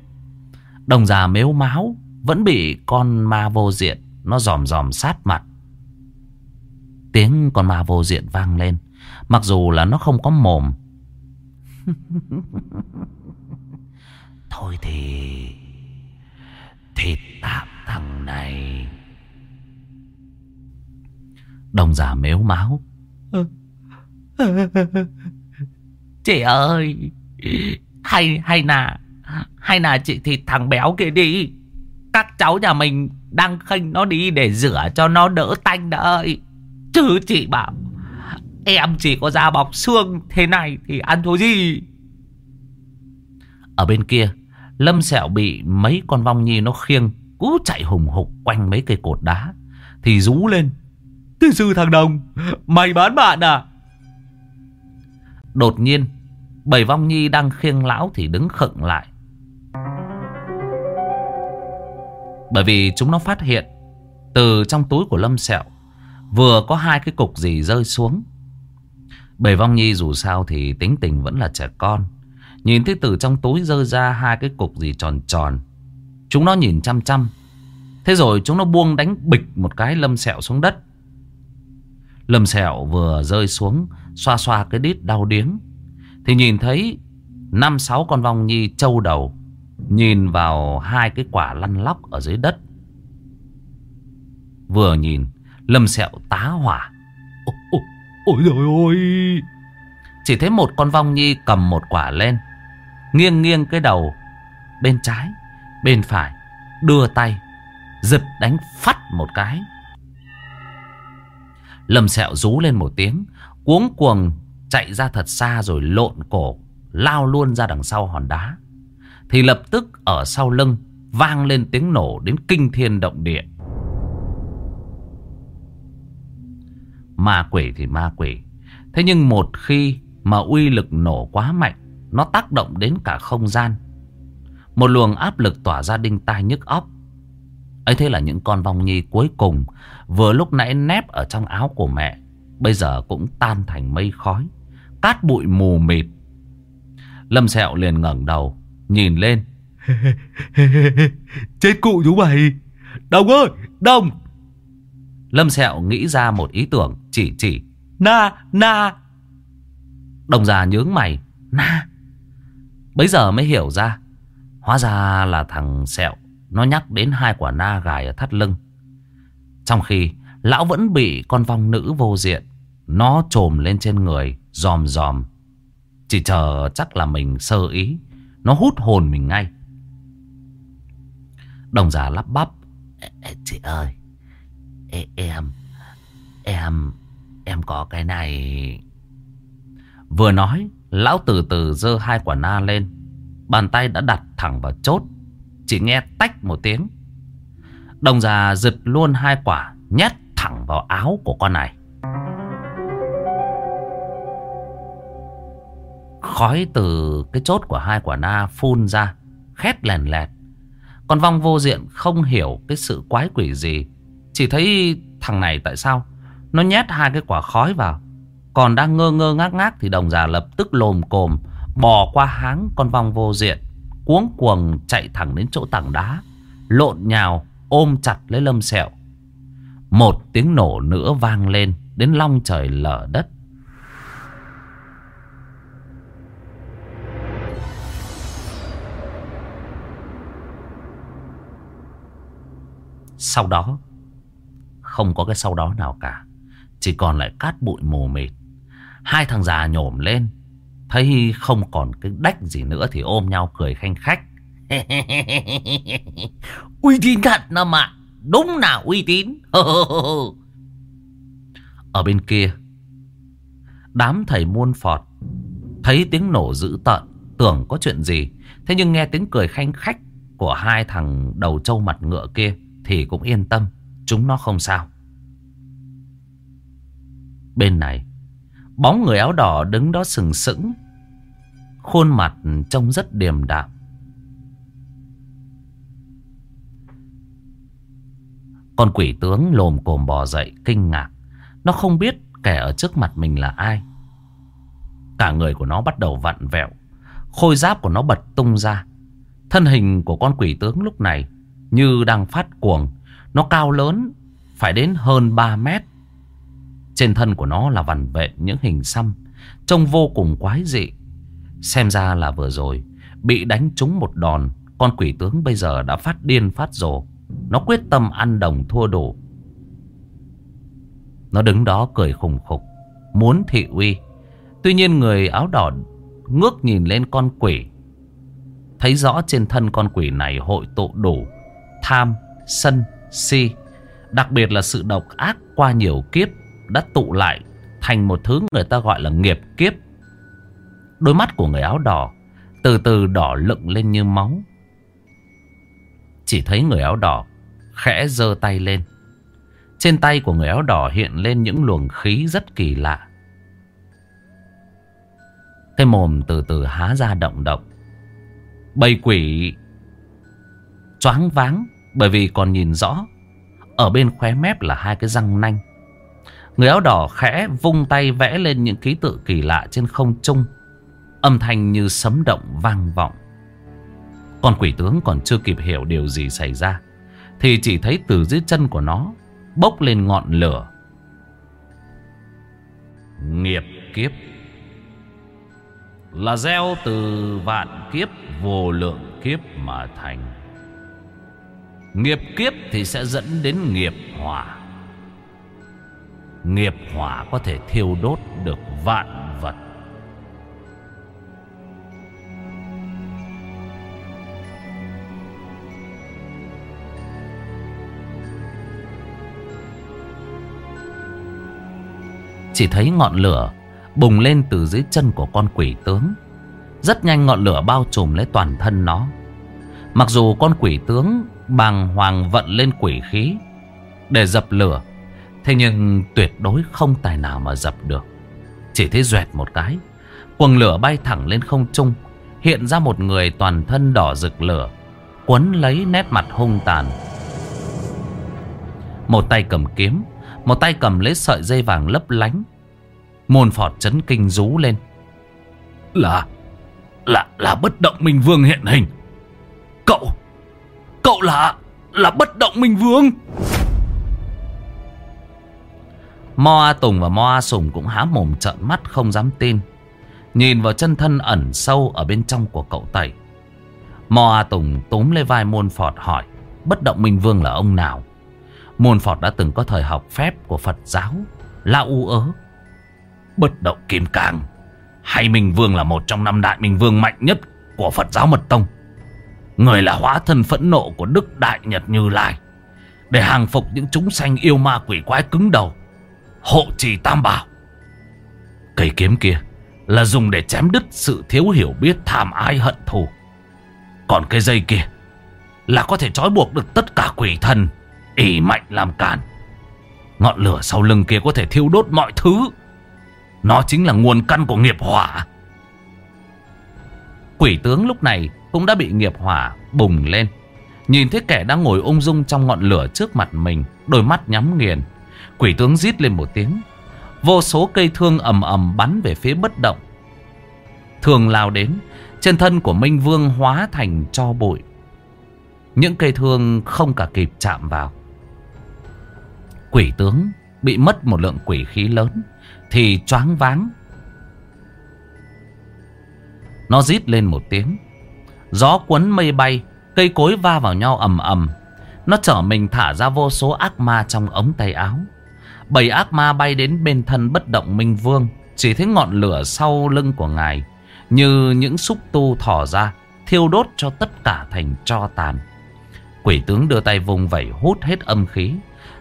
Đồng già mếu máu, vẫn bị con ma vô diện, nó dòm dòm sát mặt. Tiếng con ma vô diện vang lên, mặc dù là nó không có mồm. Thôi thì... Thịt tạm thằng này... Đồng giả mếu máu. Chị ơi, hay hay nà, hay nà chị thì thằng béo kia đi. Các cháu nhà mình đang khênh nó đi để rửa cho nó đỡ tanh đợi. Chứ chị bảo em chỉ có da bọc xương thế này thì ăn thua gì. Ở bên kia, Lâm Sẹo bị mấy con vong nhi nó khiêng, cú chạy hùng hục quanh mấy cây cột đá. Thì rú lên. Thế sư thằng Đồng Mày bán bạn à Đột nhiên Bảy vong nhi đang khiêng lão thì đứng khựng lại Bởi vì chúng nó phát hiện Từ trong túi của Lâm Sẹo Vừa có hai cái cục gì rơi xuống Bề vong nhi dù sao thì tính tình vẫn là trẻ con Nhìn thấy từ trong túi rơi ra hai cái cục gì tròn tròn. Chúng nó nhìn chăm chăm. Thế rồi chúng nó buông đánh bịch một cái lâm sẹo xuống đất. Lâm sẹo vừa rơi xuống, xoa xoa cái đít đau điếng. Thì nhìn thấy năm sáu con vong nhi trâu đầu. Nhìn vào hai cái quả lăn lóc ở dưới đất. Vừa nhìn, lâm sẹo tá hỏa. Ôi, ôi trời ơi! Chỉ thấy một con vong nhi cầm một quả lên, Nghiêng nghiêng cái đầu Bên trái, Bên phải, Đưa tay, Giật đánh phát một cái. Lâm sẹo rú lên một tiếng, Cuống cuồng chạy ra thật xa rồi lộn cổ, Lao luôn ra đằng sau hòn đá. Thì lập tức ở sau lưng Vang lên tiếng nổ đến kinh thiên động địa. Ma quỷ thì ma quỷ. Thế nhưng một khi mà uy lực nổ quá mạnh, Nó tác động đến cả không gian. Một luồng áp lực tỏa ra đinh tai nhức óc. Ấy thế là những con vong nhi cuối cùng Vừa lúc nãy nép ở trong áo của mẹ, Bây giờ cũng tan thành mây khói, Cát bụi mù mịt. Lâm sẹo liền ngẩng đầu, Nhìn lên. Chết cụ chú mày. Đồng ơi Đồng Lâm sẹo nghĩ ra một ý tưởng, Chỉ chỉ, Na Na. Đồng già nhướng mày, Na. Bây giờ mới hiểu ra, Hóa ra là thằng sẹo, Nó nhắc đến hai quả na gài ở thắt lưng. Trong khi Lão vẫn bị con vong nữ vô diện, Nó trồm lên trên người Dòm dòm Chỉ chờ chắc là mình sơ ý, Nó hút hồn mình ngay. Đồng già lắp bắp Chị ơi Em Em Em có cái này. Vừa nói, Lão từ từ giơ hai quả na lên. Bàn tay đã đặt thẳng vào chốt, Chỉ nghe tách một tiếng. Đồng già giật luôn hai quả, Nhét thẳng vào áo của con này. Khói từ cái chốt của hai quả na phun ra, Khét lèn lẹt. Con vong vô diện không hiểu cái sự quái quỷ gì. Chỉ thấy thằng này tại sao Nó nhét hai cái quả khói vào còn đang ngơ ngơ ngác ngác thì đồng già lập tức lồm cồm, bò qua háng con vong vô diện. Cuống cuồng chạy thẳng đến chỗ tảng đá. Lộn nhào, ôm chặt lấy lâm sẹo. Một tiếng nổ nữa vang lên đến long trời lở đất. Sau đó không có cái sau đó nào cả. Chỉ còn lại cát bụi mù mịt. Hai thằng già nhổm lên. Thấy không còn cái đách gì nữa Thì ôm nhau cười khanh khách. Uy tín thật nó mà. Đúng nào uy tín. Ở bên kia, Đám thầy muôn phọt Thấy tiếng nổ dữ tợn, Tưởng có chuyện gì. Thế nhưng nghe tiếng cười khanh khách Của hai thằng đầu trâu mặt ngựa kia Thì cũng yên tâm. Chúng nó không sao. Bên này, Bóng người áo đỏ đứng đó sừng sững, Khuôn mặt trông rất điềm đạm. Con quỷ tướng lồm cồm bò dậy kinh ngạc. Nó không biết kẻ ở trước mặt mình là ai. Cả người của nó bắt đầu vặn vẹo, Khôi giáp của nó bật tung ra. Thân hình của con quỷ tướng lúc này Như đang phát cuồng. Nó cao lớn Phải đến hơn 3 mét. Trên thân của nó là vằn vện những hình xăm Trông vô cùng quái dị. Xem ra là vừa rồi Bị đánh trúng một đòn Con quỷ tướng bây giờ đã phát điên phát rồ. Nó quyết tâm ăn đồng thua đủ. Nó đứng đó cười khùng khục Muốn thị uy. Tuy nhiên người áo đỏ ngước nhìn lên con quỷ. Thấy rõ trên thân con quỷ này hội tụ đủ Tham, sân, si, Đặc biệt là sự độc ác qua nhiều kiếp đã tụ lại thành một thứ người ta gọi là nghiệp kiếp. Đôi mắt của người áo đỏ từ từ đỏ lựng lên như máu. Chỉ thấy người áo đỏ khẽ giơ tay lên. Trên tay của người áo đỏ hiện lên những luồng khí rất kỳ lạ. Cái mồm từ từ há ra động động. Bầy quỷ choáng váng bởi vì còn nhìn rõ. Ở bên khóe mép là hai cái răng nanh. Người áo đỏ khẽ vung tay vẽ lên những ký tự kỳ lạ trên không trung. Âm thanh như sấm động vang vọng. Con quỷ tướng còn chưa kịp hiểu điều gì xảy ra. Thì chỉ thấy từ dưới chân của nó bốc lên ngọn lửa. Nghiệp kiếp là gieo từ vạn kiếp, vô lượng kiếp mà thành. Nghiệp kiếp thì sẽ dẫn đến nghiệp hỏa. Nghiệp hỏa có thể thiêu đốt được vạn vật. Chỉ thấy ngọn lửa bùng lên từ dưới chân của con quỷ tướng. Rất nhanh ngọn lửa bao trùm lấy toàn thân nó. Mặc dù con quỷ tướng bàng hoàng vận lên quỷ khí để dập lửa, thế nhưng tuyệt đối không tài nào mà dập được. Chỉ thấy duẹt một cái, quần lửa bay thẳng lên không trung, hiện ra một người toàn thân đỏ rực lửa, quấn lấy nét mặt hung tàn. Một tay cầm kiếm, một tay cầm lấy sợi dây vàng lấp lánh, Môn phọt chấn kinh rú lên. Là, là, là bất động minh vương hiện hình. Cậu, cậu là, là bất động minh vương. moa Tùng và moa Sùng cũng há mồm trợn mắt không dám tin. Nhìn vào chân thân ẩn sâu ở bên trong của cậu Tẩy. moa Tùng túm lấy vai môn phọt hỏi. Bất động minh vương là ông nào? Môn phọt đã từng có thời học phép của Phật giáo. La u ớ bất động kim cang. Hay Minh Vương là một trong năm đại Minh Vương mạnh nhất của Phật giáo Mật Tông. Người là hóa thân phẫn nộ của Đức Đại Nhật Như Lai. Để hàng phục những chúng sanh yêu ma quỷ quái cứng đầu. Hộ trì tam bảo. Cây kiếm kia là dùng để chém đứt sự thiếu hiểu biết, tham ái, hận thù. Còn cây dây kia là có thể trói buộc được tất cả quỷ thần ỉ mạnh làm cản. Ngọn lửa sau lưng kia có thể thiêu đốt mọi thứ nó chính là nguồn căn của nghiệp hỏa Quỷ tướng lúc này cũng đã bị nghiệp hỏa bùng lên. Nhìn thấy kẻ đang ngồi ung dung trong ngọn lửa trước mặt mình, Đôi mắt nhắm nghiền. Quỷ tướng rít lên một tiếng. Vô số cây thương ầm ầm bắn về phía bất động. Thường lao đến, Trên thân của Minh Vương hóa thành cho bụi. Những cây thương không cả kịp chạm vào. Quỷ tướng bị mất một lượng quỷ khí lớn, thì choáng váng. Nó rít lên một tiếng. Gió cuốn mây bay, cây cối va vào nhau ầm ầm. Nó chở mình thả ra vô số ác ma trong ống tay áo. Bảy ác ma bay đến bên thân bất động Minh Vương. Chỉ thấy ngọn lửa sau lưng của ngài. Như những xúc tu thỏ ra. Thiêu đốt cho tất cả thành tro tàn. Quỷ tướng đưa tay vùng vẩy hút hết âm khí.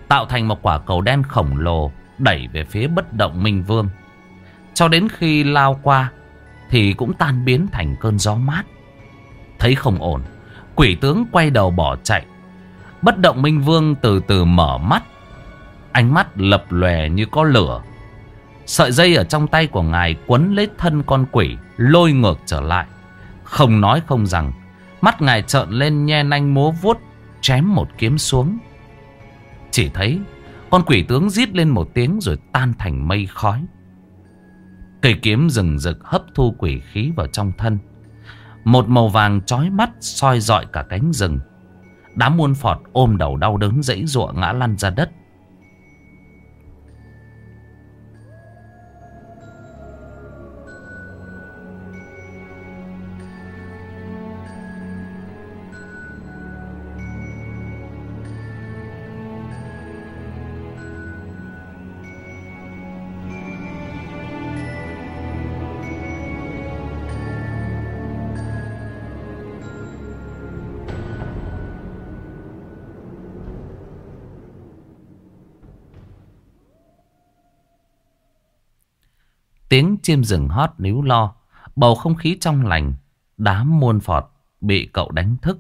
Tạo thành một quả cầu đen khổng lồ đẩy về phía bất động Minh Vương. Cho đến khi lao qua thì cũng tan biến thành cơn gió mát. Thấy không ổn, quỷ tướng quay đầu bỏ chạy. Bất động Minh Vương từ từ mở mắt. Ánh mắt lập lòe như có lửa. Sợi dây ở trong tay của ngài quấn lấy thân con quỷ, lôi ngược trở lại. Không nói không rằng, mắt ngài trợn lên nhe nanh múa vuốt, chém một kiếm xuống. Chỉ thấy con quỷ tướng rít lên một tiếng rồi tan thành mây khói. Cây kiếm rừng rực hấp thu quỷ khí vào trong thân. Một màu vàng chói mắt soi dọi cả cánh rừng. Đám muôn phọt ôm đầu đau đớn dãy ruộng ngã lăn ra đất. Tiếng chim rừng hót níu lo. Bầu không khí trong lành. Đám muôn phọt bị cậu đánh thức.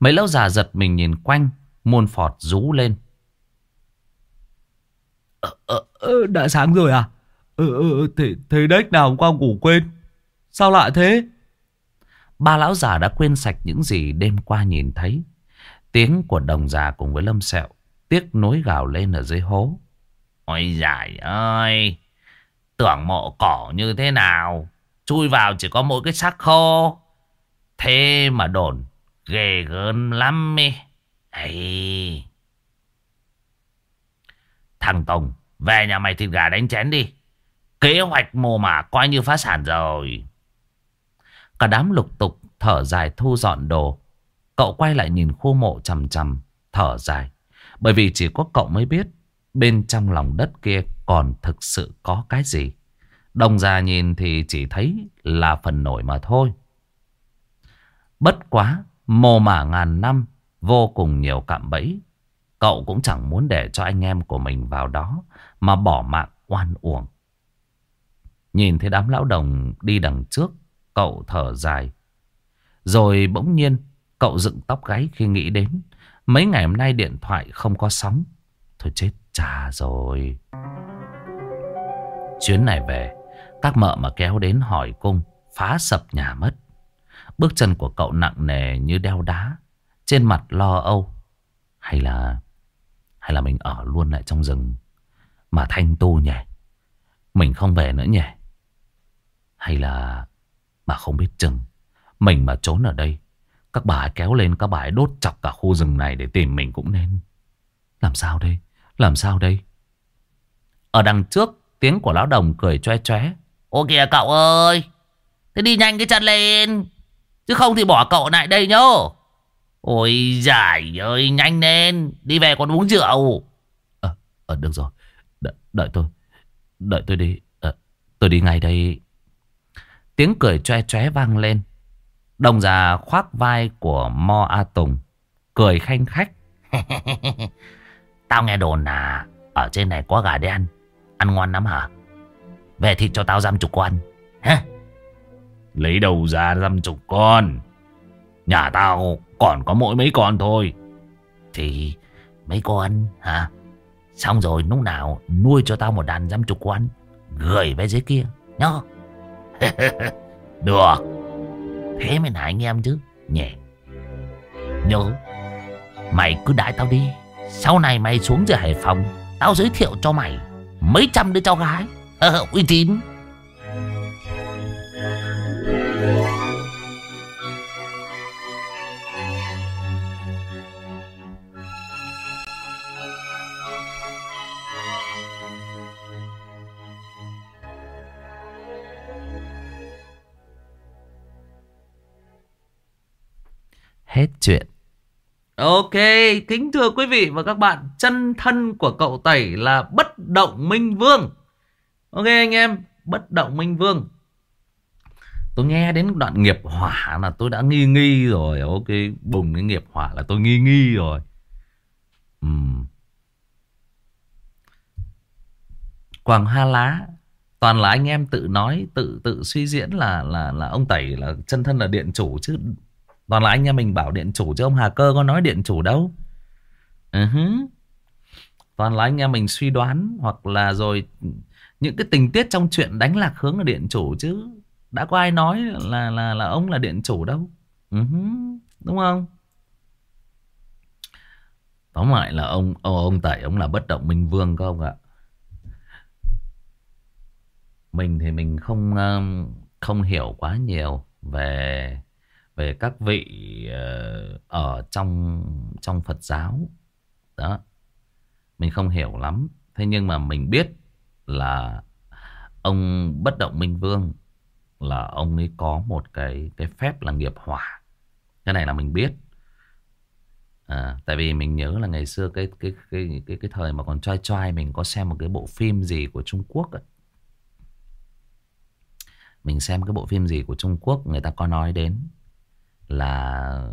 Mấy lão già giật mình nhìn quanh. Muôn phọt rú lên. Ờ, ờ, ờ, đã sáng rồi à? Ừ, ừ, thế, thế đếch nào hôm qua ngủ quên. Sao lại thế? Ba lão già đã quên sạch những gì đêm qua nhìn thấy. Tiếng của đồng già cùng với lâm sẹo. Tiếc nối gào lên ở dưới hố. Ôi giời ơi! Tưởng mộ cỏ như thế nào Chui vào chỉ có mỗi cái xác khô. Thế mà đồn ghê gớm lắm mi. Ây. Thằng Tùng, về nhà mày thịt gà đánh chén đi. Kế hoạch mồ mả coi như phá sản rồi. Cả đám lục tục thở dài thu dọn đồ. Cậu quay lại nhìn khu mộ chầm chầm, thở dài. Bởi vì chỉ có cậu mới biết bên trong lòng đất kia còn thực sự có cái gì. Đồng già nhìn thì chỉ thấy là phần nổi mà thôi. Bất quá, mồ mả ngàn năm, vô cùng nhiều cạm bẫy. Cậu cũng chẳng muốn để cho anh em của mình vào đó mà bỏ mạng oan uổng. Nhìn thấy đám lão đồng đi đằng trước, cậu thở dài. Rồi bỗng nhiên, cậu dựng tóc gáy khi nghĩ đến. Mấy ngày hôm nay điện thoại không có sóng. Thôi chết cha rồi. Chuyến này về, các mợ mà kéo đến hỏi cung, phá sập nhà mất. Bước chân của cậu nặng nề như đeo đá, trên mặt lo âu. Hay là, hay là mình ở luôn lại trong rừng mà thanh tu nhỉ? Mình không về nữa nhỉ? Hay là mà không biết chừng Mình mà trốn ở đây Các bà kéo lên các bà đốt chọc cả khu rừng này Để tìm mình cũng nên Làm sao đây làm sao đây? Ở đằng trước tiếng của lão đồng cười choe choé Ô kìa cậu ơi! Thế đi nhanh cái chân lên. Chứ không thì bỏ cậu lại đây nhô Ôi giải ơi nhanh lên. Đi về còn uống rượu. Ờ à, được rồi. Đợi, đợi tôi. Đợi tôi đi. À, Tôi đi ngay đây. Tiếng cười choe choé vang lên. Đồng già khoác vai của Mo A Tùng. Cười khanh khách. tao nghe đồn là ở trên này có gà đen. Ăn ngon lắm hả? Về thịt cho tao dăm chục con. Hả? Lấy đầu ra dăm chục con. Nhà tao còn có mỗi mấy con thôi. Thì mấy con hả? Xong rồi lúc nào nuôi cho tao một đàn dăm chục con. Gửi về dưới kia. Nhá. Được Thế mới là anh em chứ Nhẹ Nhớ Mày cứ đãi tao đi sau này mày xuống dưới Hải Phòng, Tao giới thiệu cho mày Mấy trăm đứa cháu gái Ờ uy tín hết chuyện. Ok, kính thưa quý vị và các bạn, chân thân của cậu Tẩy là bất động minh vương. Ok anh em, bất động minh vương. Tôi nghe đến đoạn nghiệp hỏa là tôi đã nghi nghi rồi. Ok, bùng cái nghiệp hỏa là tôi nghi nghi rồi. Uhm. Quảng Ha Lá toàn là anh em tự nói tự tự suy diễn là là là ông tẩy là chân thân là điện chủ chứ Toàn là anh em mình bảo điện chủ chứ ông Hà Cơ có nói điện chủ đâu. Uh -huh. Toàn là anh em mình suy đoán hoặc là rồi những cái tình tiết trong chuyện đánh lạc hướng ở điện chủ chứ. Đã có ai nói là là là ông là điện chủ đâu. Uh -huh. Đúng không? Tóm lại là ông ông, ông Tẩy ông là bất động minh vương không ạ? Mình thì mình không không hiểu quá nhiều về về các vị ờ, ở trong trong Phật giáo. Đó. Mình không hiểu lắm. Thế nhưng mà mình biết là ông bất động minh vương là ông ấy có một cái cái phép là nghiệp hỏa. Cái này là mình biết. À, tại vì mình nhớ là ngày xưa cái cái cái cái cái thời mà còn trai trai mình có xem một cái bộ phim gì của Trung Quốc ấy. mình xem cái bộ phim gì của Trung Quốc người ta có nói đến là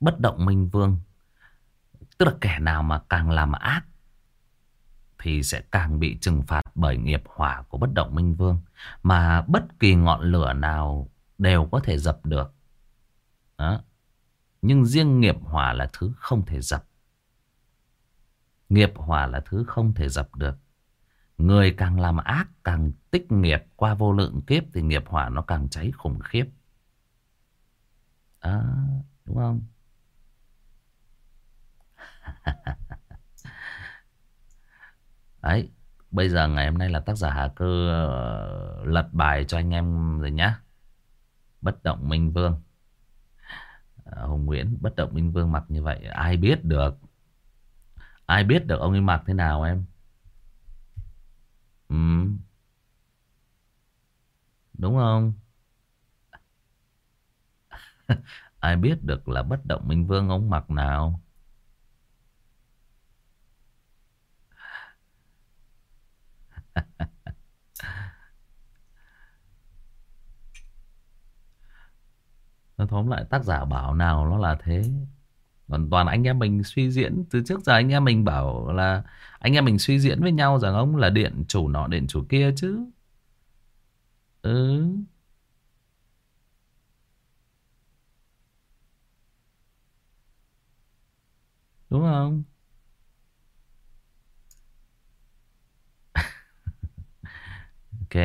bất động minh vương. Tức là kẻ nào mà càng làm ác thì sẽ càng bị trừng phạt bởi nghiệp hỏa của bất động minh vương. Mà bất kỳ ngọn lửa nào đều có thể dập được. Đó. Nhưng riêng nghiệp hỏa là thứ không thể dập. Nghiệp hỏa là thứ không thể dập được. Người càng làm ác, càng tích nghiệp qua vô lượng kiếp thì nghiệp hỏa nó càng cháy khủng khiếp. À, đúng không? Đấy, Bây giờ ngày hôm nay là tác giả Hà Cơ ờ, lật bài cho anh em rồi nhá. Bất động Minh Vương. Ờ, Hồng Nguyễn bất động Minh Vương mặc như vậy ai biết được. Ai biết được ông ấy mặc thế nào em? Ừ. Đúng không? ai biết được là bất động Minh Vương ông mặc nào? Nó tóm lại tác giả bảo nào nó là thế. Còn toàn anh em mình suy diễn, Từ trước giờ anh em mình bảo là Anh em mình suy diễn với nhau rằng ông là điện chủ nọ, điện chủ kia chứ. Ừ. Đúng không? Ok.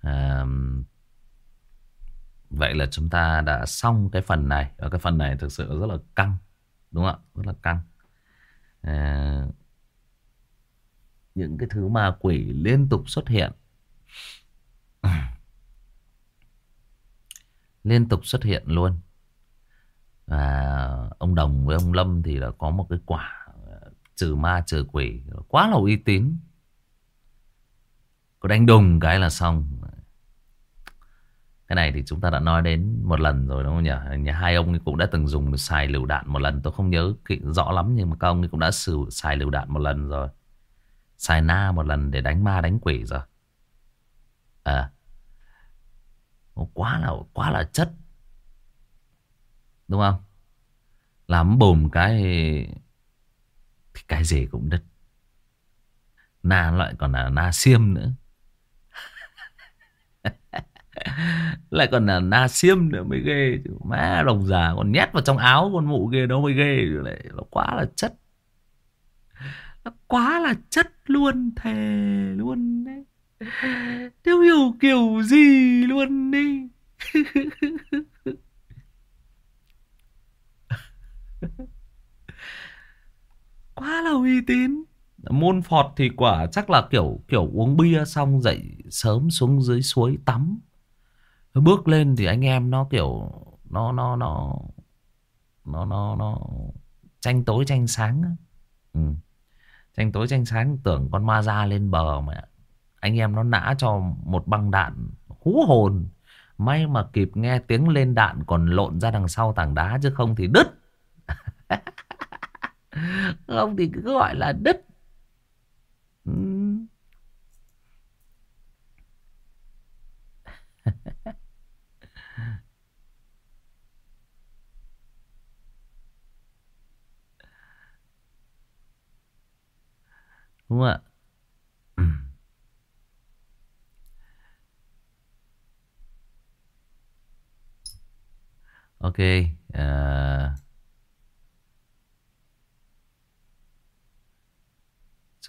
À, vậy là chúng ta đã xong cái phần này. Và cái phần này thực sự rất là căng. Đúng không ạ? Rất là căng. À, những cái thứ ma quỷ liên tục xuất hiện. liên tục xuất hiện luôn. Và ông Đồng với ông Lâm thì đã có một cái quả ờ, trừ ma trừ quỷ quá là uy tín. Có đánh đùng cái là xong. Cái này thì chúng ta đã nói đến một lần rồi đúng không nhỉ? Nhà hai ông cũng đã từng dùng xài lựu đạn một lần, Tôi không nhớ kỹ rõ lắm Nhưng mà các ông cũng đã sử xài lựu đạn một lần rồi. Xài na một lần để đánh ma đánh quỷ rồi. À Quá là quá là chất Đúng không? Làm bùm cái Thì cái gì cũng đứt. Na lại còn là na xiêm nữa. Lại còn là na xiêm nữa mới ghê má đồng già còn nhét vào trong áo con mụ ghê đó mới ghê lại nó quá là chất. Nó quá là chất luôn, thề luôn đấy. Thiếu hiểu kiểu gì luôn đi Quá là uy tín. Môn phọt thì quả chắc là kiểu kiểu uống bia xong dậy sớm xuống dưới suối tắm. Bước lên thì anh em nó kiểu, nó nó nó nó nó nó tranh tối tranh sáng ừ. tranh tối tranh sáng tưởng con ma ra lên bờ mà. Anh em nó nã cho một băng đạn hú hồn. May mà kịp nghe tiếng lên đạn còn lộn ra đằng sau tảng đá chứ không thì đứt. không thì cứ gọi là đứt ừ. Đúng không ạ? Ok. uh...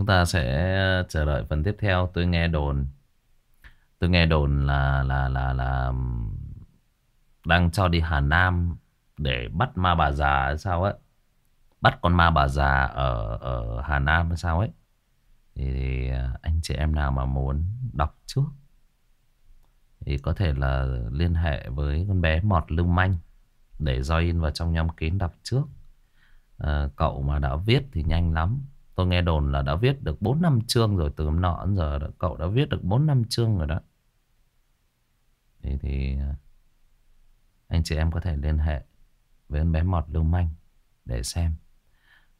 Chúng ta sẽ chờ đợi phần tiếp theo. Tôi nghe đồn. Tôi nghe đồn là là là là đang cho đi Hà Nam để bắt ma bà già hay sao ấy. Bắt con ma bà già ở ở Hà Nam hay sao ấy. Thì thì à, anh chị em nào mà muốn đọc trước Thì có thể là liên hệ với con bé Mọt Lưu Manh Để join vào trong nhóm kín đọc trước à, Cậu mà đã viết thì nhanh lắm Tôi nghe đồn là đã viết được 4 năm chương rồi Từ hôm nọ đến giờ cậu đã viết được 4 năm chương rồi đó Thì, thì à, anh chị em có thể liên hệ với con bé Mọt Lưu Manh Để xem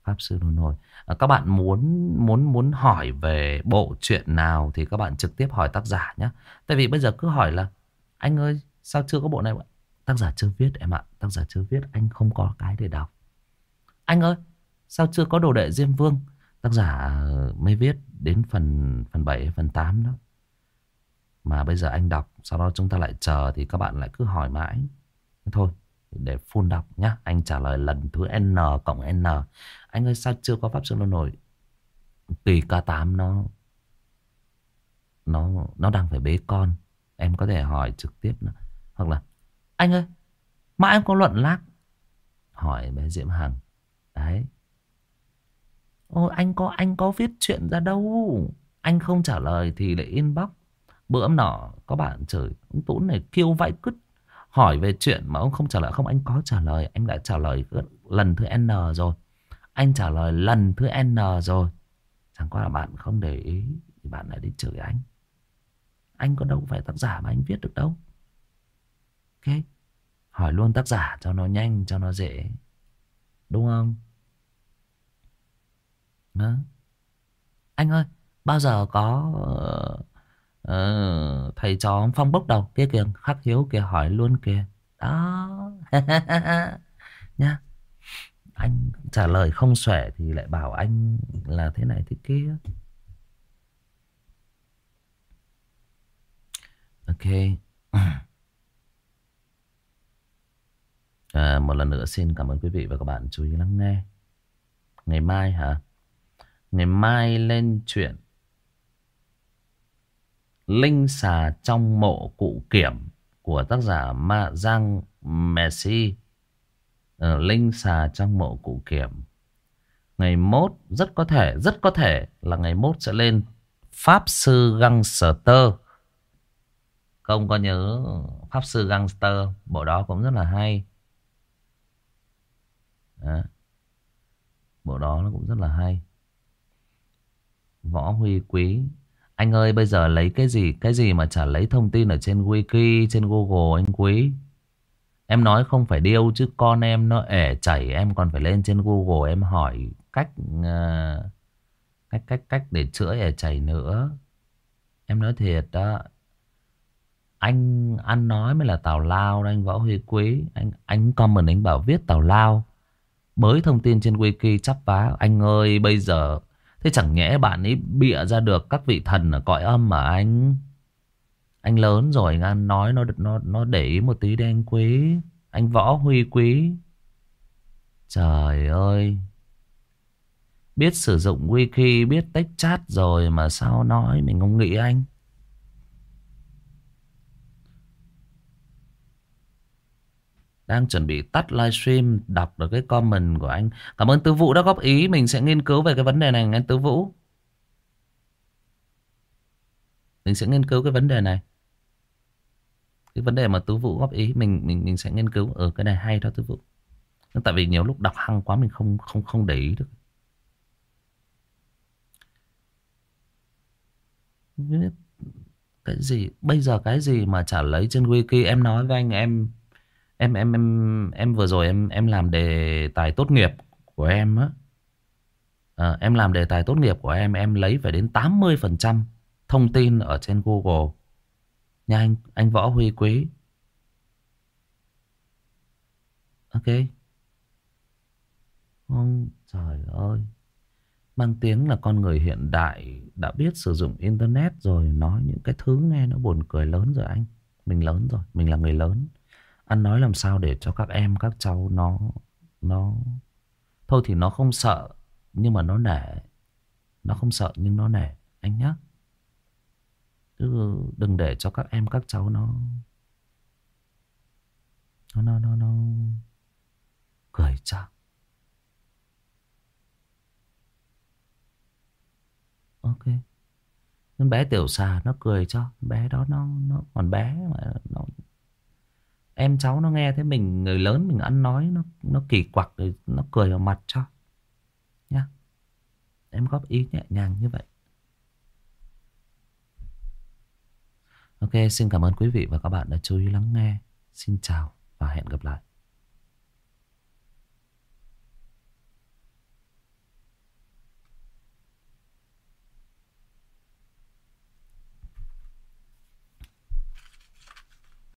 Pháp Sư Luân Hồi. À, các bạn muốn muốn muốn hỏi về bộ truyện nào thì các bạn trực tiếp hỏi tác giả nhé. Tại vì bây giờ cứ hỏi là anh ơi sao chưa có bộ này? Tác giả chưa viết em ạ. Tác giả chưa viết anh không có cái để đọc. Anh ơi sao chưa có đồ đệ Diêm Vương? Tác giả mới viết đến phần phần 7 phần 8 đó. Mà bây giờ anh đọc, Sau đó chúng ta lại chờ Thì các bạn lại cứ hỏi mãi. Thôi, để phun đọc nhá. Anh trả lời lần thứ N cộng N. Anh ơi, sao chưa có Pháp Sư nó nổi? Kỳ K8 nó Nó nó đang phải bế con. Em có thể hỏi trực tiếp nữa. Hoặc là, Anh ơi, Mà em có luận lác? Hỏi bé Diễm Hằng. Đấy. Ôi anh có anh có viết chuyện ra đâu Anh không trả lời thì lại inbox. Bữa nọ có bạn chửi. Ông Tún này kêu vãi cứt. Hỏi về chuyện mà ông không trả lời. Không anh có trả lời. Anh đã trả lời lần thứ N rồi. Anh trả lời lần thứ N rồi. Chẳng qua là bạn không để ý. Thì bạn lại đi chửi anh. Anh có đâu phải tác giả mà anh viết được đâu. Ok. Hỏi luôn tác giả cho nó nhanh, cho nó dễ. Đúng không? À. Anh ơi, bao giờ có uh, thầy trò ông Phong bốc đầu kia kìa, khắc hiếu kìa hỏi luôn kìa. Đó. Nha. Anh trả lời không xuể thì lại bảo anh là thế này thế kia. Ok. À, một lần nữa xin cảm ơn quý vị và các bạn chú ý lắng nghe. Ngày mai hả? Ngày mai lên chuyện Linh xà trong mộ cụ kiểm của tác giả Ma Giang Messi. ở Linh xà trong mộ cụ kiểm. Ngày mốt rất có thể, rất có thể là ngày mốt sẽ lên Pháp Sư Gangster. Không có nhớ Pháp Sư Gangster, bộ đó cũng rất là hay. Đó. Bộ đó nó cũng rất là hay. Võ Huy Quý. Anh ơi bây giờ lấy cái gì Cái gì mà chả lấy thông tin ở trên Wiki Trên Google anh Quý? Em nói không phải điêu chứ con em nó ẻ chảy Em còn phải lên trên Google Em hỏi cách uh, Cách cách cách để chữa ẻ chảy nữa. Em nói thiệt đó. Anh ăn nói mới là tào lao Anh Võ Huy Quý. Anh anh comment anh bảo viết tào lao. Bới thông tin trên wiki chắp vá. Anh ơi bây giờ Thế chẳng nhẽ bạn ấy bịa ra được các vị thần ở cõi âm mà anh Anh lớn rồi, anh nói nó nó nó để ý một tí đi anh quý. Anh võ huy quý. Trời ơi. Biết sử dụng wiki Biết tách chat rồi Mà sao nói, mình không nghĩ anh. Đang chuẩn bị tắt livestream, Đọc được cái comment của anh. Cảm ơn Tứ Vũ đã góp ý, Mình sẽ nghiên cứu về cái vấn đề này, anh Tứ Vũ. Mình sẽ nghiên cứu cái vấn đề này. Cái vấn đề mà Tứ Vũ góp ý, Mình mình mình sẽ nghiên cứu. Ở cái này hay đó, Tứ Vũ. Tại vì nhiều lúc đọc hăng quá, Mình không không không để ý được. Cái gì? Bây giờ cái gì mà trả lấy trên wiki? Em nói với anh, em em em em em vừa rồi em em làm đề tài tốt nghiệp của em á. À, em làm đề tài tốt nghiệp của em em lấy phải đến 80% thông tin ở trên Google. Nha anh anh Võ Huy Quý. Ok. Ông trời ơi. Mang tiếng là con người hiện đại đã biết sử dụng internet rồi nói những cái thứ nghe nó buồn cười lớn rồi anh. Mình lớn rồi mình là người lớn anh nói làm sao để cho các em, các cháu nó... nó Thôi thì nó không sợ, nhưng mà nó nể. Nó không sợ nhưng nó nể, anh nhé. Chứ đừng để cho các em, các cháu nó... Nó, nó, nó, nó... Cười cho. Ok. Nhưng bé tiểu xà nó cười cho. Bé đó nó, nó còn bé mà nó em cháu nó nghe thấy mình, người lớn mình ăn nói, nó nó kỳ quặc rồi nó cười vào mặt cho. Nhá. Em góp ý nhẹ nhàng như vậy. Ok, xin cảm ơn quý vị và các bạn đã chú ý lắng nghe. Xin chào và hẹn gặp lại.